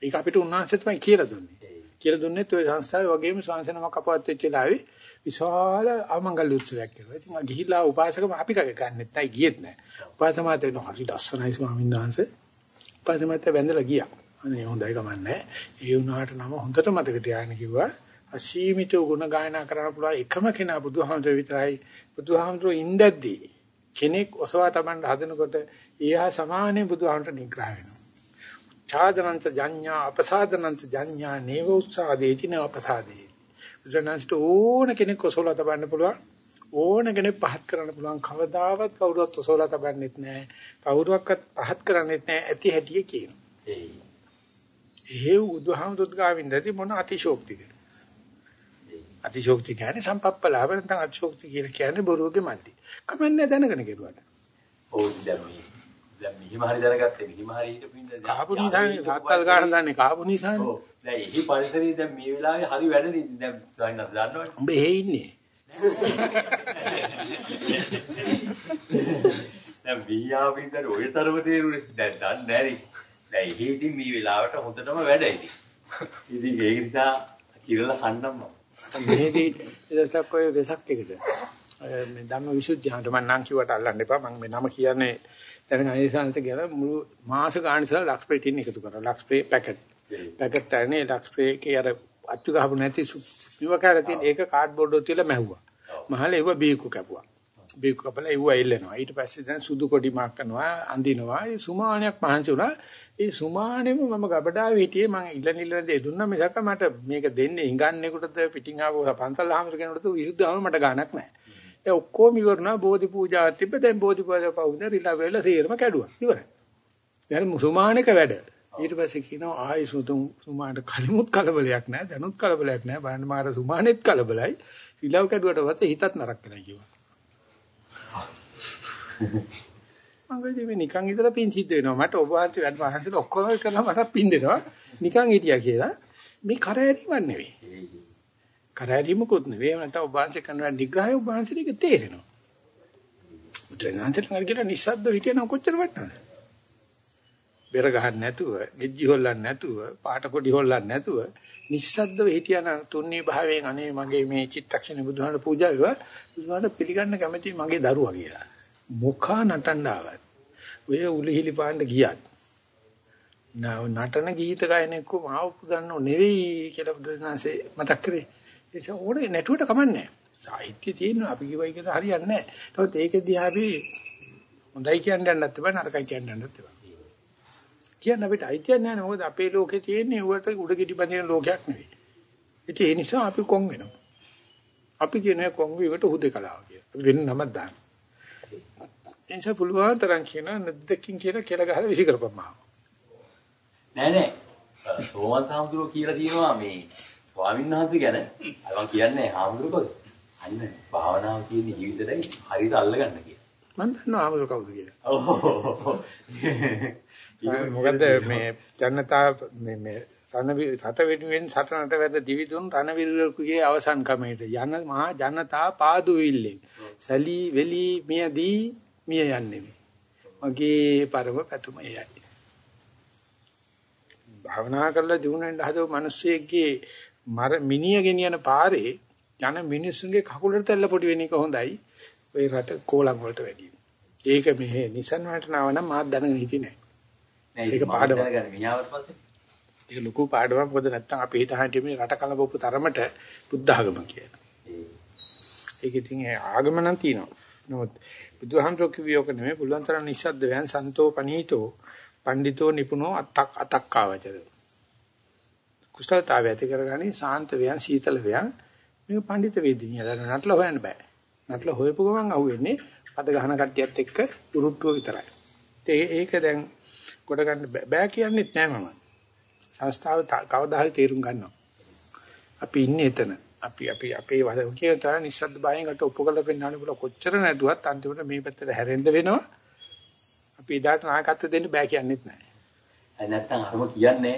ඒක අපිට උන්වහන්සේ තමයි කියලා දුන්නේ. කියලා දුන්නෙත් ওই සංස්ථාවේ වගේම ශාසනමක් අපවත් වෙච්ච ලාවේ විශාල ආමංගල්‍ය උත්සවයක් කරනවා. ඉතින් මම ගිහිල්ලා උපාසකම අපි කගේ ගන්නෙත් නැහැ ගියෙත් නැහැ. උපාසකමාත වෙන හරි ලස්සනයි ස්වාමීන් වහන්සේ. උපාසකමාත වැඳලා ගියා. අනේ හොඳයි කමන්නේ. ඒ වුණාට නම හොඳට මතක තියාගන්න කිව්වා. අසීමිත ගුණ ගායනා කරන්න පුළුවන් එකම කෙනා බුදුහාමුදුරුවෝ විතරයි. බුදුහාමුදුරුවෝ ඉඳද්දී කෙනෙක් ඔසවා තබන්න හදනකොට ඊහා සමානේ බුදුහාමුදුරුවෝ නිග්‍රහ වෙනවා. ඡාදනන්ත ජඤ්ඤා අපසාදනන්ත ජඤ්ඤා නේව උත්සාදේති න අපසාදේ. බුදුරණන්ට ඕන කෙනෙක් ඔසවලා තබන්න පුළුවන්. ඕන කෙනෙක් පහත් කරන්න පුළුවන්. කවදාවත් කවුරුවත් ඔසවලා තබන්නෙත් නැහැ. කවුරුවක්වත් පහත් කරන්නෙත් නැහැ. ඇති හැටිය කියන. ඒ බුදුහාමුදුරුවෝ ගාවින්දදී මොන අතිශෝක්තිද? අතිශෝක්ති කියන්නේ සම්පප්පලාව නැත්නම් අතිශෝක්ති කියලා කියන්නේ බොරුවගේ මන්දි. කමන්නේ දැනගෙන කෙරුවට. ඔව් දැන් මේ දැන් මෙහිම හරි දැනගත්තේ මෙහිම හරි හිටපු ඉඳ කාපු නිසානේ තාත්තල් ගන්න දන්නේ කාපු නිසානේ. ඔව් දැන් එහි පරිසරයේ දැන් මේ වෙලාවේ හරි වැඩ නේ දැන් සයින්ස් දන්නවනේ උඹ එහෙ ඉන්නේ. දැන් බීයාවින්දර ඔය තරම තේරුනේ දැන් දන්නේ නැරි දැන් එහි ඉතින් මේ වෙලාවට හොඳටම වැඩ ඉතින් ඉතින් ඒක නිසා කිරලා කන්නම් මම මෙහෙදී එදසක් ඔය වෙසක් එකද? මේ ධම්ම විසුද්ධියන්ට මම නම් කිව්වට අල්ලන්න එපා. මම මේ නම කියන්නේ දැන් අනිසංශ කියලා මුළු මාස ගාන ඉස්සලා ලක්ස් ප්‍රේ ටින් එකතු කරා. Lux ප්‍රේ packet. පැකට් තැනේ ලක්ස් ප්‍රේ එකේ අර අච්චු ගහපු නැති පිව කාලා තියෙන ඒක කාඩ්බෝඩ් වල තියලා මැහුවා. මහල ඒව බීකු කැපුවා. බීකු කපලා ඒව එල්ලෙනවා. ඊට පස්සේ දැන් සුදු කොඩි මාක් කරනවා අඳිනවා. ඒ සුමානයක් මහන්සි වුණා ඒ සුමානෙම මම ගබඩාවේ හිටියේ මම ඉල්ල නිල්ල දෙ දුන්නා මිසක මට මේක දෙන්නේ හිඟන්නේකටද පිටින් ආව පන්සල් ආමර කෙනෙකුට විසුද්ධාම මට ගාණක් නැහැ. ඒ ඔක්කොම ඉවරනා බෝධි පූජාවක් තිබ්බ දැන් බෝධි පූජා පවුද රිලා වෙලා සීරම කැඩුවා ඉවරයි. දැන් සුමානක වැඩ. ඊට පස්සේ කියනවා ආයි සුතුම් සුමානට කලිමුත් කලබලයක් නැහැ දැනුත් කලබලයක් නැහැ බලන්න මාර සුමානෙත් කලබලයි. රිලව් කැඩුවට පස්සේ හිතත් නරක වෙලා කිව්වා. මම කිව්වේ මේ නිකන් ඉතලා පින් සිද්ධ වෙනවා. මට ඔබ වහන්සේ වැඩ වහන්සේලා ඔක්කොම කරලා මට පින් දෙනවා. නිකන් හිටියා කියලා. මේ කරෑරීමක් නෙවෙයි. කරෑරීමකුත් නෙවෙයි. නැත්නම් ඔබ වහන්සේ කරන නිග්‍රහය ඔබ වහන්සේට ඒක තේරෙනවා. බුදුරජාණන් ළඟ කියලා නිස්සද්ද හිටියනම් කොච්චර වටනවද? බෙර ගහන්න නැතුව ගෙජ්ජි හොල්ලන්න නැතුව පාට කොඩි හොල්ලන්න නැතුව නිස්සද්දව හිටියනම් තුන්නේ භාවයෙන් අනේ මගේ මේ චිත්තක්ෂණ බුදුහාම පූජා වේවා. බුදුහාම පිළිගන්න කැමති මගේ දරුවා කියලා. මොකා නටන්න ආවත් ඔය උලිහිලි පාන්න ගියත් නටන ගීත ගායන එක්ක මාව පුදන්නෝ නෙවෙයි කියලා බුදුසසුනේ මතක් කරේ ඒක ඕනේ නැටුවට කමන්නේ සාහිත්‍ය තියෙනවා අපි කිව්වයි කියලා හරියන්නේ නැහැ. ඒත් ඒකෙදී අපි හොඳයි කියන්න යන්නත් එපා නරකයි කියන්න යන්නත් එපා. කියන්න අපිට අයිතියක් නැහැ මොකද අපේ ලෝකේ තියෙන්නේ උවට උඩ කිඩි බඳින ලෝකයක් නෙවෙයි. ඉතින් ඒ නිසා අපි කොන් වෙනවා. අපි කියන්නේ කොන් වීමට හුදේකලාව කියලා. අපි වෙන නමක් දාන්න. එනිසා පුළුවන් තරම් කියන නැද්දකින් කියලා කියලා ගහලා විසි කරපම්මා. නෑ නෑ. සෝමන් හාමුදුරුවෝ කියලා තියෙනවා මේ ස්වාමීන් වහන්සේ ගැන අයවන් කියන්නේ හාමුදුරුවෝ අන්න භාවනාව කියන ජීවිතේයි හරියට අල්ලගන්න කියලා. මම දන්නවා හාමුදුරුවෝ කවුද කියලා. ඔව්. මොකද මේ ජනතා මේ මේ රට වෙනුවෙන් සටනට වැද දිවිදුන් රණවිරුවෙකුගේ අවසන් කමේට යන මහා ජනතා පාදුවිල්ලෙන් සලී වෙලි මියදී මිය යන්නේ මගේ පරම පැතුම එයයි භාවනා කරලා ජීුණෙන් හදව මිනිස්සෙක්ගේ මර මිනිය ගෙනියන පාරේ යන මිනිස්සුන්ගේ කකුලට තැල්ල පොඩි වෙන එක හොඳයි ඔය රට කෝලම් වලට වැඩිය. ඒක මෙහෙ Nissan වලට නාව නම් මාත් දැනගෙන හිටියේ නෑ. ඒක පාඩම. ඒක ලොකු පාඩමක් මොකද නැත්තම් අපි හිතහන් මේ රට කලබපු තරමට බුද්ධ ආගම කියන. ඒක ඉතින් ආගම නම් තියෙනවා. නමුත් බුදුහාමරෝ කිවියෝක නෙමෙයි පුළුවන් තරම් නිස්සද්ද වයන් සන්තෝ පනීතෝ පඬිතෝ නිපුනෝ අත්තක් අතක්කාවචර කුසලතාවය ඇති කරගන්නේ සාන්ත වයන් සීතල වයන් මේක පඬිත වේදිනිය. දන්න නටල හොයන්න බෑ. නටල හොයපු ගමන් අහුවෙන්නේ පද ගහන කට්ටියත් එක්ක උරුට්ටුව විතරයි. ඒ ඒක දැන් කොට ගන්න බෑ. කියන්නේත් නෑ මම. සංස්ථාව කවදා හරි තේරුම් ගන්නවා. අපි ඉන්නේ එතන. අපි අපි අපේ කියන තරම් නිස්සද්ද බයෙන්කට ඔප්පු කරලා පෙන්නන්න බුල කොච්චර නැදුවත් අන්තිමට මේ පැත්තට හැරෙන්න වෙනවා. අපි ඉදාට නායකත්ව දෙන්න බෑ කියන්නෙත්. ඒ නැත්තම් අරම කියන්නේ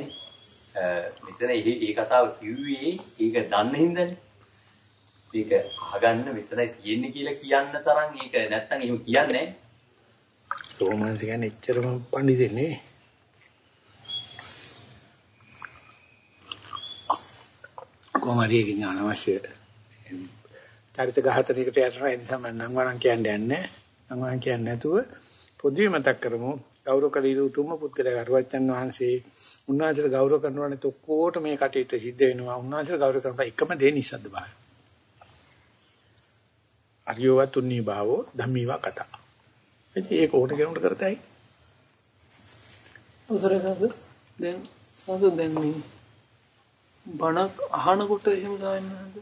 මෙතන මේ කතාව කිව්වේ ඒක දන්න හින්දානේ. මේක අහගන්න මෙතනයි තියෙන්නේ කියලා කියන්න තරම් ඒක නැත්තම් එහෙම කියන්නේ නැහැ. තෝමන්ස් කියන්නේ එච්චරම පඬිදෙන්නේ නෙවෙයි. කොහොමද ඒක අනවශ්‍ය චරිත ඝාතනයකට යනවා ඒ නිසා මම නම් වරන් කියන්නේ නැහැ. නම් වරන් කියන්නේ නැතුව පොදුවේ මතක් කරමු ගෞරව කළ යුතු උතුම්ම පුද්ගලයා ගරුවචන් වහන්සේ උන්වහන්සේට ගෞරව කරනවානේ තොක්කොට මේ කටයුත්ත සිද්ධ වෙනවා. උන්වහන්සේට ගෞරව කරපුවා එකම දේ නිසද්ද බාහිර. අරියව තුන්නී භාවෝ ධම්මීවා කතා. ඉතින් ඒක ඕන කෙනෙකුට කරතයි. උසරේ සාද දැන් සාද දැන් මේ බණක් අහනකොට එහෙම ගායනද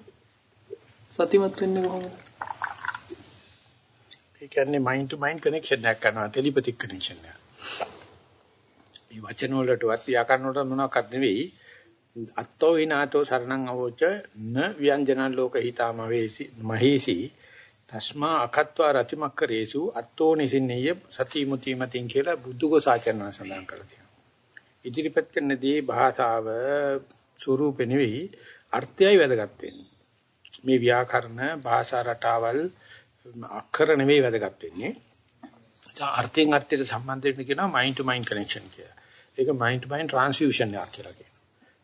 සතිමත් වෙන්නේ කොහොමද? ඒ කියන්නේ මයින්ඩ් ටු මයින්ඩ් කනෙක්ෂන් එකක් කරනවා ටෙලිපැතික් කනෙක්ෂන් එක. මේ වචන වලටවත් ව්‍යාකරණ වලට මොනවාක්වත් නෙවෙයි. අත්තෝ විනාතෝ සරණං අවෝච න ව්‍යංජන ලෝක හිතාම වේසි මහේසි තස්මා අකත්වා රතිමක්කරේසු අත්තෝ නිසින්නේය සති මුති මතින් කියලා බුද්ධඝෝසාචරණ සඳහන් කරලා තියෙනවා. ඉදිරිපත් කරන දේ භාෂාව ස්වරූපෙ නෙවෙයි අර්ථයයි වැදගත් වෙන්නේ. මේ ව්‍යාකරණ භාෂා රටාවල් අක්ෂර නෙවෙයි වැදගත් වෙන්නේ. අර්ථයෙන් අර්ථයට සම්බන්ධ වෙන්න කියනවා මයින්ඩ් ටු මයින්ඩ් කනෙක්ෂන් කියලා. ඒක මයින්ඩ් ටු මයින්ඩ් ට්‍රාන්ස්ෆියුෂන් එකක් කියලා කියනවා.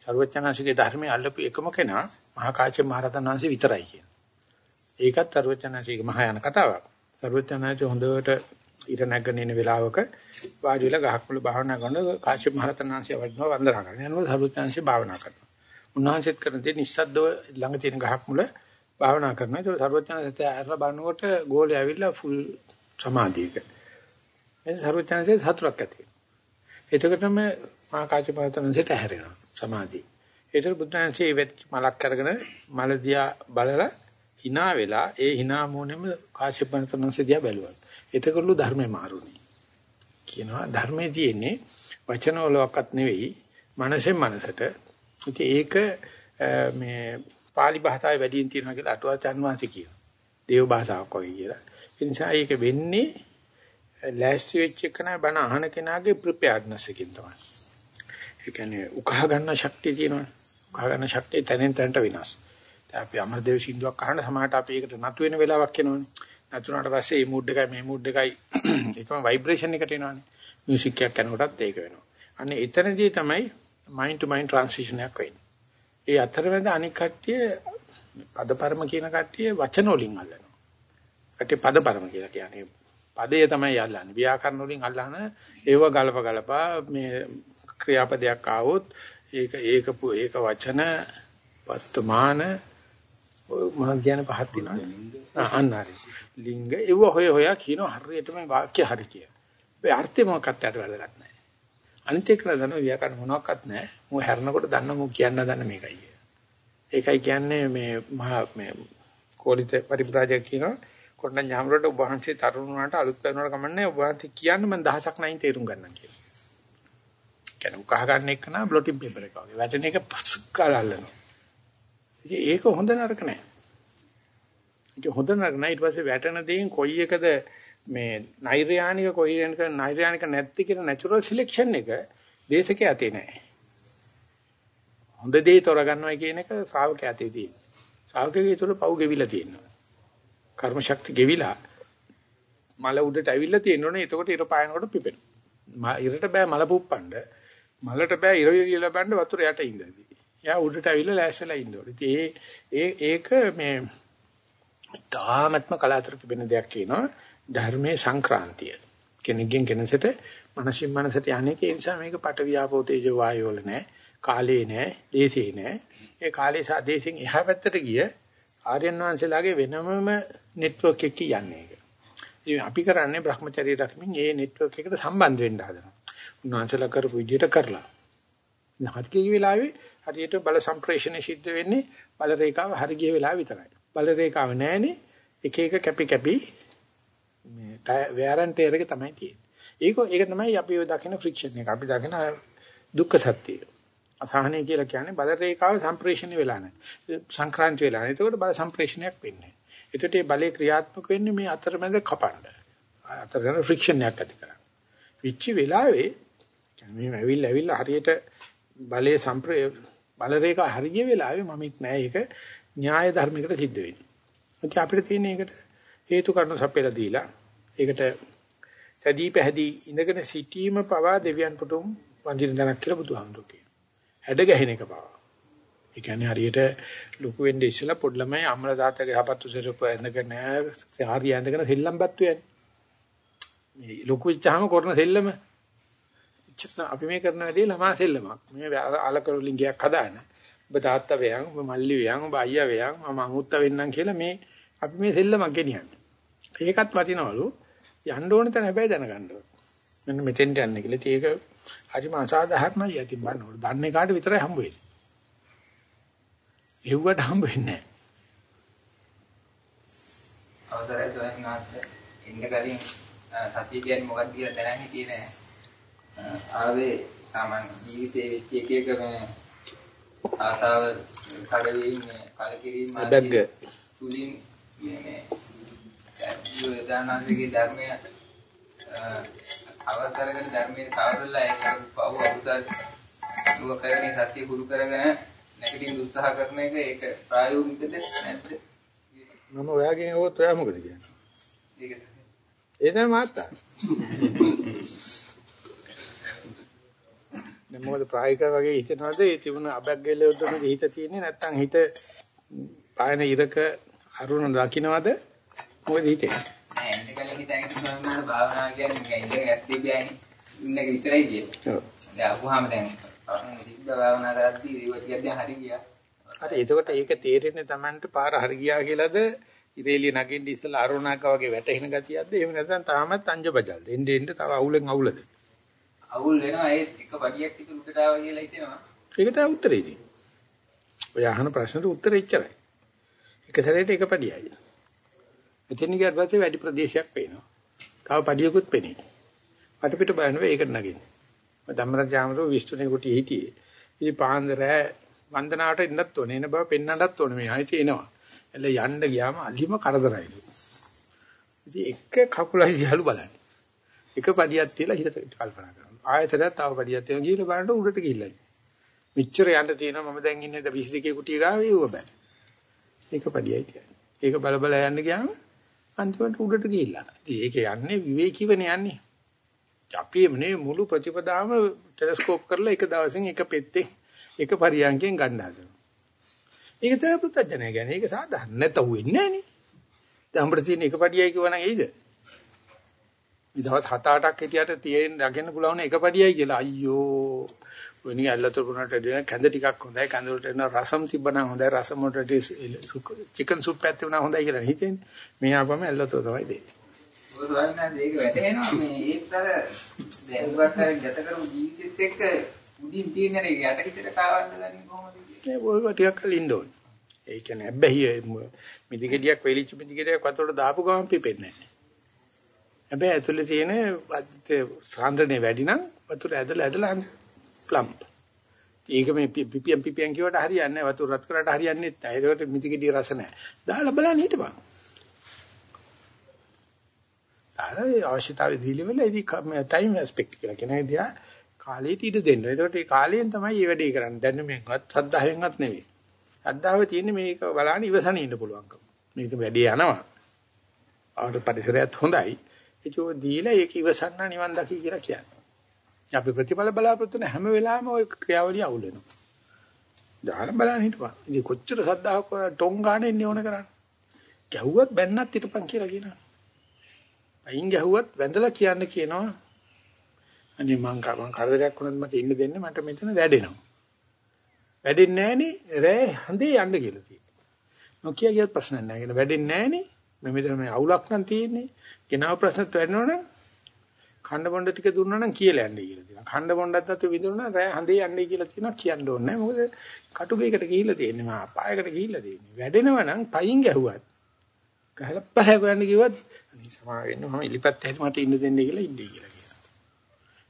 සර්වඥාන්සේගේ ධර්මයේ අල්ලපු එකම කෙනා මහා කාශ්‍යප මහ රහතන් වහන්සේ විතරයි කියන. ඒකත් සර්වඥාන්සේගේ මහා යන කතාවක්. සර්වඥාන්සේ හොඳට ඊට නැගගෙන ඉන වෙලාවක වාඩි වෙලා ගහක් මුල භාවනා කරන කාශ්‍යප මහ රහතන් වහන්සේ වඩිනවා වන්දනා කරනවා. යනවා සර්වඥාන්සේ භාවනා කරනවා. උන්වහන්සේත් කරන දේ නිස්සද්දව ළඟ තියෙන ගහක් මුල භාවනා කරනවා. ඒක සර්වඥාන්සේ ඇරලා බලනකොට ගෝලේ ඇවිල්ලා ෆුල් සමාධියක. එතන සර්වඥාන්සේ සතුටක් ඇති වෙනවා. එතකොටම මහා කාශ්‍යප මහ රහතන් වහන්සේට හැරෙනවා සමාධිය. ඒතර බුද්ධාංශයේ වෙච්ච මලක් අරගෙන මල දිහා බලලා hina වෙලා ඒ hina මොනෙම කාශ්‍යප මහතනන්සේ දිහා බැලුවා. එතකොටලු ධර්මේ මාරුනේ. කියනවා ධර්මයේ තියෙන්නේ වචන වලවත් නෙවෙයි මනසෙන් මනසට. ඉතින් ඒක මේ pāli භාෂාවේ වැඩියෙන් තියෙනවා කියලා අටුවාචාන් වහන්සේ කියනවා. දේව භාෂාවක් වගේ කියලා. ඒ නිසා ඒක වෙන්නේ ලෑස්ති වෙච්ච එකන බණ අහන කෙනාගේ ප්‍රිපෙයාර්ඩ්නස් එකකින් තමයි. ඒ කියන්නේ උකහා ගන්න ශක්තිය තියෙනවා. උකහා ගන්න ශක්තිය තැනෙන් තැනට වෙනස්. දැන් අපි අමරදේව සින්දුවක් අහන සමහරට අපි ඒකට නතු වෙන වෙලාවක් එනවනේ. නතුනාට පස්සේ මේ මූඩ් එකයි මේ මූඩ් එකයි එකම ভাইබ්‍රේෂන් එකට එනවනේ. මියුසික් එකක් කරනකොටත් ඒක වෙනවා. අන්න එතනදී තමයි මයින්ඩ් ටු මයින්ඩ් ට්‍රාන්සිෂන් එකක් වෙන්නේ. ඒ අතරමැද අනික් කට්ටිය පදපරම කියන කට්ටිය වචන වලින් අල්ලනවා. කට්ටිය පදපරම කියලා කියන්නේ පදේ තමයි අල්ලන්නේ. ව්‍යාකරණ වලින් අල්ලන ඒව ගලප ගලපා මේ ක්‍රියාපදයක් ආවොත් ඒක ඒක ඒක වචන වර්තමාන මම කියන පහක් තියෙනවා අන්නරි ලිංග ඒව හොය හොයා කියන හරියටම වාක්‍ය හරි කිය. ඒ අර්ථය මොකක්ද යට වැදගත් නැහැ. අනිත් එක දන්න ව්‍යාකරණ මොනවත් නැහැ. මෝ හැරනකොට දන්න මෝ කියන්න දන්න මේකයි. ඒකයි කියන්නේ මේ මහා මේ කෝලිත පරිබ්‍රාජක කියනවා කොණ්ඩ ඥාමරට ඔබ වහන්සේ තරුණ වුණාට අලුත් කරනවට කමන්නේ ඔබ වහන්සේ කියන්න මම දහසක් නැයින් තේරුම් ගන්නම් කියලා. කියන්නේ උකහා ගන්න එක නා බ්ලොටින් පේපර් එක වගේ. වැටෙන එක පස්කාලල්ලනවා. ඉතින් ඒක හොඳ නරක නෑ. ඒක හොඳ නරක නෑ ඊට පස්සේ වැටෙන දේෙන් කොයි එකද මේ නෛර්යානික කොයි එක නෛර්යානික නැත්ති කියන නැචරල් සිලෙක්ෂන් එක දේශකයේ ඇතේ නෑ. හොඳ දේ තෝරගන්නවා කියන එක ශ්‍රාවකයා ඇතේ තියෙනවා. ශ්‍රාවකගේ තුල පව් ගෙවිලා තියෙනවා. කර්ම ශක්ති ගෙවිලා මල උඩට ඇවිල්ලා තියෙනෝනේ එතකොට ඉර පායනකොට පිපෙනවා. ඉරට බෑ මල පුප්පන්න. මලට බෑ ඉර ඉර බන්න වතුර යට ඉඳදී. එයා උඩට ඇවිල්ලා ලෑස්තිලා ඉන්න ඕනේ. ඒ ඒ ඒක මේ තාමත්ම කලාතුරක වෙන දෙයක් කියනවා ධර්මයේ සංක්‍රාන්තිය. කෙනෙක්ගෙන් කෙනෙකුට මනසින් මනසට යන්නේ ඒ නිසා මේක පට වියාපෝ තේජෝ වායෝ වල නෑ. කාලේ නෑ, දේශේ නෑ. ඒ කාලේ සහ දේශෙන් එහා පැත්තට ගිය ආර්යයන් වහන්සේලාගේ වෙනමම නෙට්වර්ක් එකක යන්නේ ඒක. ඉතින් අපි කරන්නේ Brahmacharya රක්මින් ඒ නෙට්වර්ක් එකට සම්බන්ධ වෙන්න හදනවා. උන්වහන්සේලා කරපු විදිහට කරලා. හරිකේ වෙලාවේ හරියට බල සම්ප්‍රේෂණය සිද්ධ වෙන්නේ බල රේඛාව හරි ගිය වෙලාව විතරයි. බල රේඛාව නැහැනේ එක එක කැපි කැපි මේ වැරන්ට් එක තමයි තියෙන්නේ. ඒක ඒක තමයි අපි ඔය දකින ෆ්‍රික්ෂන් එක. අපි දකින දුක්ඛ සත්‍යය. අසහනය කියලා කියන්නේ බල රේඛාව සම්ප්‍රේෂණය වෙලා නැහැ. සංක්‍රාන්ති වෙලා නැහැ. ඒකට බල සම්ප්‍රේෂණයක් වෙන්නේ. ඒකට මේ බලේ ක්‍රියාත්මක වෙන්නේ මේ අතරමැද කපන්න. අතරගෙන ෆ්‍රික්ෂන් එකක් ඇති කරගන්න. විච්චි වෙලාවේ කියන්නේ මේ ඇවිල්ලා ඇවිල්ලා හරියට බලයේ සම්ප්‍රේ බල රේඛා හරිය වෙලාවේ මමෙක් නෑ ඒක න්‍යාය ධර්මයකට සිද්ධ වෙන්නේ. ඒක අපිට තියෙන එකට හේතු කාරණා සපයලා දීලා ඒකට සදී පැහැදී ඉඳගෙන සිටීම පවා දෙවියන් පුතුම් වඳින දණක් කියලා බුදුහාමුදුරුවෝ කියනවා. හැඩ ගැහෙන එක පවා. ඒ කියන්නේ හරියට ලොකු වෙන්නේ ඉස්සලා පොඩි ළමයි අම්මලා තාත්තගේ හපත්තු සෙරප්පු ඇඳගෙන හරිය ඇඳගෙන සෙල්ලම් බත්තු යන්නේ. මේ ලොකු ඉච්චාම කරන සෙල්ලම. ඉච්චත අපි මේ කරන වැඩේ ළමා සෙල්ලමක්. මේ අලකරු ලිංගයක් හදාන. ඔබ තාත්තා වේයන්, ඔබ මල්ලි වේයන්, ඔබ අයියා වේයන්, මම අමුත්තා වෙන්නම් කියලා මේ අපි මේ සෙල්ලමක් ගෙනියන්නේ. ඒකත් වටිනවලු. යන්න ඕන තැන හැබැයි දැනගන්න ඕන. මෙන්න මෙතෙන්ට යන්න කියලා. ඒක හරිම අසාධාරණයි යතින් බලනකොට. දන්නේ කාට විතරයි හම්බ වෙන්නේ. එව්වට හම්බ වෙන්නේ ස්වාමීන් වහන්සේ ඉන්න කලින් සතිය කියන්නේ මොකක්ද කියලා දැනන් හිටියේ නෑ. ආවේ සාමාන්‍ය ජීවිතයේ වෙච්ච එක එක මේ ආසාව කඩවීම කලකිරීම බැග්ග තුලින් මේ මේ දානන්දගේ ධර්මය කරගෙන ධර්මයේ කවරලා ඒක පව අවුතල් දුව කරගෙන සතිය පුරු කරගෙන නැගිටින්න උත්සාහ කරන එක ඒක ප්‍රායෝගිකද නැද්ද? මම ඔයාගෙන් අහුවත් ඔයා මොකද කියන්නේ? ඒක තමයි මාත්තා. දැන් මොකද ප්‍රායෝගික වගේ හිතනවාද ඒ තිබුණ අබැග්ගෙල උඩම හිත තියෙන්නේ නැත්නම් හිත පායන ඉරක අරුණ දකින්නවද මොකද හිතේ? නෑ කලින් හිතන්නේ සම්මත භාවනා කියන්නේ ඉඳගෙන ඇත්තේ කියන්නේ ඉන්න එක විතරයි කියන්නේ. ඔව්. දැන් අහුවාම දැන් භාවනා කරද්දී ඒව ටිකක් දැන් හරි ගියා. හරි එතකොට ඒක තේරෙන්නේ Tamanට පාර හරි ගියා කියලාද? ඉරේලිය නගින්න ඉස්සලා අරුණාක වගේ වැටෙන ගතියක්ද? එහෙම නැත්නම් තාමත් අංජබජල්ද එන්න එන්න තව අවුලෙන් අවුලද? අවුල් වෙනවා ඒ එක පඩියක් විතර උඩට ආවා කියලා හිතෙනවා. ඒකට උත්තරේ ඉතින්. ඔය අහන ප්‍රශ්නට උත්තරේ ඉච්චරයි එක සැරේට එක පඩියයි එතන ගියාට පස්සේ වැඩි ප්‍රදේශයක් පේනවා. තව පඩියකුත් පෙනේ වටපිට බලනවා ඒකට නගින්න. ධම්මරජාමරෝ විශ්තුනේ කුටි හිටියේ. ඉතින් පාන්දර වන්දනාවට ඉන්නත් ඕනේ. එන බව පෙන්වන්නත් ඕනේ මේ ආයිති එනවා එළ යන්න ගියාම අලිම කරදරයිලු ඉතින් එක කකුලයි දිහලු බලන්නේ. එක පඩියක් තියලා හිත කල්පනා කරනවා. ආයතනයක් තව පඩියක් තියලා ගිහලා බලන්න උඩට ගිහිල්ලා මෙච්චර යන්න තියෙනවා මම දැන් ඉන්නේ 22 කුටිය ගාවේ ඌව බෑ. ඒක පඩියයි කියන්නේ. ඒක බල බල යන්න ගියාම අන්තිමට උඩට ගිහිල්ලා ඉතින් ඒක යන්නේ විවේකීවනේ යන්නේ අපි එන්නේ මුළු ප්‍රතිපදාම ටෙලස්කෝප් කරලා එක දවසින් එක පෙත්තේ එක පරියන්කෙන් ගන්න හදනවා. ඒක තමයි පුත්තජනය කියන්නේ. ඒක සාධාරණ නැතව වෙන්නේ නැහනේ. දැන් අපිට තියෙන එක පඩියයි කියවනම් එයිද? මේ දවස් 7-8ක් හිටියට තියෙන දකින්න පුළුවන් එක පඩියයි කියලා. අයියෝ. වෙනිය ඇල්ලතර පුනට දෙන කැඳ ටිකක් හොඳයි. කැඳ වලට එන රසම් තිබ්බනම් හොඳයි. රසම් වලට චිකන් සුප් එකක් තිබුණා හොඳයි කියලා හිතෙන්නේ. මේ ආපම ඇල්ලතර තමයි දෙන්නේ. ඔය ස්වාමීන් වහන්සේ ඒක වැටහෙනවා මේ ඒත් අර දැන් අර ගත කරපු ජීවිතෙත් එක්ක උඩින් තියෙන එක යට පිටට කාවන්න ගන්නේ කොහොමද ඒ ඔය ටිකක් කල ඉන්න ඕනේ. ඒ කියන්නේ හැබැයි මිදිගෙඩියක් වෙලිච්ච මිදිගෙඩියක් වතුරට දාපු ගමන් පිපෙන්නේ නැහැ. හැබැයි ඇතුලේ තියෙන සාන්ද්‍රණය වැඩි නම් වතුර ඇදලා ඇදලා ප්ලම්ප්. ඒක මේ පිපියම් පිපියම් කියවට හරියන්නේ නැහැ. වතුර රත් කරාට හරියන්නේ නැහැ. ඒකට මිදිගෙඩිය රස නැහැ. දාලා බලන්න හිටපන්. දාලා අවශ්‍යතාවය දීලිවල ඉතින් ටයිම් ඇස්පෙක්ට් කියලා කියන ඉදියා කාලයට ඉඩ දෙන්න. ඒකට ඒ කාලයෙන් තමයි මේ වැඩේ කරන්නේ. දැන් මේකවත් සද්ධාවෙන්වත් නෙවෙයි. සද්ධාව තියෙන්නේ මේක බලන්න ඉවසන ඉන්න පුළුවන්කම. මේක වැඩේ යනවා. ආවට පරිසරයත් හොඳයි. ඒක දීලා ඒක ඉවසන්න නිවන් දකි කියලා කියන්නේ. අපි ප්‍රතිඵල බලාපොරොත්තු හැම වෙලාවෙම ওই ක්‍රියාවලිය අවුල් වෙනවා. දාන බලන්න හිටපන්. ඉතින් කොච්චර සද්ධාවක් ටොං ගන්න ඉන්නේ ඕන කරන්නේ. ගැහුවත් බැන්නත් හිටපන් කියලා කියනවා. අයින් ගැහුවත් වැඳලා කියන්න කියනවා අනේ මං මං කරදරයක් වුණත් මට ඉන්න දෙන්න මට මෙතන වැඩෙනවා. වැඩෙන්නේ නැහනේ රෑ හඳේ යන්න කියලා තියෙනවා. නොකිය කියත් ප්‍රශ්න නැහැ. ඒක වැඩෙන්නේ නැහනේ. මේ මෙතන මේ අවුලක් නම් තියෙන්නේ. කෙනාව ප්‍රශ්නත් වැඩනවනම් ඛණ්ඩ බොණ්ඩ ටික දුන්නා නම් කියලා යන්නේ කියලා තියෙනවා. ඛණ්ඩ බොණ්ඩත් අත විදුණා රෑ හඳේ යන්නේ කියලා තියෙනවා කියන්න ඕනේ නැහැ. මොකද කටුගේකට ගිහිල්ලා තියෙන්නේ මා අපායකට ගිහිල්ලා තියෙන්නේ. වැඩෙනව නම් පයින් ගැහුවත් ගහලා පහය ගන්න කිව්වත් අනේ සමා වෙන්න මම ඉලිපත් හැටි මට ඉන්න දෙන්න කියලා ඉන්නේ කියලා කියනවා.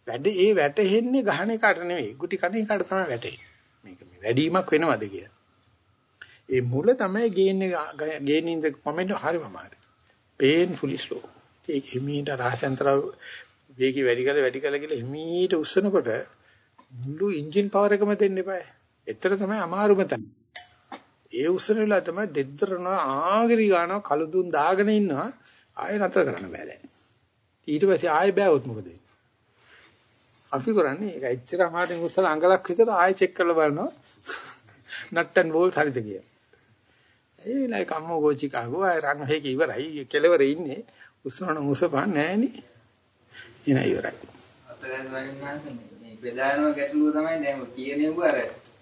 වැඩ ඒ වැටෙන්නේ ගහන එකට නෙවෙයි. ගුටි කන එකට තමයි වැටෙන්නේ. මේක මේ වැඩිමක් වෙනවද කියලා. ඒ මුල තමයි ගේන්නේ ගේනින්ද කොමෙන්ට් හරිම අමාරුයි. painfully slow. ඒක හිමීට රහසෙන්තර වේගي වැඩි කරලා වැඩි කරලා කියලා හිමීට උස්සනකොට මුළු එන්ජින් පවර් එකම දෙන්න එපා. එතන තමයි අමාරුම තැන. ඒ උස්සන වෙලාව තමයි දෙද්දරන ආගිරි ගන්නවා කළු දුන් දාගෙන ඉන්නවා ආයෙ නතර කරන්න බෑ දැන්. ඊට පස්සේ ආයෙ බෑවොත් මොකද වෙන්නේ? අපි කරන්නේ ඒක එච්චර අමාරුවෙන් උස්සලා අඟලක් විතර ආයෙ චෙක් කරලා බලනවා. නට්ටන් බෝල් හරිද කියලා. ඒ වෙලාවේ කම්මෝ ගෝචිකාගෝ අය රන් හේක ඉවරයි කෙලවර ඉන්නේ උස්සන මුසපන් නෑනේ. එන ඉවරයි. අසරණ වගන්නාන්සේ මේ ප්‍රධානම ගැටලුව තමයි දැන් ඔය කියනෙව්ව අර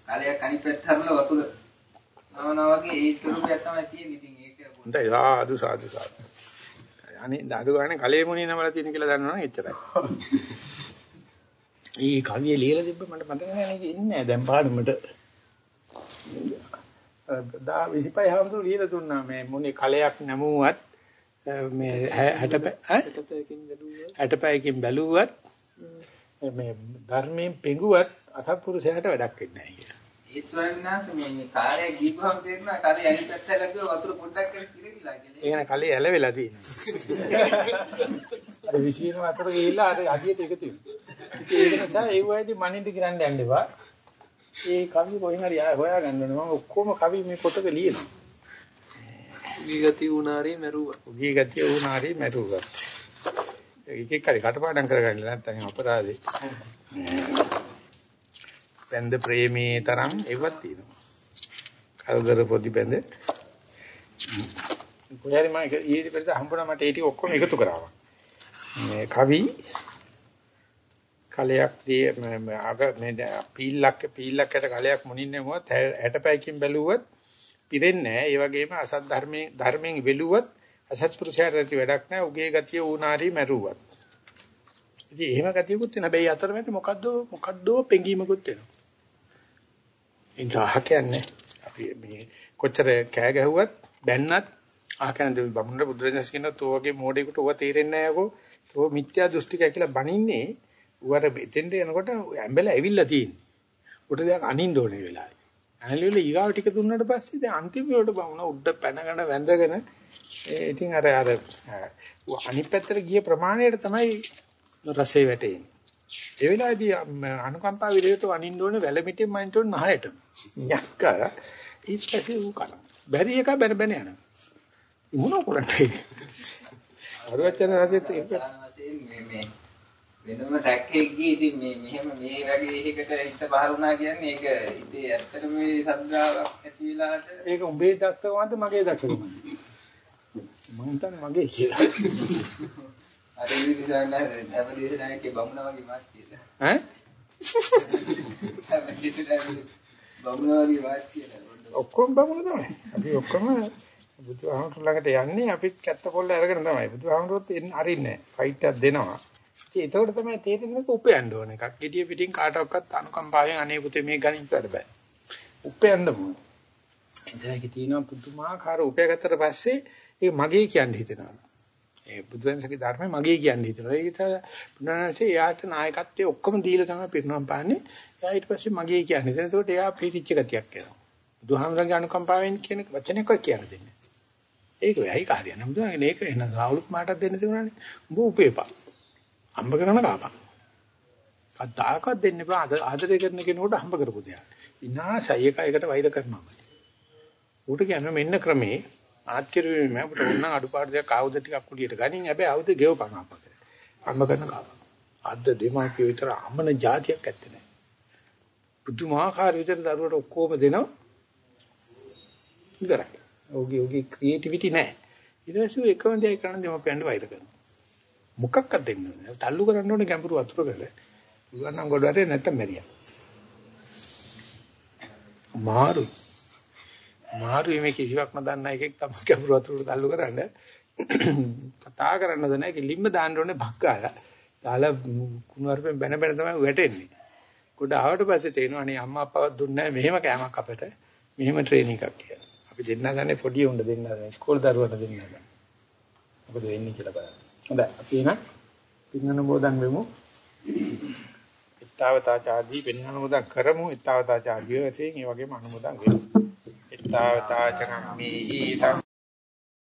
කාලයක් අනිත් පැත්ත හරලා වතුර නවනා වගේ ඒ ස්වරූපයක් තමයි තියෙන්නේ. ඉතින් ඒක හොඳයි සාදු සාදු සාදු. අනේ අඩු ගානේ කලේ මුණේ නමලා තියෙන කියලා දන්නවනම් එච්චරයි. ඊ කවිය ලියලා තිබ්බ මට මතක නෑ නේද ඉන්නේ දැන් පාඩමට. දා 25 හම්දු ලියලා දුන්නා මේ මුණේ කලයක් නැමුවත් මේ 60 60 පැයකින් බැලුවත් මේ ධර්මයෙන් පෙඟුවත් අසත්පුරුෂයාට වැඩක් වෙන්නේ නැහැ කියලා. ඒත් වගන්නාන්සේ මේ කාර්යය ගිහුවම තේරෙනවා කාර්යය අනිත් පැත්ත ලැබුවා වතුර පොඩ්ඩක් කර කිරවිලා කියලා. ඒ කියන්නේ කලේ ඇලවෙලා තියෙනවා. අර විශ්ීන වතුර ගිහිල්ලා අර අඩියට එකතු වෙනවා. ඒක නිසා ඒ වයිදී මනින්ද කිරන්න යන්න එපා. ඒ කවි කොහෙන් හරි ආය හොයාගන්න ඕනේ. මම ඔක්කොම කවි මේ පොතක ලියනවා. විගති උනාරේ මැරුවා. උගී ගතිය වුණාරි මැරුවත්. එක එක කරි කටපාඩම් කරගන්න නැත්නම් අපරාධේ. බැඳ ප්‍රේමී තරම් ඒවත් තියෙනවා. කල්දර පොඩි බැඳ. කොහේරි මම ඊට පෙරද හම්බුණා මට ඒ ටික ඔක්කොම එකතු කරාවා. මේ කවි කලයක් දී අග මේ පීල්ලක් පීල්ලකට කලයක් මුණින් නෙමුවත් 60 පැයකින් බැලුවොත් පිරෙන්නේ නැහැ. ඒ වගේම අසත් ධර්මයෙන් ධර්මයෙන් වෙලුවත් අසත්පුරුෂයාට ඇති වැඩක් නැහැ. උගේ ගතිය ඌනාරි මැරුවත්. ඉතින් එහෙම ගතියකුත් තියෙන හැබැයි අතරමැද මොකද්ද මොකද්ද පෙඟීමකුත් වෙනවා. ඉන්ජා කියන්නේ අපි මේ කොච්චර කෑ ගැහුවත් බැන්නත් ආකන දෙවි බමුණට බුදුරජාණන් කියනවා තෝ වගේ මෝඩෙකුට ඔව තේරෙන්නේ නැහැ යකෝ. තෝ මිත්‍යා දෘෂ්ටිකය කියලා බනින්නේ උවර එතෙන්ට යනකොට ඇඹල ඇවිල්ලා තියෙන්නේ. උට දෙයක් අනින්න ඕනේ වෙලාවයි. ඇනලිවල ඊගාව ටික දුන්නාට පස්සේ දැන් අන්තිම වලට බමුණ උඩ පැනගෙන වැඳගෙන ඉතින් අර අර අනිත් පැත්තට ගිය ප්‍රමාණයට තමයි රසය වැටෙන්නේ. ඒ වෙලාවේදී අනුකම්පා විරේත වනින්න ඕනේ වැලමිටින් මනින්න ඕනේ නහයට. යක්කර ඊට පස්සේ ඌ කන. බැරි එක බැන බැන යනවා. මොන කරන්නේ? අරවචන රසෙත් ඒක වෙනම ට්‍රැක් එකක් ගියේ ඉතින් මේ මෙහෙම මේ වගේ එකකට හිත පහළ වුණා කියන්නේ ඒක ඉතින් ඇත්තටම මේ සද්දාවක් ඇති වෙලාද ඒක උඹේ දක්ෂකමද මගේ දක්ෂකමද? මම හිතන්නේ මගේ කියලා. අර විදිහට හැමදේශනායකේ බමුණ වගේ මාත් කියලා. ඈ? බමුණ වගේ මාත් කියලා. ඔක්කොම බමුණු තමයි. අපි ඔක්කොම බුදුහාමුදුර ළඟට යන්නේ අපිත් කැත්ත පොල්ල අරගෙන තමයි. බුදුහාමුදුරුවොත් එන්න අරින්නේ. ෆයිට් එකක් දෙනවා. ඉතින් ඒතකොට තමයි තේරෙන්නේ උපයන්න ඕන එකක්. gediya පිටින් කාටවත් අනුකම්පාවෙන් අනේ පුතේ මේ ගණන් වැඩ බෑ. උපයන්න ඕන. එතනක තියෙනවා පුදුමාකාර උපයගත්තට පස්සේ ඒක මගේ කියන්න හිතෙනවා. ඒ බුදුන්සේගේ ධර්මය මගේ කියන්න හිතෙනවා. ඒක තමයි බුදුන්සේ යාට නායකත්වයේ ඔක්කොම දීලා තමයි පිරිනවම් පාන්නේ. එයා ඊට පස්සේ මගේ කියන්නේ. එතකොට එයා පිරිච්ච ගතියක් එනවා. බුදුහාමරගේ අනුකම්පාවෙන් කියන වචනයක් කියන්න දෙන්නේ. ඒක වෙයි කාර්යය. නම් බුදුහාමගේ මේක එන රාහුල් මාටත් දෙන්න තිබුණානේ. උඹ උපේපා. හම්බ කරන කාපා. කද්දාකවත් දෙන්න එපා. ආදරය කරන කෙනෙකුට හම්බ කරපු දෙයක්. විනාශය එක එකට වෛර කරනවා. ඌට කියන්නේ මෙන්න ක්‍රමේ ආත් කිරුවේ මම අපිට ඕන අඩුපාඩු දෙයක් ආයුධ ටිකක් කුලියට ගනින් හැබැයි ආයුධ ගෙවපන් අපකට. හම්බ කරන කාපා. අද්ද දෙමාපිය විතර අමන જાතියක් ඇත්තේ නැහැ. පුදුමාකාර විදිහට දරුවට ඔක්කොම දෙනවා. ඉවරයි. ඔහුගේ ඔහුගේ ක්‍රියේටිවිටි නැහැ. ඊට පස්සේ එකම දේ කරන දෙමාපියන්ට වෛර කරනවා. මොකක්වත් දෙන්නේ නැහැ. තල්ලු කරන්න ඕනේ ගැඹුරු වතුරකල. උගන්නම් ගොඩට නැත්තම් මැරියා. මාරු. මාරු මේ කිසිවක් නොදන්න එකෙක් තමයි ගැඹුරු වතුරට තල්ලු කරන්න. කතා කරන්නද නැහැ කිලිම්ම දාන්න ඕනේ බක්කාලා. දාලා කුණුවarpෙන් බැන බැන තමයි වැටෙන්නේ. ගොඩ ආවට පස්සේ තේරෙනවා අනේ අම්මා අප්පාවත් දුන්නේ නැහැ මෙහෙම කෑමක් අපිට. මෙහෙම ට්‍රේනින් එකක් කියලා. අපි දෙන්නා ගන්නේ පොඩි උණ්ඩ දෙන්නා ගන්නේ ස්කෝල් දරුවන්ට දෙන්නා ගන්න. මොකද වෙන්නේ කියලා බලන්න. හොඳයි අපි එන පින්නන බෝධන් වෙමු. ඊතාවතාචාදී පින්නන බෝධන් කරමු. ඊතාවතාචාදී වශයෙන් ඒ වගේම අනුමෝදන් වෙමු. ඊතාවතාචනම්මි